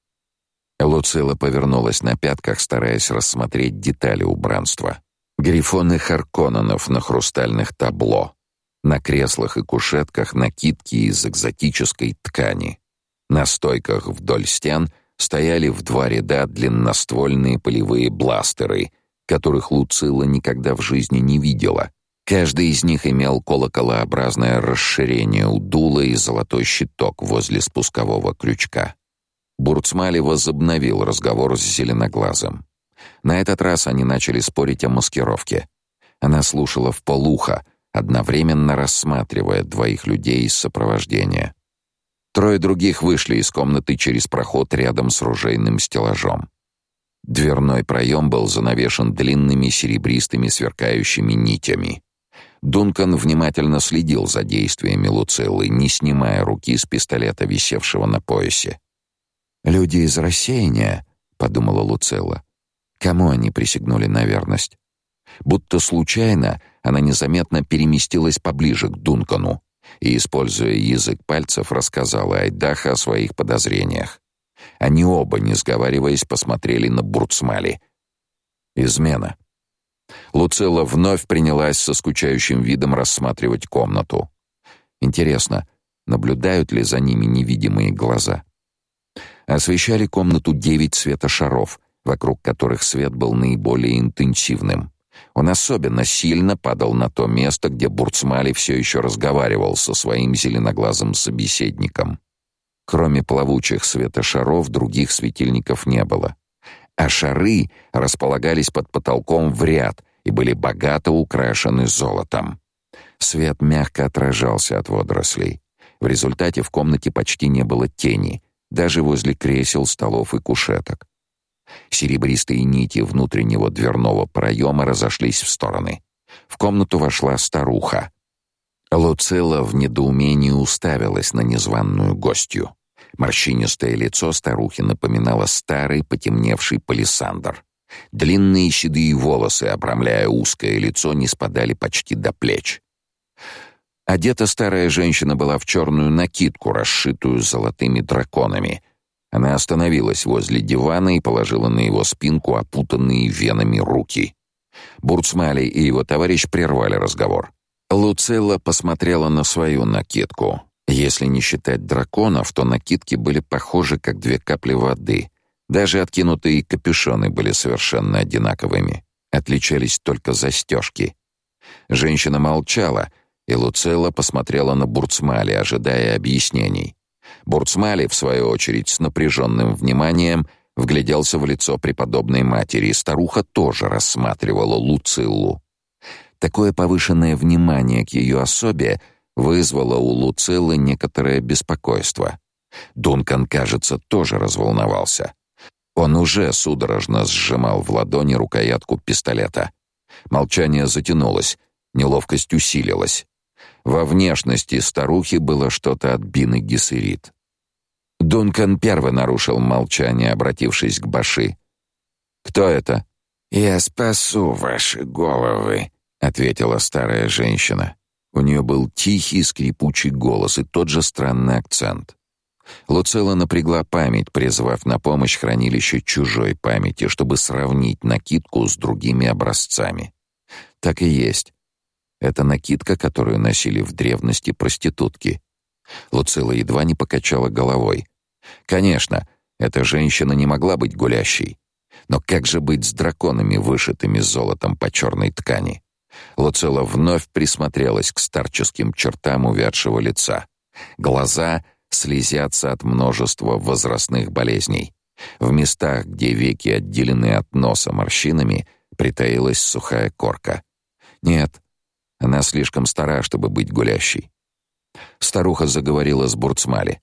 A: Луцила повернулась на пятках, стараясь рассмотреть детали убранства. Грифоны Харконненов на хрустальных табло. На креслах и кушетках накидки из экзотической ткани. На стойках вдоль стен стояли в два ряда длинноствольные полевые бластеры, которых Луцила никогда в жизни не видела — Каждый из них имел колоколообразное расширение у дула и золотой щиток возле спускового крючка. Бурцмали возобновил разговор с зеленоглазым. На этот раз они начали спорить о маскировке. Она слушала в полухо, одновременно рассматривая двоих людей из сопровождения. Трое других вышли из комнаты через проход рядом с ружейным стеллажом. Дверной проем был занавешен длинными серебристыми сверкающими нитями. Дункан внимательно следил за действиями Луциллы, не снимая руки с пистолета, висевшего на поясе. «Люди из рассеяния», — подумала Луцилла. «Кому они присягнули на верность?» Будто случайно она незаметно переместилась поближе к Дункану и, используя язык пальцев, рассказала Айдаха о своих подозрениях. Они оба, не сговариваясь, посмотрели на Бурцмали. «Измена», Луцилла вновь принялась со скучающим видом рассматривать комнату. Интересно, наблюдают ли за ними невидимые глаза? Освещали комнату девять светошаров, вокруг которых свет был наиболее интенсивным. Он особенно сильно падал на то место, где Бурцмали все еще разговаривал со своим зеленоглазым собеседником. Кроме плавучих светошаров, других светильников не было а шары располагались под потолком в ряд и были богато украшены золотом. Свет мягко отражался от водорослей. В результате в комнате почти не было тени, даже возле кресел, столов и кушеток. Серебристые нити внутреннего дверного проема разошлись в стороны. В комнату вошла старуха. Луцилла в недоумении уставилась на незваную гостью. Морщинистое лицо старухи напоминало старый потемневший палисандр. Длинные седые волосы, обрамляя узкое лицо, не спадали почти до плеч. Одета старая женщина была в черную накидку, расшитую золотыми драконами. Она остановилась возле дивана и положила на его спинку опутанные венами руки. Бурцмали и его товарищ прервали разговор. Луцелла посмотрела на свою накидку. Если не считать драконов, то накидки были похожи как две капли воды. Даже откинутые капюшоны были совершенно одинаковыми. Отличались только застежки. Женщина молчала, и Луцелла посмотрела на Бурцмали, ожидая объяснений. Бурцмали, в свою очередь, с напряженным вниманием вгляделся в лицо преподобной матери, и старуха тоже рассматривала Луциллу. Такое повышенное внимание к ее особе вызвало у Луциллы некоторое беспокойство. Дункан, кажется, тоже разволновался. Он уже судорожно сжимал в ладони рукоятку пистолета. Молчание затянулось, неловкость усилилась. Во внешности старухи было что-то от Бины Гессерит. Дункан первый нарушил молчание, обратившись к Баши. Кто это?
C: Я спасу ваши головы, ответила старая женщина. У нее был тихий скрипучий голос и тот же странный акцент. Луцела напрягла память, призвав на помощь хранилище чужой памяти, чтобы сравнить накидку с другими образцами. Так и есть. Это накидка, которую носили в древности проститутки. Луцила едва не покачала головой. Конечно, эта женщина не могла быть гулящей. Но как же быть с драконами, вышитыми золотом по черной ткани? Луцила вновь присмотрелась к старческим чертам увядшего лица. Глаза слезятся от множества возрастных болезней. В местах, где веки отделены от носа морщинами, притаилась сухая корка. Нет, она слишком стара, чтобы быть гулящей. Старуха заговорила с Бурцмали.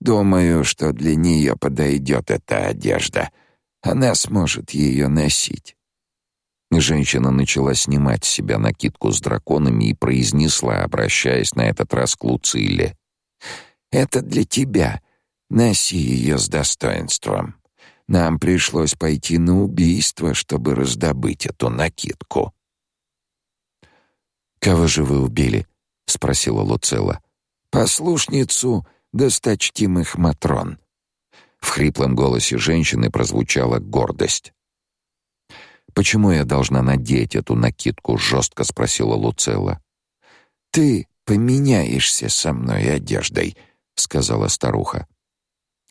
C: «Думаю, что для нее подойдет эта одежда. Она сможет ее носить». Женщина начала снимать с себя накидку с драконами и произнесла, обращаясь на этот раз к Луцилле. Это для тебя. Носи ее с достоинством. Нам пришлось пойти на убийство, чтобы раздобыть эту накидку. Кого же вы убили? спросила Луцелла. Послушницу досточтимых матрон. В хриплом голосе женщины прозвучала гордость. Почему я должна надеть эту накидку? жестко спросила Луцелла. Ты поменяешься со мной одеждой, сказала старуха.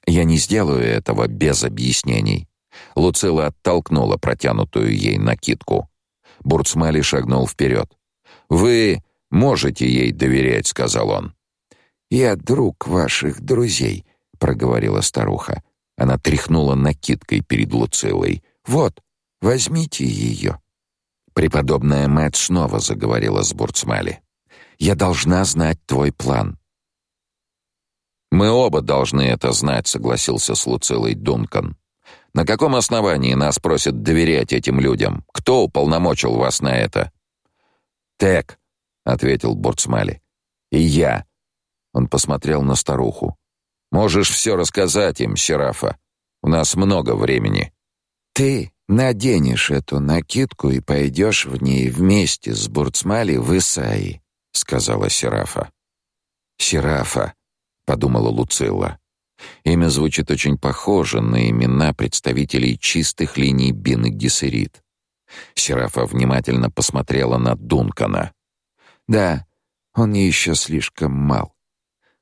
C: Я не сделаю этого без объяснений. Луцила оттолкнула протянутую ей накидку. Бурцмали шагнул вперед. Вы можете ей доверять, сказал он. Я друг ваших друзей, проговорила старуха. Она тряхнула накидкой перед Луцилой. Вот, возьмите ее. Преподобная мать снова заговорила с Бурцмали. Я должна знать твой план. Мы оба должны это знать, согласился с Луцилой Дункан. На каком основании нас просят доверять этим людям? Кто уполномочил вас на это? Тек, ответил Бурцмали. И я. Он посмотрел на старуху. Можешь все рассказать им, Серафа. У нас много времени. Ты наденешь эту накидку и пойдешь в ней вместе с Бурцмали в Исаи, сказала Серафа. Серафа, подумала Луцилла. Имя звучит очень похоже на имена представителей чистых линий Бин Гессерит. Серафа внимательно посмотрела на Дункана. Да, он еще слишком мал.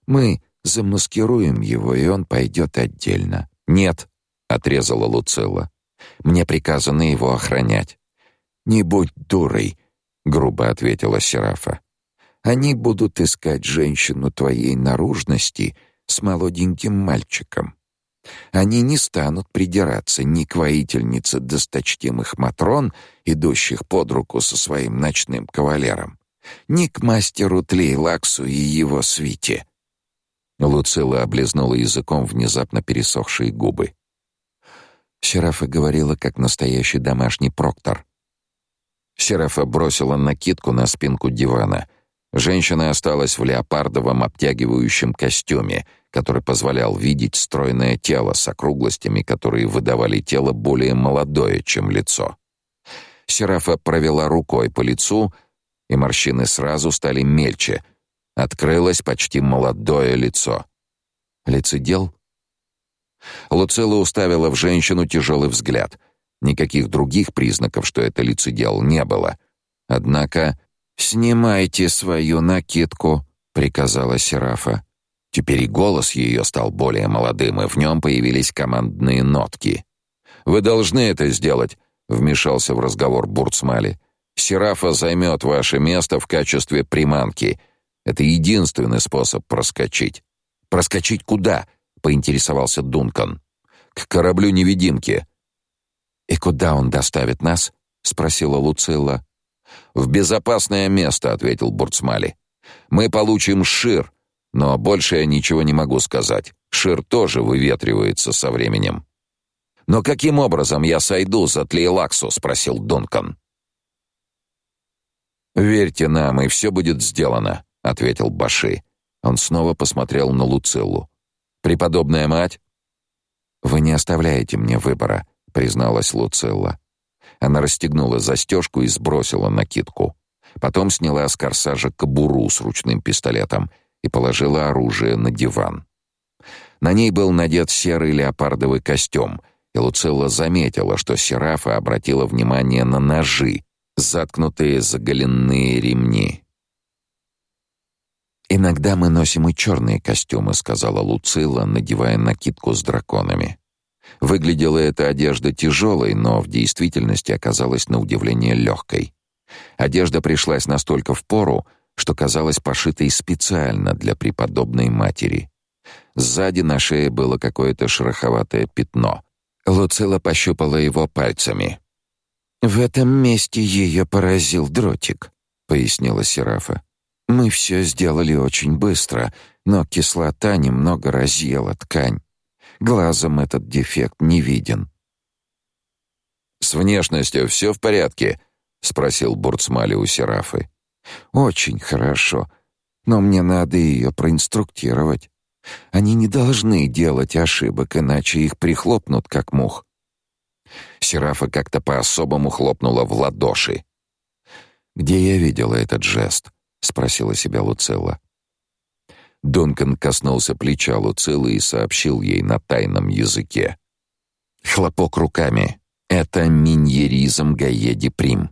C: Мы замаскируем его, и он пойдет отдельно. Нет, отрезала Луцилла. Мне приказано его охранять. Не будь дурой, грубо ответила Серафа. Они будут искать женщину твоей наружности с молоденьким мальчиком. Они не станут придираться ни к воительнице досточтимых матрон, идущих под руку со своим ночным кавалером, ни к мастеру Тлейлаксу и его свите. Луцила облизнула языком внезапно пересохшие губы. Серафа говорила, как настоящий домашний проктор. Серафа бросила накидку на спинку дивана — Женщина осталась в леопардовом обтягивающем костюме, который позволял видеть стройное тело с округлостями, которые выдавали тело более молодое, чем лицо. Серафа провела рукой по лицу, и морщины сразу стали мельче. Открылось почти молодое лицо. Лицедел? Луцила уставила в женщину тяжелый взгляд. Никаких других признаков, что это лицедел, не было. Однако «Снимайте свою накидку», — приказала Серафа. Теперь и голос ее стал более молодым, и в нем появились командные нотки. «Вы должны это сделать», — вмешался в разговор Бурцмали. «Серафа займет ваше место в качестве приманки. Это единственный способ проскочить». «Проскочить куда?» — поинтересовался Дункан. «К кораблю-невидимке». «И куда он доставит нас?» — спросила Луцилла. В безопасное место, ответил Бурцмали. Мы получим Шир, но больше я ничего не могу сказать. Шир тоже выветривается со временем. Но каким образом я сойду за Тлейлаксу, спросил Дункан. Верьте нам, и все будет сделано, ответил Баши. Он снова посмотрел на Луциллу. Преподобная мать, вы не оставляете мне выбора,
A: призналась Луцилла. Она расстегнула застежку и сбросила накидку. Потом сняла с корсажа кобуру с ручным пистолетом и положила оружие на диван. На ней был надет серый леопардовый костюм, и Луцилла заметила, что Серафа обратила внимание на ножи, заткнутые за голенные ремни. «Иногда мы носим и черные костюмы», — сказала Луцилла, надевая накидку с драконами. Выглядела эта одежда тяжелой, но в действительности оказалась на удивление легкой. Одежда пришлась настолько в пору, что казалась пошитой специально для преподобной матери. Сзади на шее было какое-то шероховатое пятно. Луцила пощупала его пальцами. «В этом месте ее поразил дротик», — пояснила Серафа. «Мы все сделали очень быстро, но кислота немного разъела ткань. Глазом этот дефект не виден». «С внешностью все в порядке?» — спросил Бурцмали у Серафы.
C: «Очень хорошо, но мне надо ее проинструктировать. Они не должны делать ошибок, иначе их прихлопнут, как мух».
A: Серафа как-то по-особому хлопнула в ладоши.
C: «Где я видела этот жест?» — спросила себя Луцилла.
A: Дункан коснулся плеча Луцилы и сообщил ей на тайном языке. «Хлопок руками. Это миньеризм Гаеди Прим».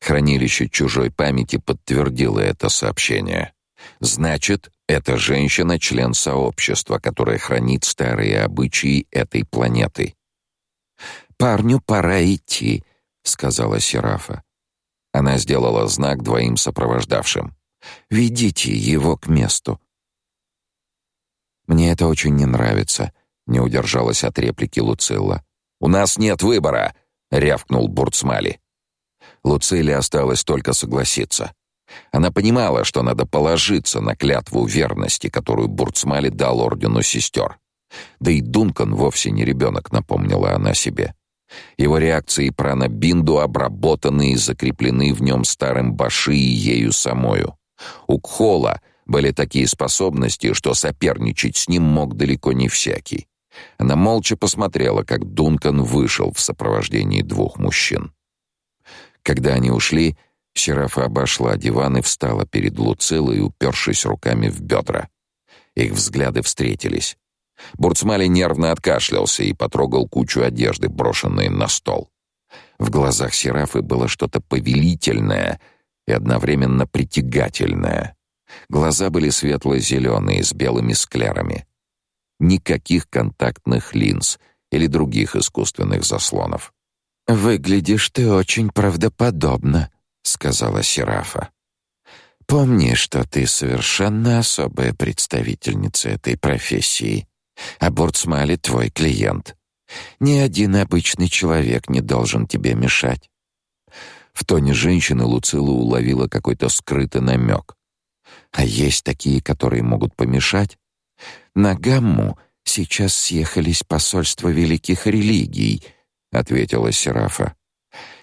A: Хранилище чужой памяти подтвердило это сообщение. Значит, эта женщина — член сообщества, которое хранит старые обычаи этой планеты.
C: «Парню пора идти», — сказала Серафа.
A: Она сделала знак двоим сопровождавшим.
C: «Ведите его к месту».
A: «Мне это очень не нравится», — не удержалась от реплики Луцилла. «У нас нет выбора», — рявкнул Бурцмали. Луциле осталось только согласиться. Она понимала, что надо положиться на клятву верности, которую Бурцмали дал ордену сестер. Да и Дункан вовсе не ребенок, напомнила она себе. Его реакции пранабинду обработаны и закреплены в нем старым Баши и ею самою. У Кхола были такие способности, что соперничать с ним мог далеко не всякий. Она молча посмотрела, как Дункан вышел в сопровождении двух мужчин. Когда они ушли, Серафа обошла диван и встала перед Луцилой, упершись руками в бедра. Их взгляды встретились. Бурцмали нервно откашлялся и потрогал кучу одежды, брошенной на стол. В глазах Серафы было что-то повелительное и одновременно притягательное. Глаза были светло-зеленые, с белыми склерами. Никаких контактных линз или других искусственных заслонов.
C: «Выглядишь ты очень правдоподобно», — сказала Серафа. «Помни, что ты совершенно особая представительница этой профессии, а Бурцмали — твой клиент. Ни один обычный человек не должен тебе мешать».
A: В тоне женщины Луцила уловила какой-то скрытый намек.
C: «А есть такие, которые могут помешать? На Гамму сейчас съехались посольства великих религий», — ответила Серафа.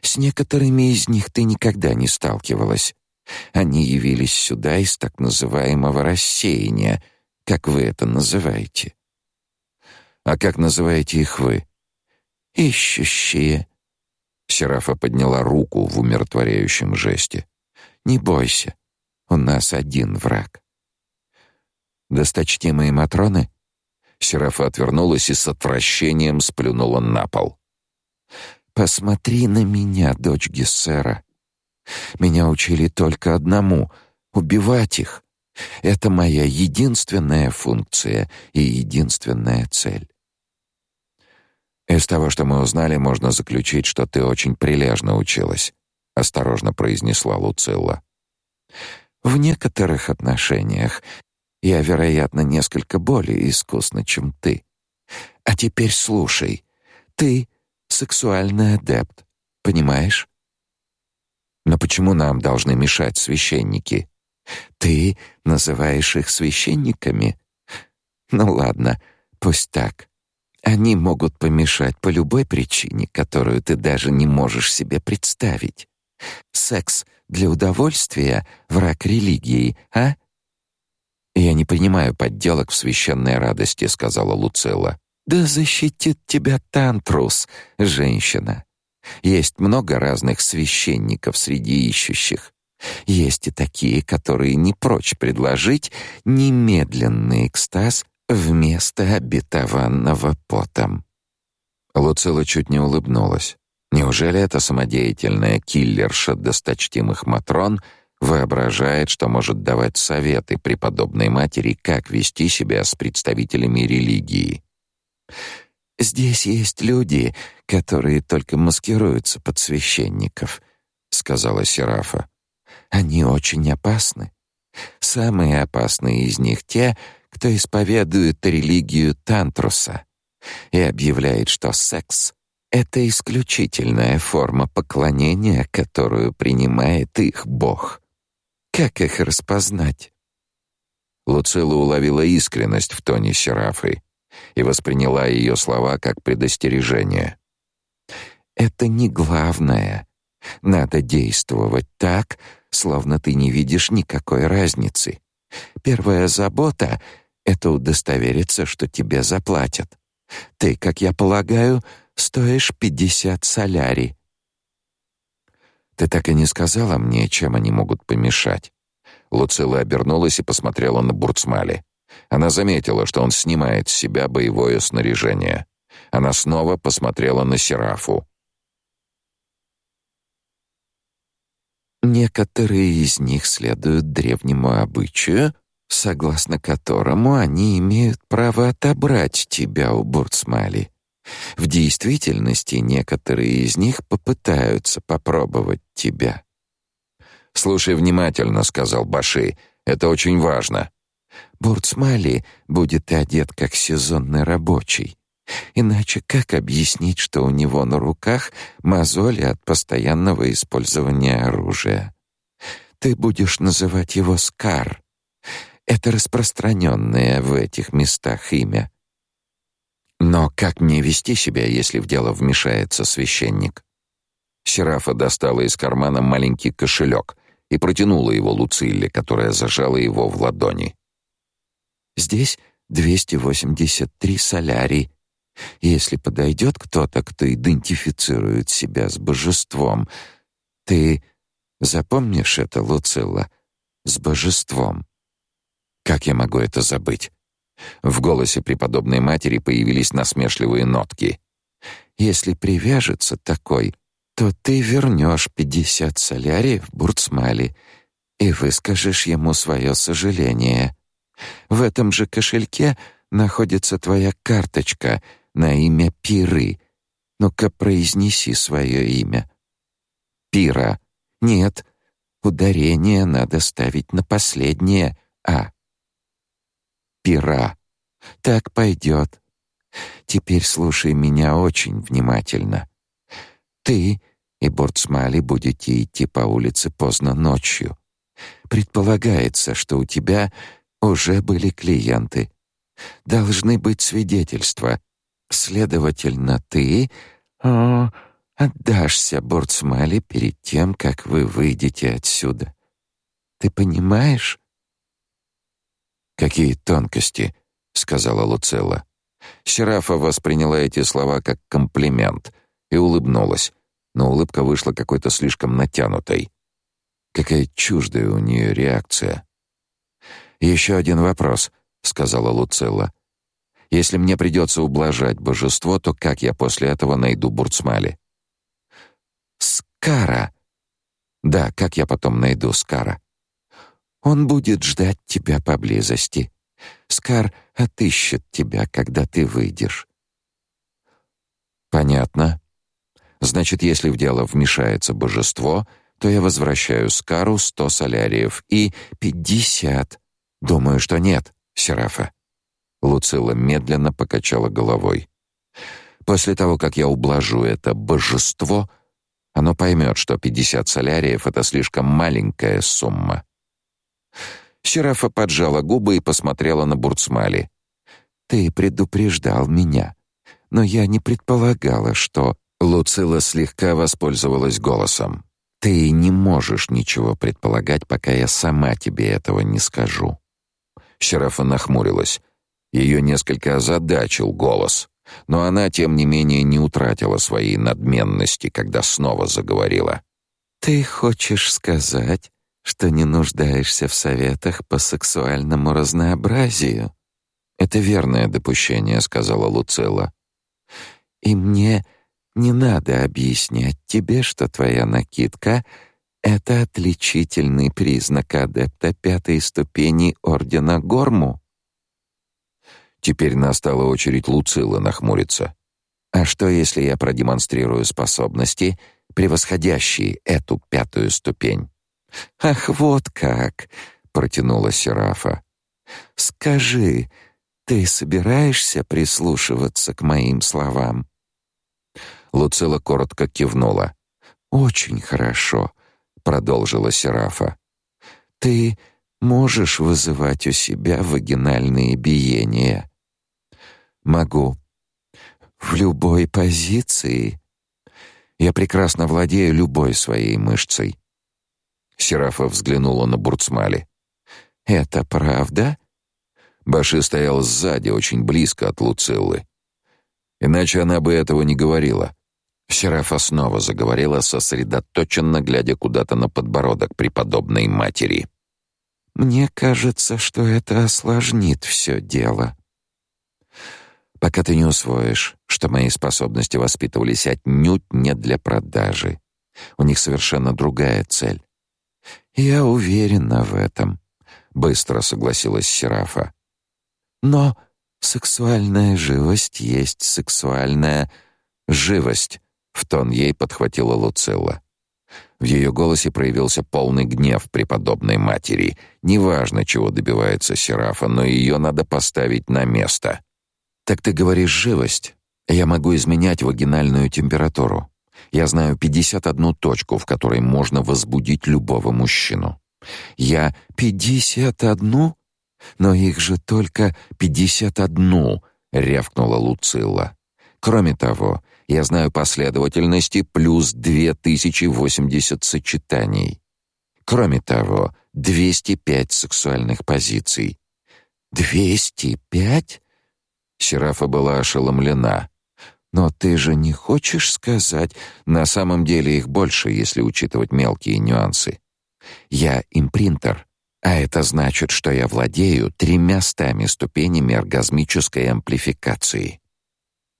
C: С некоторыми из них ты никогда не сталкивалась. Они явились сюда из так называемого рассеяния, как вы это называете.
A: А как называете их вы?
C: Ищущие.
A: Серафа подняла руку в умиротворяющем жесте.
C: Не бойся. У нас один враг.
A: Досточтимые матроны? Серафа отвернулась и с отвращением сплюнула на пол.
C: Посмотри на меня, дочь Гессера. Меня учили только одному — убивать их. Это моя единственная функция и единственная цель.
A: Из того, что мы узнали, можно заключить, что ты очень прилежно училась, осторожно произнесла Луцилла.
C: В некоторых отношениях я, вероятно, несколько более искусна, чем ты. А теперь слушай. Ты сексуальный адепт, понимаешь?
A: Но почему нам должны мешать священники?
C: Ты называешь их священниками? Ну ладно, пусть так. Они могут помешать по любой причине, которую ты даже не можешь себе представить. Секс для удовольствия — враг религии, а?
A: «Я не понимаю подделок в священной радости», — сказала Луцелла.
C: Да защитит тебя Тантрус, женщина. Есть много разных священников среди ищущих. Есть и такие, которые не прочь предложить немедленный экстаз вместо обетованного потом.
A: Луцила чуть не улыбнулась. Неужели эта самодеятельная киллерша досточтимых матрон воображает, что может давать советы преподобной матери, как вести себя с представителями религии?
C: Здесь есть люди, которые только маскируются под священников, сказала Серафа. Они очень опасны. Самые опасные из них те, кто исповедует религию Тантруса и объявляет, что секс это исключительная форма поклонения, которую принимает их бог. Как их распознать?
A: Луцила уловила искренность в тоне Серафы и восприняла ее слова как предостережение.
C: Это не главное. Надо действовать так, словно ты не видишь никакой разницы. Первая забота это удостовериться, что тебе заплатят. Ты, как я полагаю, стоишь пятьдесят солярий.
A: Ты так и не сказала мне, чем они могут помешать. Луцила обернулась и посмотрела на Бурцмали. Она заметила, что он снимает с себя боевое снаряжение. Она снова посмотрела на Серафу.
C: Некоторые из них следуют древнему обычаю, согласно которому они имеют право отобрать тебя у Бурцмали. В действительности некоторые из них попытаются попробовать тебя.
A: «Слушай внимательно», — сказал Баши, — «это очень важно».
C: Бурцмали будет одет как сезонный рабочий. Иначе как объяснить, что у него на руках мозоли от постоянного использования оружия? Ты будешь называть его Скар. Это распространенное в этих местах имя.
A: Но как мне вести себя, если в дело вмешается священник? Серафа достала из кармана маленький кошелек и протянула его Луцилле, которая зажала его в ладони.
C: Здесь 283 солярий. Если подойдет кто-то, кто идентифицирует себя с божеством, ты запомнишь это, Луцилла, с божеством.
A: Как я могу это забыть? В голосе преподобной матери появились насмешливые нотки.
C: Если привяжется такой, то ты вернешь пятьдесят соляриев Бурцмали и выскажешь ему свое сожаление. В этом же кошельке находится твоя карточка на имя Пиры. Ну-ка произнеси свое имя. Пира. Нет, ударение надо ставить на последнее «а» пера. Так пойдет. Теперь слушай меня очень внимательно. Ты и Борцмали будете идти по улице поздно ночью. Предполагается, что у тебя уже были клиенты. Должны быть свидетельства. Следовательно, ты о, отдашься Борцмали перед тем, как вы выйдете отсюда. Ты понимаешь?
A: Какие тонкости, сказала Луцелла. Серафа восприняла эти слова как комплимент и улыбнулась, но улыбка вышла какой-то слишком натянутой. Какая чуждая у нее реакция. «Еще один вопрос, сказала Луцелла. Если мне придется ублажать божество, то как я после этого найду Бурцмали?
C: Скара.
A: Да, как я потом найду Скара?
C: Он будет ждать тебя поблизости. Скар отыщет тебя, когда ты выйдешь.
A: Понятно. Значит, если в дело вмешается божество, то я возвращаю Скару сто соляриев и пятьдесят. Думаю, что нет, Серафа. Луцила медленно покачала головой. После того, как я ублажу это божество, оно поймет, что пятьдесят соляриев это слишком маленькая сумма. Серафа поджала губы и посмотрела на Бурцмали.
C: Ты предупреждал меня, но я не предполагала, что
A: Луцила слегка воспользовалась голосом. Ты не можешь ничего предполагать, пока я сама тебе этого не скажу. Серафа нахмурилась. Ее несколько озадачил голос. Но она, тем не менее, не утратила своей надменности, когда снова заговорила.
C: «Ты хочешь сказать, что не нуждаешься в советах по сексуальному разнообразию?»
A: «Это верное допущение», — сказала Луцилла.
C: «И мне не надо объяснять тебе, что твоя накидка — это отличительный признак адепта пятой ступени Ордена Горму?»
A: Теперь настала очередь Луцилы нахмуриться.
C: А что, если я продемонстрирую способности, превосходящие эту пятую ступень? Ах, вот как, протянула Серафа. Скажи, ты собираешься прислушиваться к моим словам?
A: Луцила коротко кивнула.
C: Очень хорошо, продолжила Серафа. Ты можешь вызывать у себя вагинальные биения. Могу. В любой позиции. Я прекрасно владею любой своей мышцей.
A: Серафа взглянула на Бурцмали.
C: Это правда?
A: Баши стоял сзади, очень близко от Луциллы. Иначе она бы этого не говорила. Серафа снова заговорила, сосредоточенно глядя куда-то на подбородок преподобной матери.
C: Мне кажется, что это осложнит все дело пока ты не усвоишь, что мои способности воспитывались отнюдь не для продажи. У них совершенно другая цель. Я уверена в этом, быстро согласилась Серафа. Но сексуальная живость есть сексуальная живость, в тон ей подхватила Луцилла. В ее голосе проявился полный гнев преподобной матери. Неважно, чего добивается Серафа, но ее надо поставить на место. Так ты говоришь живость. Я могу изменять вагинальную температуру. Я знаю 51 точку, в которой можно возбудить любого мужчину. Я 51? Но их же только 51, рявкнула Луцилла. Кроме того, я знаю последовательности плюс 2080 сочетаний. Кроме того, 205 сексуальных позиций. 205? Серафа была ошеломлена. Но ты же не хочешь сказать, на самом деле их больше, если учитывать мелкие нюансы. Я импринтер, а это значит, что я владею тремястами ступенями оргазмической амплификации.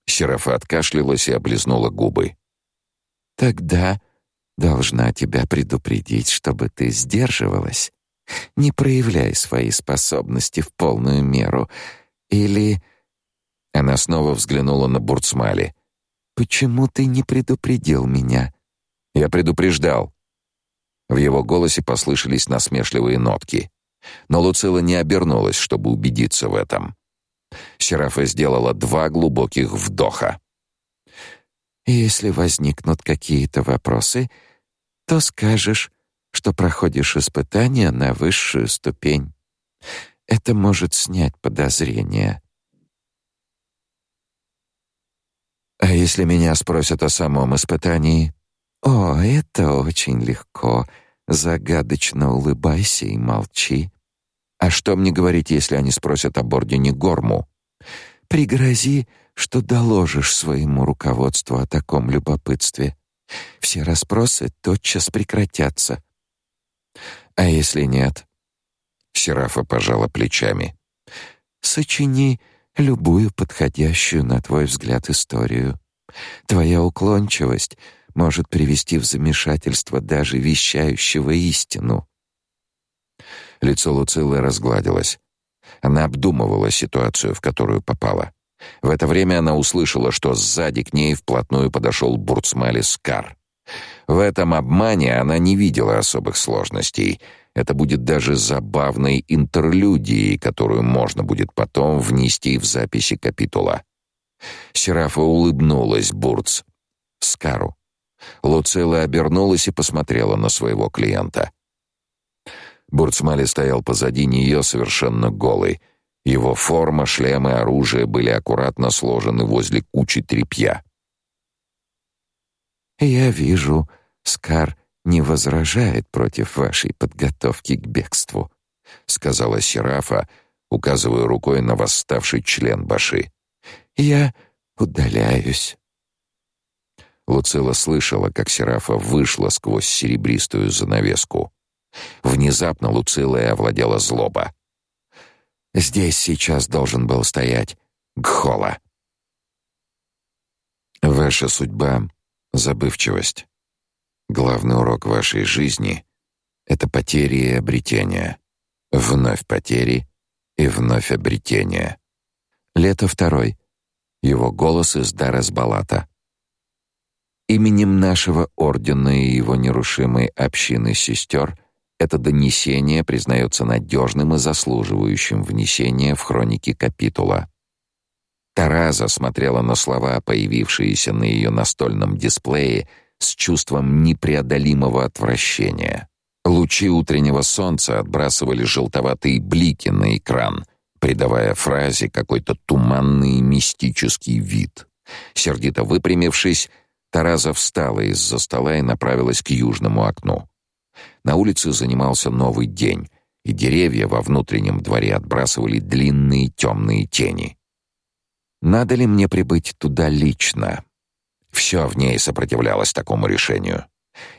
A: Серафа откашлялась и облизнула губы.
C: Тогда должна тебя предупредить, чтобы ты сдерживалась. Не проявляй свои способности в полную меру или
A: она снова взглянула на Бурцмали.
C: Почему ты не предупредил меня?
A: Я предупреждал. В его голосе послышались насмешливые нотки. Но Луцила не обернулась, чтобы убедиться в этом. Серафа сделала два глубоких вдоха.
C: Если возникнут какие-то вопросы, то скажешь, что проходишь испытание на высшую ступень. Это может снять подозрения. А если меня спросят о самом испытании? О, это очень легко. Загадочно улыбайся и молчи. А что мне говорить, если они спросят об ордене Горму? Пригрози, что доложишь своему руководству о таком любопытстве. Все расспросы тотчас прекратятся. А если нет?
A: Серафа пожала плечами.
C: Сочини любую подходящую, на твой взгляд, историю. Твоя уклончивость может привести в замешательство даже вещающего истину.
A: Лицо Луцилы разгладилось. Она обдумывала ситуацию, в которую попала. В это время она услышала, что сзади к ней вплотную подошел Бурцмалис Кар. В этом обмане она не видела особых сложностей — это будет даже забавной интерлюдией, которую можно будет потом внести в записи капитула. Серафа улыбнулась Бурц. Скару. Луцила обернулась и посмотрела на своего клиента. Бурцмали стоял позади нее совершенно голый. Его форма, шлем и оружие были аккуратно сложены возле кучи тряпья.
C: «Я вижу, Скар не возражает против вашей подготовки к бегству, сказала Серафа, указывая рукой на восставший член Баши. Я удаляюсь.
A: Луцила слышала, как Серафа вышла сквозь серебристую занавеску. Внезапно Луцилой овладела злоба.
C: Здесь сейчас должен был стоять Гхола.
A: Ваша судьба — забывчивость. Главный урок вашей жизни — это потери и обретения. Вновь потери и вновь обретения.
C: Лето второй. Его голос из Дарасбалата. Именем нашего ордена и его нерушимой общины сестер это донесение признается надежным и заслуживающим внесения в хроники капитула. Тараза смотрела на слова, появившиеся на ее настольном дисплее, с чувством непреодолимого отвращения. Лучи утреннего солнца отбрасывали желтоватые блики на экран, придавая фразе какой-то туманный мистический вид. Сердито выпрямившись, Тараза встала из-за стола и направилась к южному окну. На улице занимался новый день, и деревья во внутреннем дворе отбрасывали длинные темные тени. Надо ли мне прибыть туда лично? Все в ней сопротивлялось такому решению.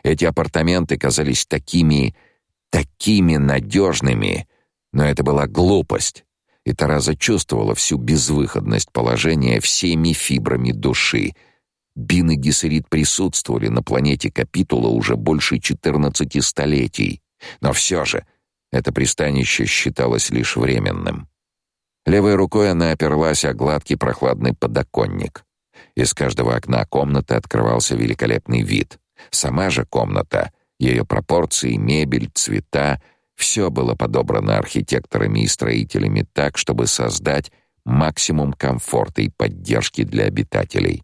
C: Эти апартаменты казались такими, такими надежными, но это была глупость. И Тараза чувствовала всю безвыходность положения всеми фибрами души. Бин и Гессерит присутствовали на планете Капитула уже больше 14 столетий, но все же это пристанище считалось лишь временным. Левой рукой она оперлась о гладкий прохладный подоконник. Из каждого окна комнаты открывался великолепный вид. Сама же комната, ее пропорции, мебель, цвета — все было подобрано архитекторами и строителями так, чтобы создать максимум комфорта и поддержки для обитателей.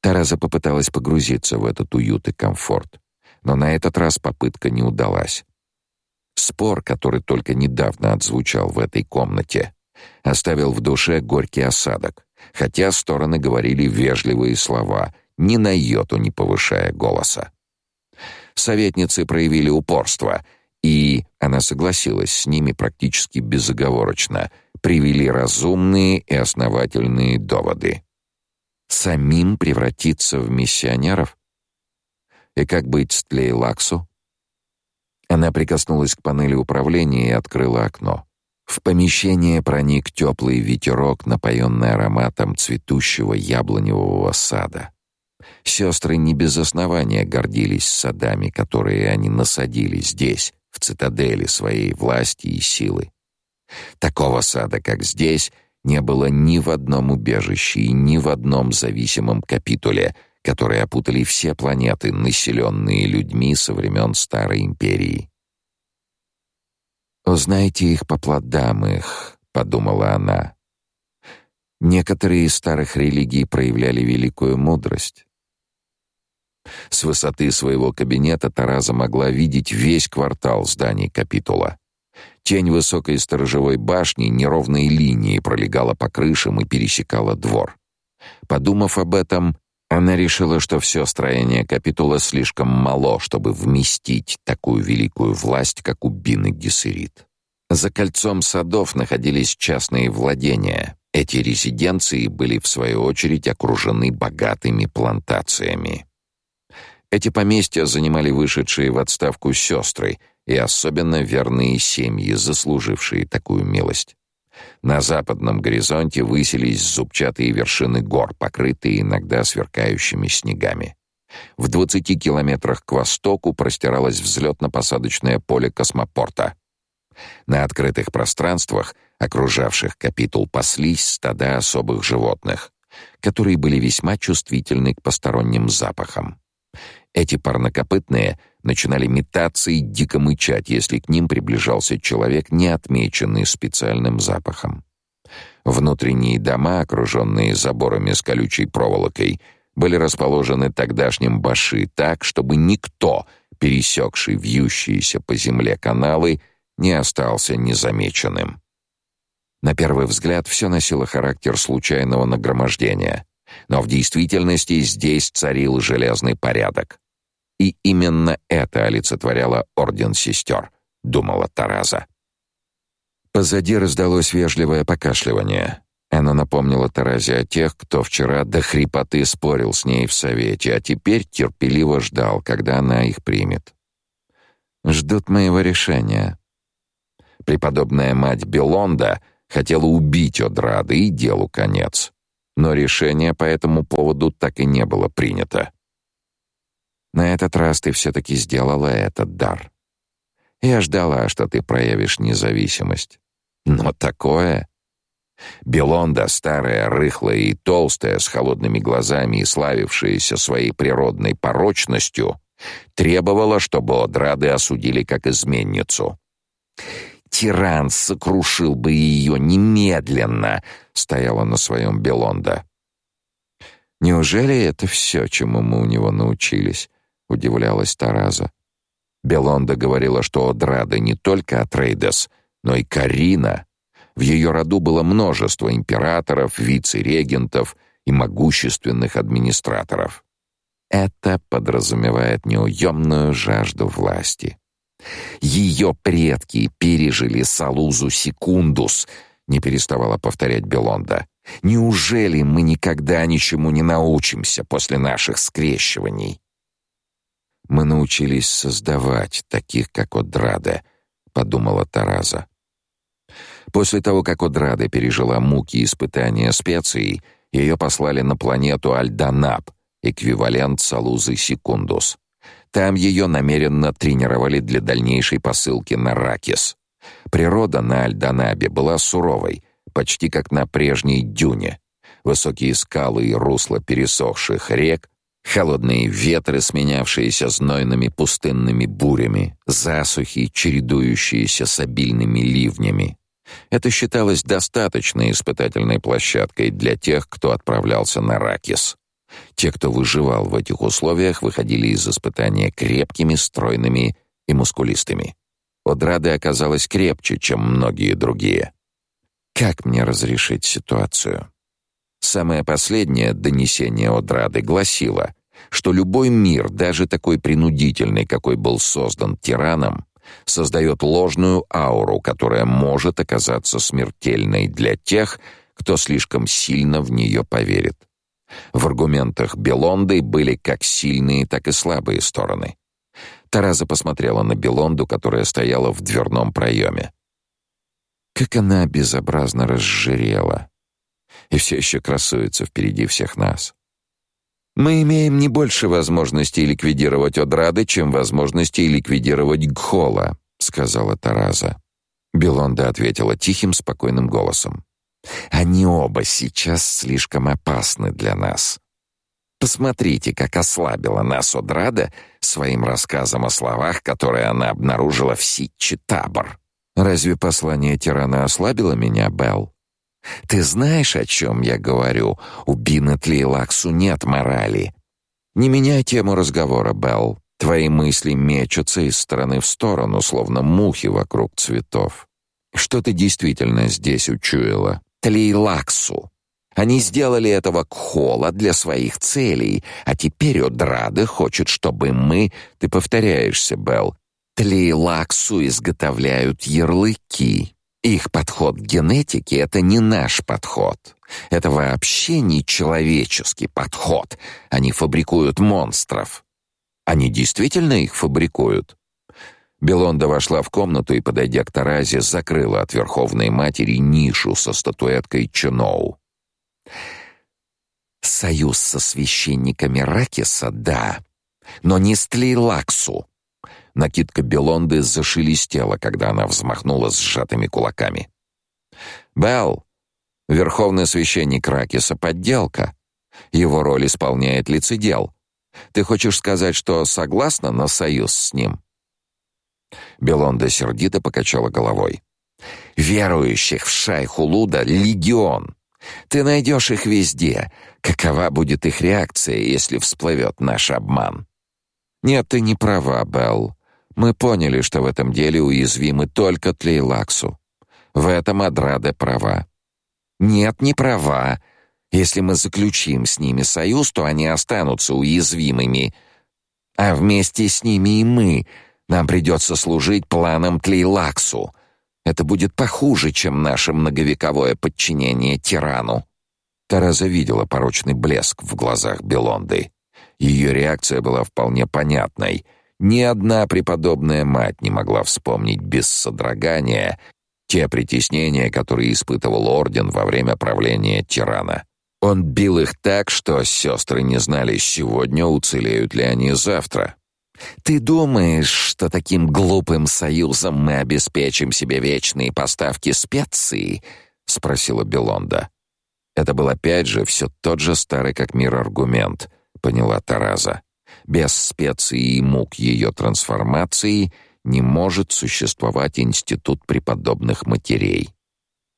C: Тараза попыталась погрузиться в этот уют и комфорт, но на этот раз попытка не удалась. Спор, который только недавно отзвучал в этой комнате, оставил в душе горький осадок, хотя стороны говорили вежливые слова, ни на йоту не повышая голоса. Советницы проявили упорство, и она согласилась с ними практически безоговорочно, привели разумные и основательные доводы. Самим превратиться в миссионеров? И как быть с Тлейлаксу? Она прикоснулась к панели управления и открыла окно. В помещение проник теплый ветерок, напоенный ароматом цветущего яблоневого сада. Сестры не без основания гордились садами, которые они насадили здесь, в цитадели своей власти и силы. Такого сада, как здесь, не было ни в одном убежище и ни в одном зависимом капитуле, которые опутали все планеты, населенные людьми со времен Старой Империи. «Узнайте их по плодам их», — подумала она. Некоторые из старых религий проявляли великую мудрость. С высоты своего кабинета Тараза могла видеть весь квартал зданий капитула. Тень высокой сторожевой башни неровной линией пролегала по крышам и пересекала двор. Подумав об этом, она решила, что все строение капитула слишком мало, чтобы вместить такую великую власть, как у Бины Гессерит. За кольцом садов находились частные владения. Эти резиденции были в свою очередь окружены богатыми плантациями. Эти поместья занимали вышедшие в отставку сестры и особенно верные семьи, заслужившие такую милость. На западном горизонте высились зубчатые вершины гор, покрытые иногда сверкающими снегами. В 20 километрах к востоку простиралось взлетно-посадочное поле космопорта. На открытых пространствах, окружавших капитул, паслись стада особых животных, которые были весьма чувствительны к посторонним запахам. Эти парнокопытные начинали метаться и дико мычать, если к ним приближался человек, не отмеченный специальным запахом. Внутренние дома, окруженные заборами с колючей проволокой, были расположены тогдашним баши так, чтобы никто, пересекший вьющиеся по земле каналы, не остался незамеченным. На первый взгляд все носило характер случайного нагромождения, но в действительности здесь царил железный порядок. И именно это олицетворяло орден сестер, думала Тараза. Позади раздалось вежливое покашливание.
A: Она напомнила Таразе о тех, кто вчера до хрипоты спорил с ней в совете, а теперь терпеливо ждал, когда она их примет. Ждут моего решения. Преподобная мать Белонда хотела убить Одрады и делу конец. Но решение по этому поводу так и не было принято. На этот раз ты все таки сделала этот дар. Я ждала, что ты проявишь независимость. Но такое Белонда, старая, рыхлая и толстая, с холодными глазами и славившаяся своей природной порочностью, требовала, чтобы Одрады осудили как изменницу. «Тиран сокрушил бы ее немедленно!» — стояла на своем Белонда. «Неужели это все, чему мы у него научились?» — удивлялась Тараза. Белонда говорила, что Одрады не только Атрейдес, но и Карина — в ее роду было множество императоров, вице-регентов и могущественных администраторов. Это подразумевает неуемную жажду власти. Ее предки пережили Салузу Секундус, не переставала повторять Белонда. Неужели мы никогда ничему не научимся после наших скрещиваний? Мы научились создавать таких, как Одрада, подумала Тараза. После того, как Одрада пережила муки испытания специей, ее послали на планету Альданаб, эквивалент Салузы Секундус. Там ее намеренно тренировали для дальнейшей посылки на Ракис. Природа на Альданабе была суровой, почти как на прежней дюне. Высокие скалы и русла пересохших рек, холодные ветры, сменявшиеся знойными пустынными бурями, засухи, чередующиеся с обильными ливнями, это считалось достаточной испытательной площадкой для тех, кто отправлялся на Ракис. Те, кто выживал в этих условиях, выходили из испытания крепкими, стройными и мускулистыми. Одрады оказалась крепче, чем многие другие. Как мне разрешить ситуацию? Самое последнее донесение Одрады гласило, что любой мир, даже такой принудительный, какой был создан тираном, создает ложную ауру, которая может оказаться смертельной для тех, кто слишком сильно в нее поверит. В аргументах Белонды были как сильные, так и слабые стороны. Тараза посмотрела на Белонду, которая стояла в дверном проеме. Как она безобразно разжирела. И все еще красуется впереди всех нас. Мы имеем не больше возможностей ликвидировать Одрады, чем возможностей ликвидировать Гхола, сказала Тараза. Белонда ответила тихим, спокойным голосом. Они оба сейчас слишком опасны для нас. Посмотрите, как ослабила нас Одрада своим рассказом о словах, которые она обнаружила в Ситче Табор. Разве послание тирана ослабило меня, Белл? Ты знаешь, о чем я говорю? У Бинетли и Лаксу нет морали. Не меняй тему разговора, Белл. Твои мысли мечутся из стороны в сторону, словно мухи вокруг цветов. Что ты действительно здесь учуяла? Тлейлаксу. Они сделали этого Кхола для своих целей, а теперь Одрада хочет, чтобы мы... Ты повторяешься, Белл. Тлейлаксу изготовляют ярлыки. Их подход к генетике это не наш подход. Это вообще не человеческий подход. Они фабрикуют монстров. Они действительно их фабрикуют. Белонда вошла в комнату и, подойдя к Таразе, закрыла от Верховной Матери нишу со статуэткой Ченоу. Союз со священниками Ракиса, да, но не с Тлейлаксу. Накидка Белонды зашелестела, когда она взмахнула сжатыми кулаками. «Белл, верховный священник Ракиса — подделка. Его роль исполняет лицедел. Ты хочешь сказать, что согласна на союз с ним?» Белонда сердито покачала головой. «Верующих в шайху Луда — легион. Ты найдешь их везде. Какова будет их реакция, если всплывет наш обман?» «Нет, ты не права, Белл. Мы поняли, что в этом деле уязвимы только Тлейлаксу. В этом Адрада права. Нет, не права. Если мы заключим с ними союз, то они останутся уязвимыми. А вместе с ними и мы. Нам придется служить планам Тлейлаксу. Это будет похуже, чем наше многовековое подчинение тирану.
C: Тараза видела порочный блеск в глазах Белонды. Ее реакция была вполне понятной. Ни одна преподобная мать не могла вспомнить без содрогания те притеснения, которые испытывал орден во время правления тирана. Он бил их так, что сестры не знали, сегодня уцелеют ли они завтра.
A: Ты думаешь, что таким глупым союзом мы обеспечим себе вечные поставки специй? спросила Белонда.
C: Это был опять же все тот же старый как мир аргумент, поняла Тараза. Без специй и мук ее трансформации не может существовать институт преподобных матерей.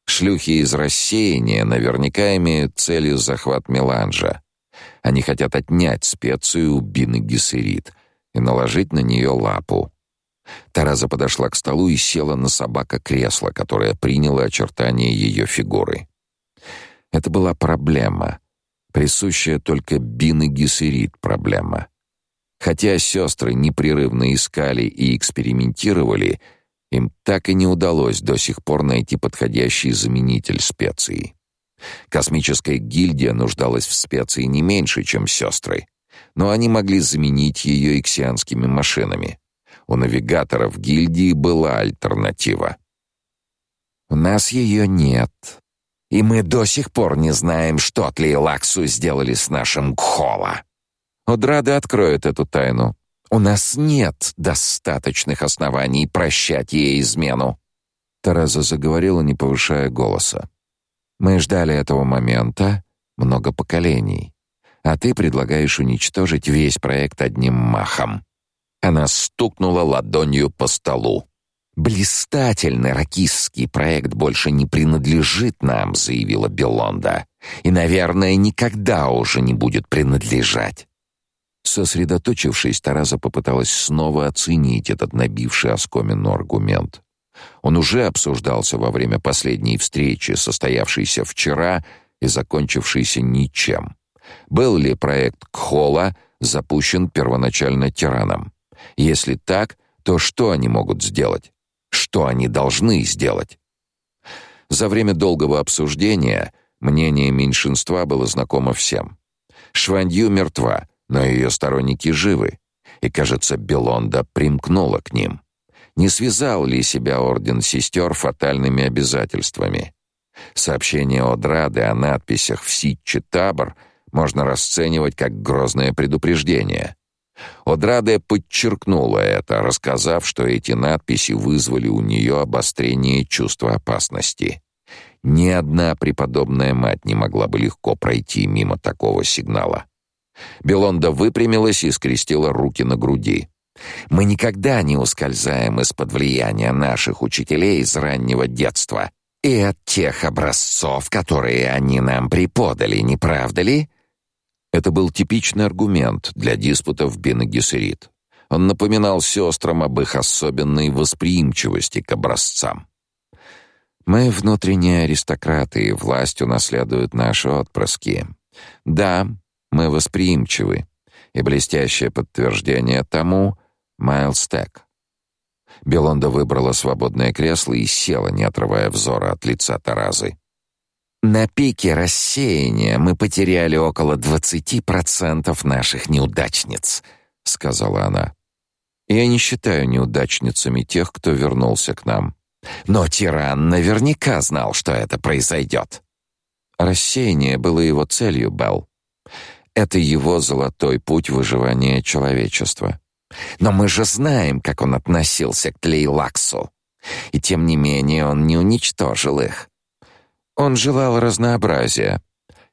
C: Шлюхи из рассеяния наверняка имеют целью захват меланжа. Они хотят отнять специю у Бины Гессерит — и наложить на нее лапу. Тараза подошла к столу и села на собака-кресло, которое приняло очертания ее фигуры. Это была проблема, присущая только Бин Гессерит проблема. Хотя сестры непрерывно искали и экспериментировали, им так и не удалось до сих пор найти подходящий заменитель специи. Космическая гильдия нуждалась в специи не меньше, чем сестры но они могли заменить ее иксианскими машинами. У навигаторов гильдии была альтернатива.
A: У нас ее нет. И мы до сих пор не знаем, что Тлейлаксу сделали с нашим Гхола.
C: Одрады откроет эту тайну.
A: У нас нет достаточных оснований прощать ей измену.
C: Тараза заговорила, не повышая голоса. Мы ждали этого момента много поколений а ты предлагаешь уничтожить весь проект одним махом.
A: Она стукнула ладонью по столу. Блистательный ракистский проект больше не принадлежит нам, заявила Белонда, и, наверное, никогда уже не будет принадлежать.
C: Сосредоточившись, Тараза попыталась снова оценить этот набивший оскомину аргумент. Он уже обсуждался во время последней встречи, состоявшейся вчера и закончившейся ничем. Был ли проект Кхола запущен первоначально тираном? Если так, то что они могут сделать? Что они должны сделать? За время долгого обсуждения мнение меньшинства было знакомо всем. Шванью мертва, но ее сторонники живы, и, кажется, Белонда примкнула к ним. Не связал ли себя орден сестер фатальными обязательствами? Сообщение от Рады о надписях в Ситче Табор — можно расценивать как грозное предупреждение. Одраде подчеркнула это, рассказав, что эти надписи вызвали у нее обострение чувства опасности. Ни одна преподобная мать не могла бы легко пройти мимо такого сигнала. Белонда выпрямилась и скрестила руки на груди.
A: Мы никогда не ускользаем из-под влияния наших учителей из раннего детства и от тех образцов, которые они нам преподали, не правда ли?
C: Это был типичный аргумент для диспутов Бен Гессерит. Он напоминал сестрам об их особенной восприимчивости к образцам. Мы внутренние аристократы, и власть унаследуют наши отпрыски. Да, мы восприимчивы, и блестящее подтверждение тому — Майлстек. Белонда выбрала свободное кресло и села, не отрывая взора от лица Таразы.
A: На пике рассеяния мы потеряли около 20% наших неудачниц, сказала она.
C: Я не считаю неудачницами тех, кто вернулся к нам.
A: Но тиран наверняка знал, что это произойдет.
C: Рассеяние было его целью, Белл. Это его золотой путь выживания человечества.
A: Но мы же знаем, как он относился к Тлейлаксу. И тем не менее он не уничтожил их.
C: Он желал разнообразия.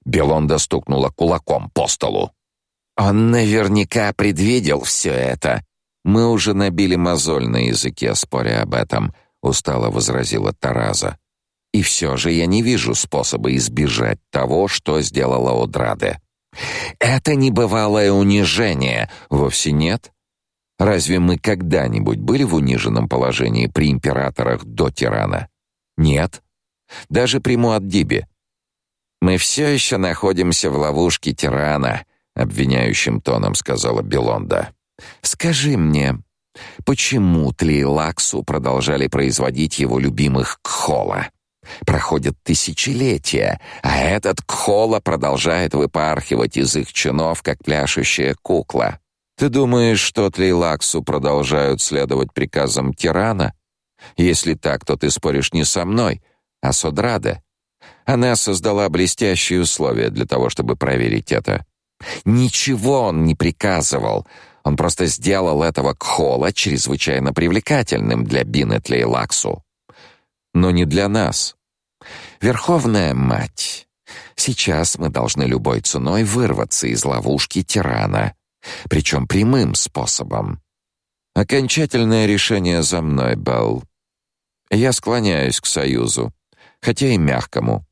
A: Белонда стукнула кулаком по столу. Он наверняка предвидел все это.
C: Мы уже набили мозоль на языке, споря об этом, устало возразила Тараза. И все же я не вижу способа избежать того, что сделала Одраде.
A: Это небывалое унижение,
C: вовсе нет. Разве мы когда-нибудь были в униженном положении при императорах до тирана? Нет. Даже при Муаддибе.
A: Мы все еще находимся в ловушке тирана, обвиняющим тоном сказала Белонда. Скажи мне, Почему Тлейлаксу продолжали производить его любимых кхола? Проходят тысячелетия, а этот кхола продолжает выпархивать из их чинов, как пляшущая кукла. Ты думаешь, что Тлейлаксу продолжают следовать приказам тирана? Если так, то ты споришь не со мной, а с Одраде. Она создала блестящие условия для того, чтобы проверить это. Ничего он не приказывал. Он просто сделал этого Кхола чрезвычайно привлекательным для Бинетли и Лаксу. Но не для нас. Верховная мать, сейчас мы должны любой ценой вырваться из ловушки тирана, причем прямым способом. Окончательное решение за мной, Белл. Я склоняюсь к союзу, хотя и мягкому.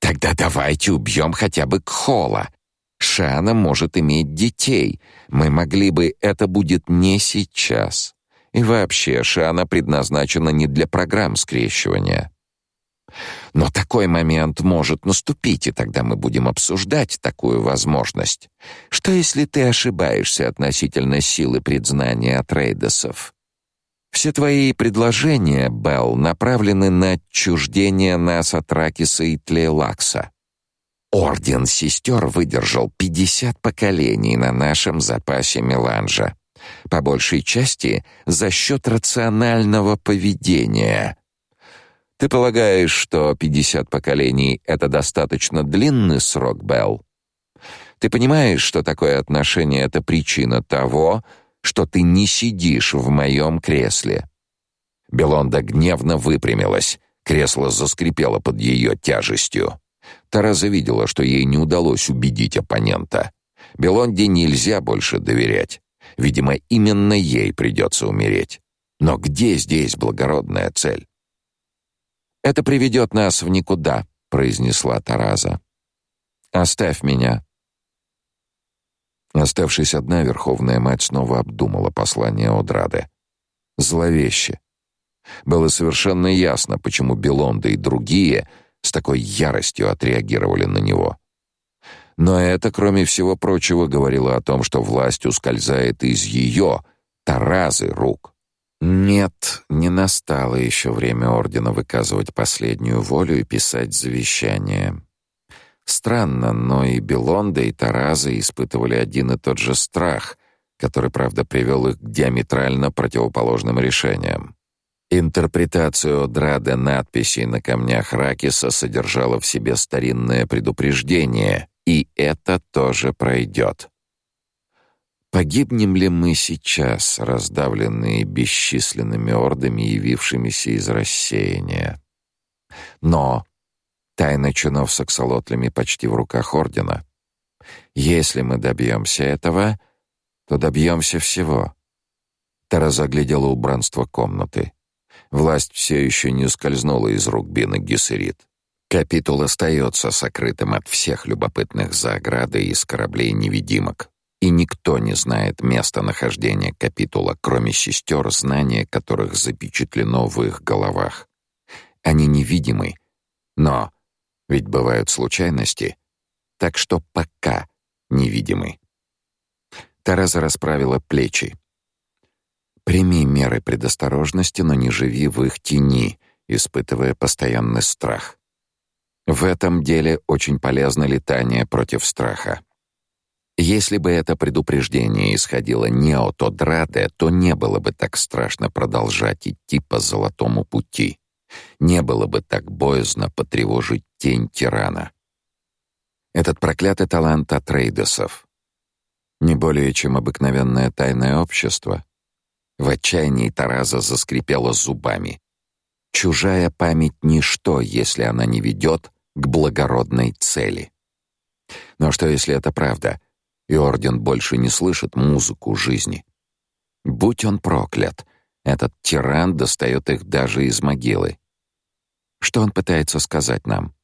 A: Тогда давайте убьем хотя бы Кхола. Шана может иметь детей. Мы могли бы, это будет не сейчас. И вообще, Шана предназначена не для программ скрещивания. Но такой момент может наступить, и тогда мы будем обсуждать такую возможность. Что если ты ошибаешься относительно силы предзнания трейдесов? Все твои предложения, Белл, направлены на отчуждение нас от Ракиса и Тлейлакса. Орден сестер выдержал 50 поколений на нашем запасе меланжа, по большей части за счет рационального поведения. Ты полагаешь, что 50 поколений это достаточно длинный срок, Белл? Ты понимаешь, что такое отношение это причина того, что ты не сидишь в моем кресле? Белонда гневно выпрямилась. Кресло заскрипело под ее тяжестью. Тараза видела, что ей не удалось убедить оппонента. Белонде нельзя больше доверять. Видимо, именно ей придется умереть. Но где здесь благородная цель? Это приведет нас в никуда, произнесла Тараза. Оставь меня. Оставшись одна, Верховная мать снова обдумала послание Одрады. Зловеще. Было совершенно ясно, почему Белонда и другие с такой яростью отреагировали на него. Но это, кроме всего прочего, говорило о том, что власть ускользает из ее, Таразы, рук. Нет, не настало еще время ордена выказывать последнюю волю и писать завещание. Странно, но и Белонда, и Таразы испытывали один и тот же страх, который, правда, привел их к диаметрально противоположным решениям. Интерпретацию Драде надписей на камнях Ракиса содержала в себе старинное предупреждение, и это тоже пройдет. Погибнем ли мы сейчас, раздавленные бесчисленными ордами, явившимися из рассеяния? Но тайна чинов с аксолотлями почти в руках ордена. Если мы добьемся этого, то добьемся всего. Тара заглядела убранство комнаты. Власть все еще не ускользнула из рук Бины Гессерит. Капитул остается сокрытым от всех любопытных за оградой из кораблей-невидимок. И никто не знает местонахождения капитула, кроме сестер, знания которых запечатлено в их головах. Они невидимы, но ведь бывают случайности, так что пока невидимы. Тараза расправила плечи. Прими меры предосторожности, но не живи в их тени, испытывая постоянный страх. В этом деле очень полезно летание против страха. Если бы это предупреждение исходило не от Одраде, то не было бы так страшно продолжать идти по золотому пути. Не было бы так боязно потревожить тень тирана. Этот проклятый талант Атрейдесов. Не более чем обыкновенное тайное общество — в отчаянии Тараза заскрипела зубами. Чужая память — ничто, если она не ведет к благородной цели. Но что, если это правда, и Орден больше не слышит музыку жизни? Будь он проклят, этот тиран достает их даже из могилы. Что он пытается сказать нам?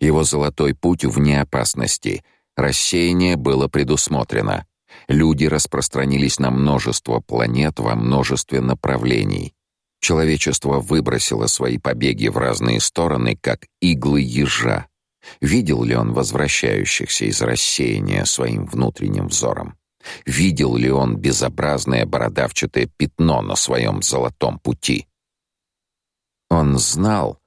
A: Его золотой путь вне опасности. Рассеяние было предусмотрено. Люди распространились на множество планет во множестве направлений. Человечество выбросило свои побеги в разные стороны, как иглы ежа. Видел ли он возвращающихся из рассеяния своим внутренним взором? Видел ли он безобразное бородавчатое пятно на своем золотом пути? Он знал,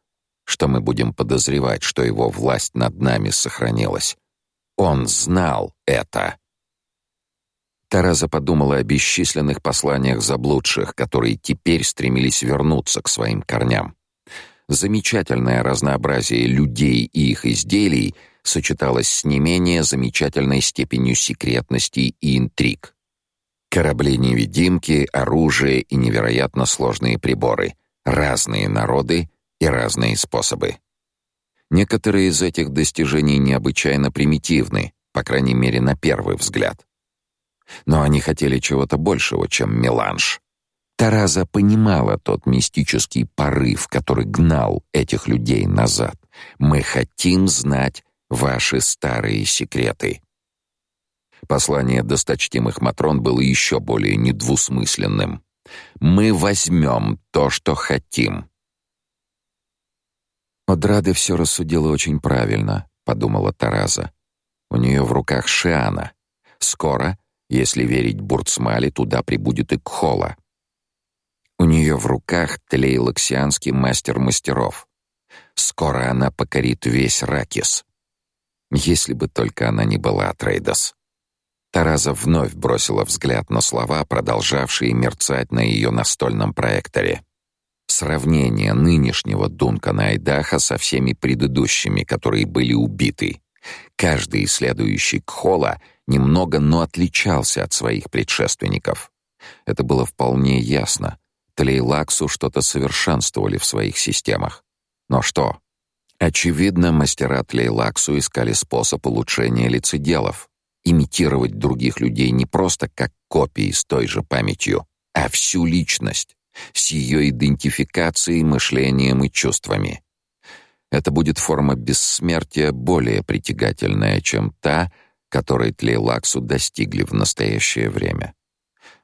A: что мы будем подозревать, что его власть над нами сохранилась. Он знал это. Тараза подумала о бесчисленных посланиях заблудших, которые теперь стремились вернуться к своим корням. Замечательное разнообразие людей и их изделий сочеталось с не менее замечательной степенью секретности и интриг. Корабли-невидимки, оружие и невероятно сложные приборы, разные народы и разные способы. Некоторые из этих достижений необычайно примитивны, по крайней мере, на первый взгляд. Но они хотели чего-то большего, чем меланж. Тараза понимала тот мистический порыв, который гнал этих людей назад. Мы хотим знать ваши старые секреты. Послание досточтимых матрон было еще более недвусмысленным. Мы возьмем то, что хотим. Одрада все рассудила очень правильно, подумала Тараза. У нее в руках Шиана. Скоро, если верить Бурцмали, туда прибудет и Кхола. У нее в руках тлейлоксианский мастер мастеров. Скоро она покорит весь Ракис. Если бы только она не была Трейдос. Тараза вновь бросила взгляд на слова, продолжавшие мерцать на ее настольном проекторе. Сравнение нынешнего Дункана Айдаха со всеми предыдущими, которые были убиты. Каждый следующий Кхола немного, но отличался от своих предшественников. Это было вполне ясно. Тлейлаксу что-то совершенствовали в своих системах. Но что? Очевидно, мастера Тлейлаксу искали способ улучшения лицеделов, имитировать других людей не просто как копии с той же памятью, а всю личность, с ее идентификацией, мышлением и чувствами. Это будет форма бессмертия более притягательная, чем та, которой Тлейлаксу достигли в настоящее время.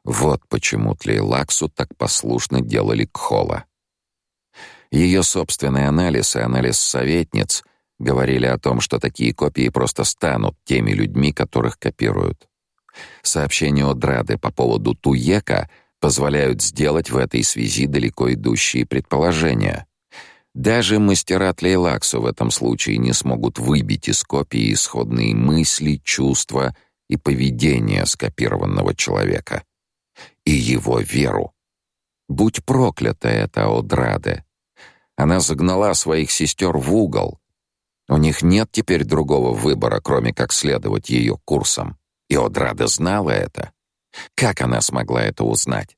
A: Вот почему Тлейлаксу так послушно делали Кхола. Ее собственный анализ и анализ советниц говорили о том, что такие копии просто станут теми людьми, которых копируют. Сообщения от Драды по поводу Туека позволяют сделать в этой связи далеко идущие предположения. Даже мастера Тлейлаксу в этом случае не смогут выбить из копии исходные мысли, чувства и поведение скопированного человека и его веру. Будь проклята эта Одраде. Она загнала своих сестер в угол. У них нет теперь другого выбора, кроме как следовать ее курсам. И Одрада знала это. Как она смогла это узнать?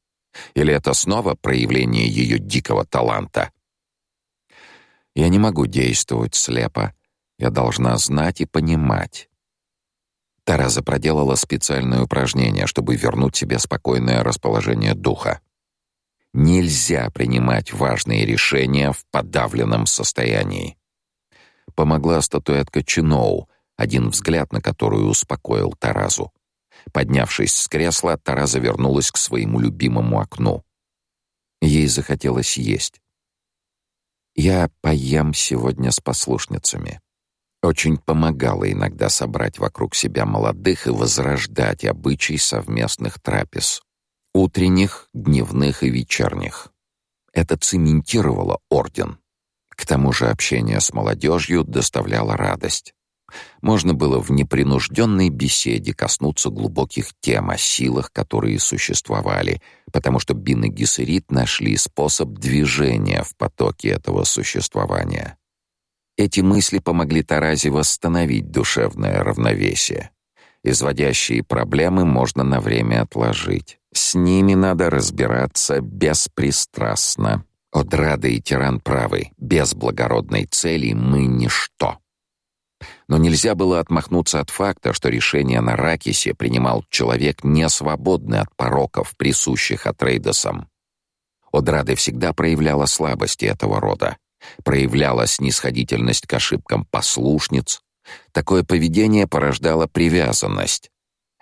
A: Или это снова проявление ее дикого таланта? Я не могу действовать слепо. Я должна знать и понимать. Тараза проделала специальное упражнение, чтобы вернуть себе спокойное расположение духа. Нельзя принимать важные решения в подавленном состоянии. Помогла статуэтка Чиноу, один взгляд на которую успокоил Таразу. Поднявшись с кресла, Тараза вернулась к своему любимому окну. Ей захотелось есть. «Я поем сегодня с послушницами», очень помогало иногда собрать вокруг себя молодых и возрождать обычай совместных трапез. Утренних, дневных и вечерних. Это цементировало орден. К тому же общение с молодежью доставляло радость. Можно было в непринужденной беседе коснуться глубоких тем о силах, которые существовали, потому что Бин и Гессерит нашли способ движения в потоке этого существования. Эти мысли помогли Таразе восстановить душевное равновесие. Изводящие проблемы можно на время отложить. С ними надо разбираться беспристрастно. Одрада и тиран правы. Без благородной цели мы ничто. Но нельзя было отмахнуться от факта, что решение на Ракисе принимал человек, не свободный от пороков, присущих Атрейдосам. Одрада всегда проявляла слабости этого рода проявляла снисходительность к ошибкам послушниц. Такое поведение порождало привязанность.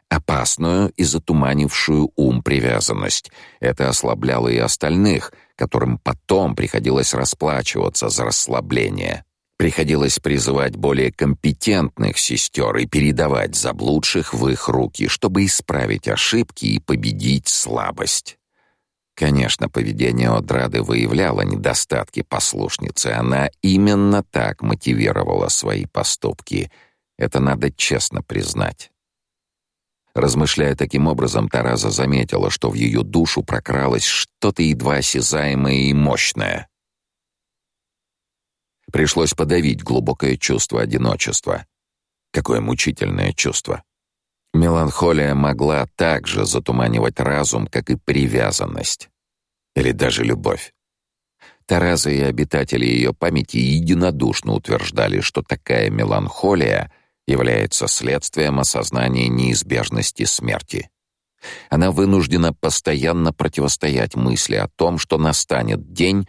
A: Опасную и затуманившую ум привязанность. Это ослабляло и остальных, которым потом приходилось расплачиваться за расслабление. Приходилось призывать более компетентных сестер и передавать заблудших в их руки, чтобы исправить ошибки и победить слабость. Конечно, поведение Одрады выявляло недостатки послушницы. Она именно так мотивировала свои поступки. Это надо честно признать. Размышляя таким образом, Тараза заметила, что в ее душу прокралось что-то едва осязаемое и мощное. Пришлось подавить глубокое чувство одиночества. Какое мучительное чувство. Меланхолия могла также затуманивать разум, как и привязанность. Или даже любовь. Тараза и обитатели ее памяти единодушно утверждали, что такая меланхолия является следствием осознания неизбежности смерти. Она вынуждена постоянно противостоять мысли о том, что настанет день,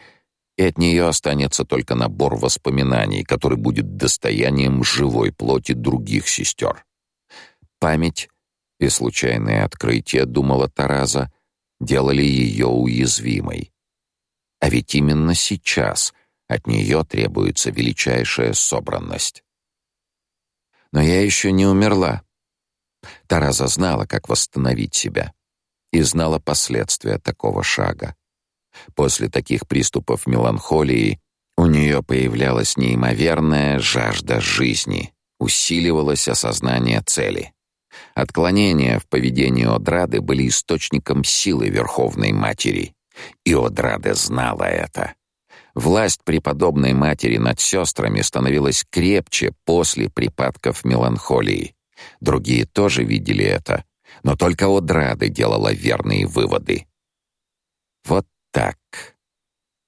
A: и от нее останется только набор воспоминаний, который будет достоянием живой плоти других сестер. Память и случайные открытия, думала Тараза, делали ее уязвимой. А ведь именно сейчас от нее требуется величайшая собранность. Но я еще не умерла. Тараза знала, как восстановить себя, и знала последствия такого шага. После таких приступов меланхолии у нее появлялась неимоверная жажда жизни, усиливалось осознание цели. Отклонения в поведении Одрады были источником силы Верховной Матери, и Одрада знала это. Власть преподобной матери над сестрами становилась крепче после припадков меланхолии. Другие тоже видели это, но только Одрада делала верные выводы. Вот.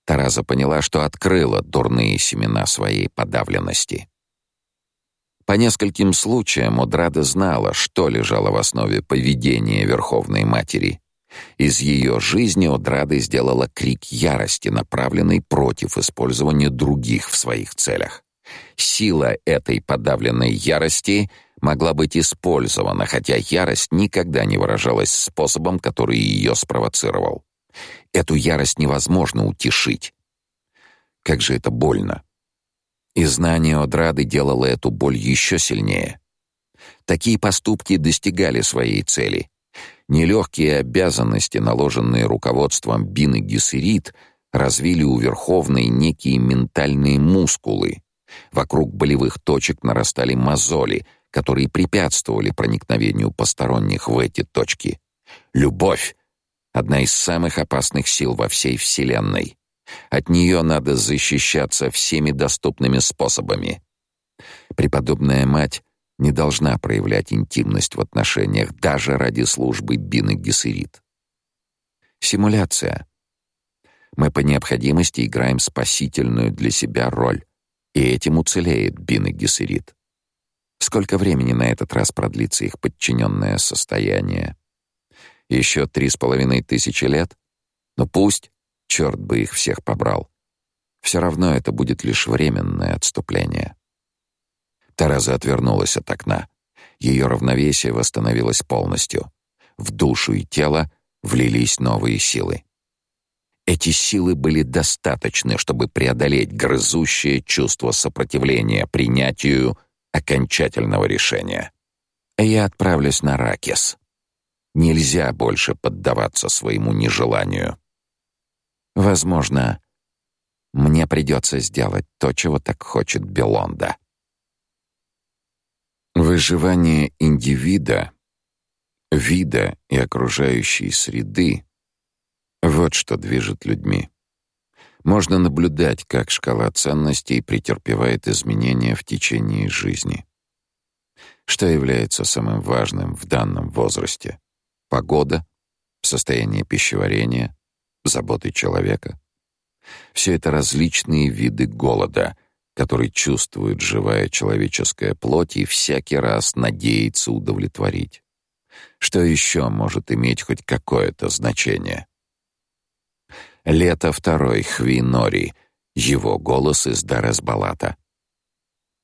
A: Тараза поняла, что открыла дурные семена своей подавленности. По нескольким случаям Одрада знала, что лежало в основе поведения Верховной Матери. Из ее жизни Одрада сделала крик ярости, направленный против использования других в своих целях. Сила этой подавленной ярости могла быть использована, хотя ярость никогда не выражалась способом, который ее спровоцировал. Эту ярость невозможно утешить. Как же это больно. И знание Одрады делало эту боль еще сильнее. Такие поступки достигали своей цели. Нелегкие обязанности, наложенные руководством Бины Гессерит, развили у Верховной некие ментальные мускулы. Вокруг болевых точек нарастали мозоли, которые препятствовали проникновению посторонних в эти точки. Любовь одна из самых опасных сил во всей Вселенной. От нее надо защищаться всеми доступными способами. Преподобная мать не должна проявлять интимность в отношениях даже ради службы Бины Гессерит. Симуляция. Мы по необходимости играем спасительную для себя роль, и этим уцелеет Бина Гессерит. Сколько времени на этот раз продлится их подчиненное состояние? Еще три с половиной тысячи лет? Ну пусть, черт бы их всех побрал. Все равно это будет лишь временное отступление. Тараза отвернулась от окна. Ее равновесие восстановилось полностью. В душу и тело влились новые силы. Эти силы были достаточны, чтобы преодолеть грызущее чувство сопротивления принятию окончательного решения. Я отправлюсь на Ракес. Нельзя больше поддаваться своему нежеланию. Возможно, мне придется сделать то, чего так хочет Белонда. Выживание индивида, вида и окружающей среды — вот что движет людьми. Можно наблюдать, как шкала ценностей претерпевает изменения в течение жизни. Что является самым важным в данном возрасте? Погода, состояние пищеварения, заботы человека. Все это различные виды голода, который чувствует живая человеческая плоть и всякий раз надеется удовлетворить. Что еще может иметь хоть какое-то значение? Лето второй Хвинори, его голос из Даресбалата.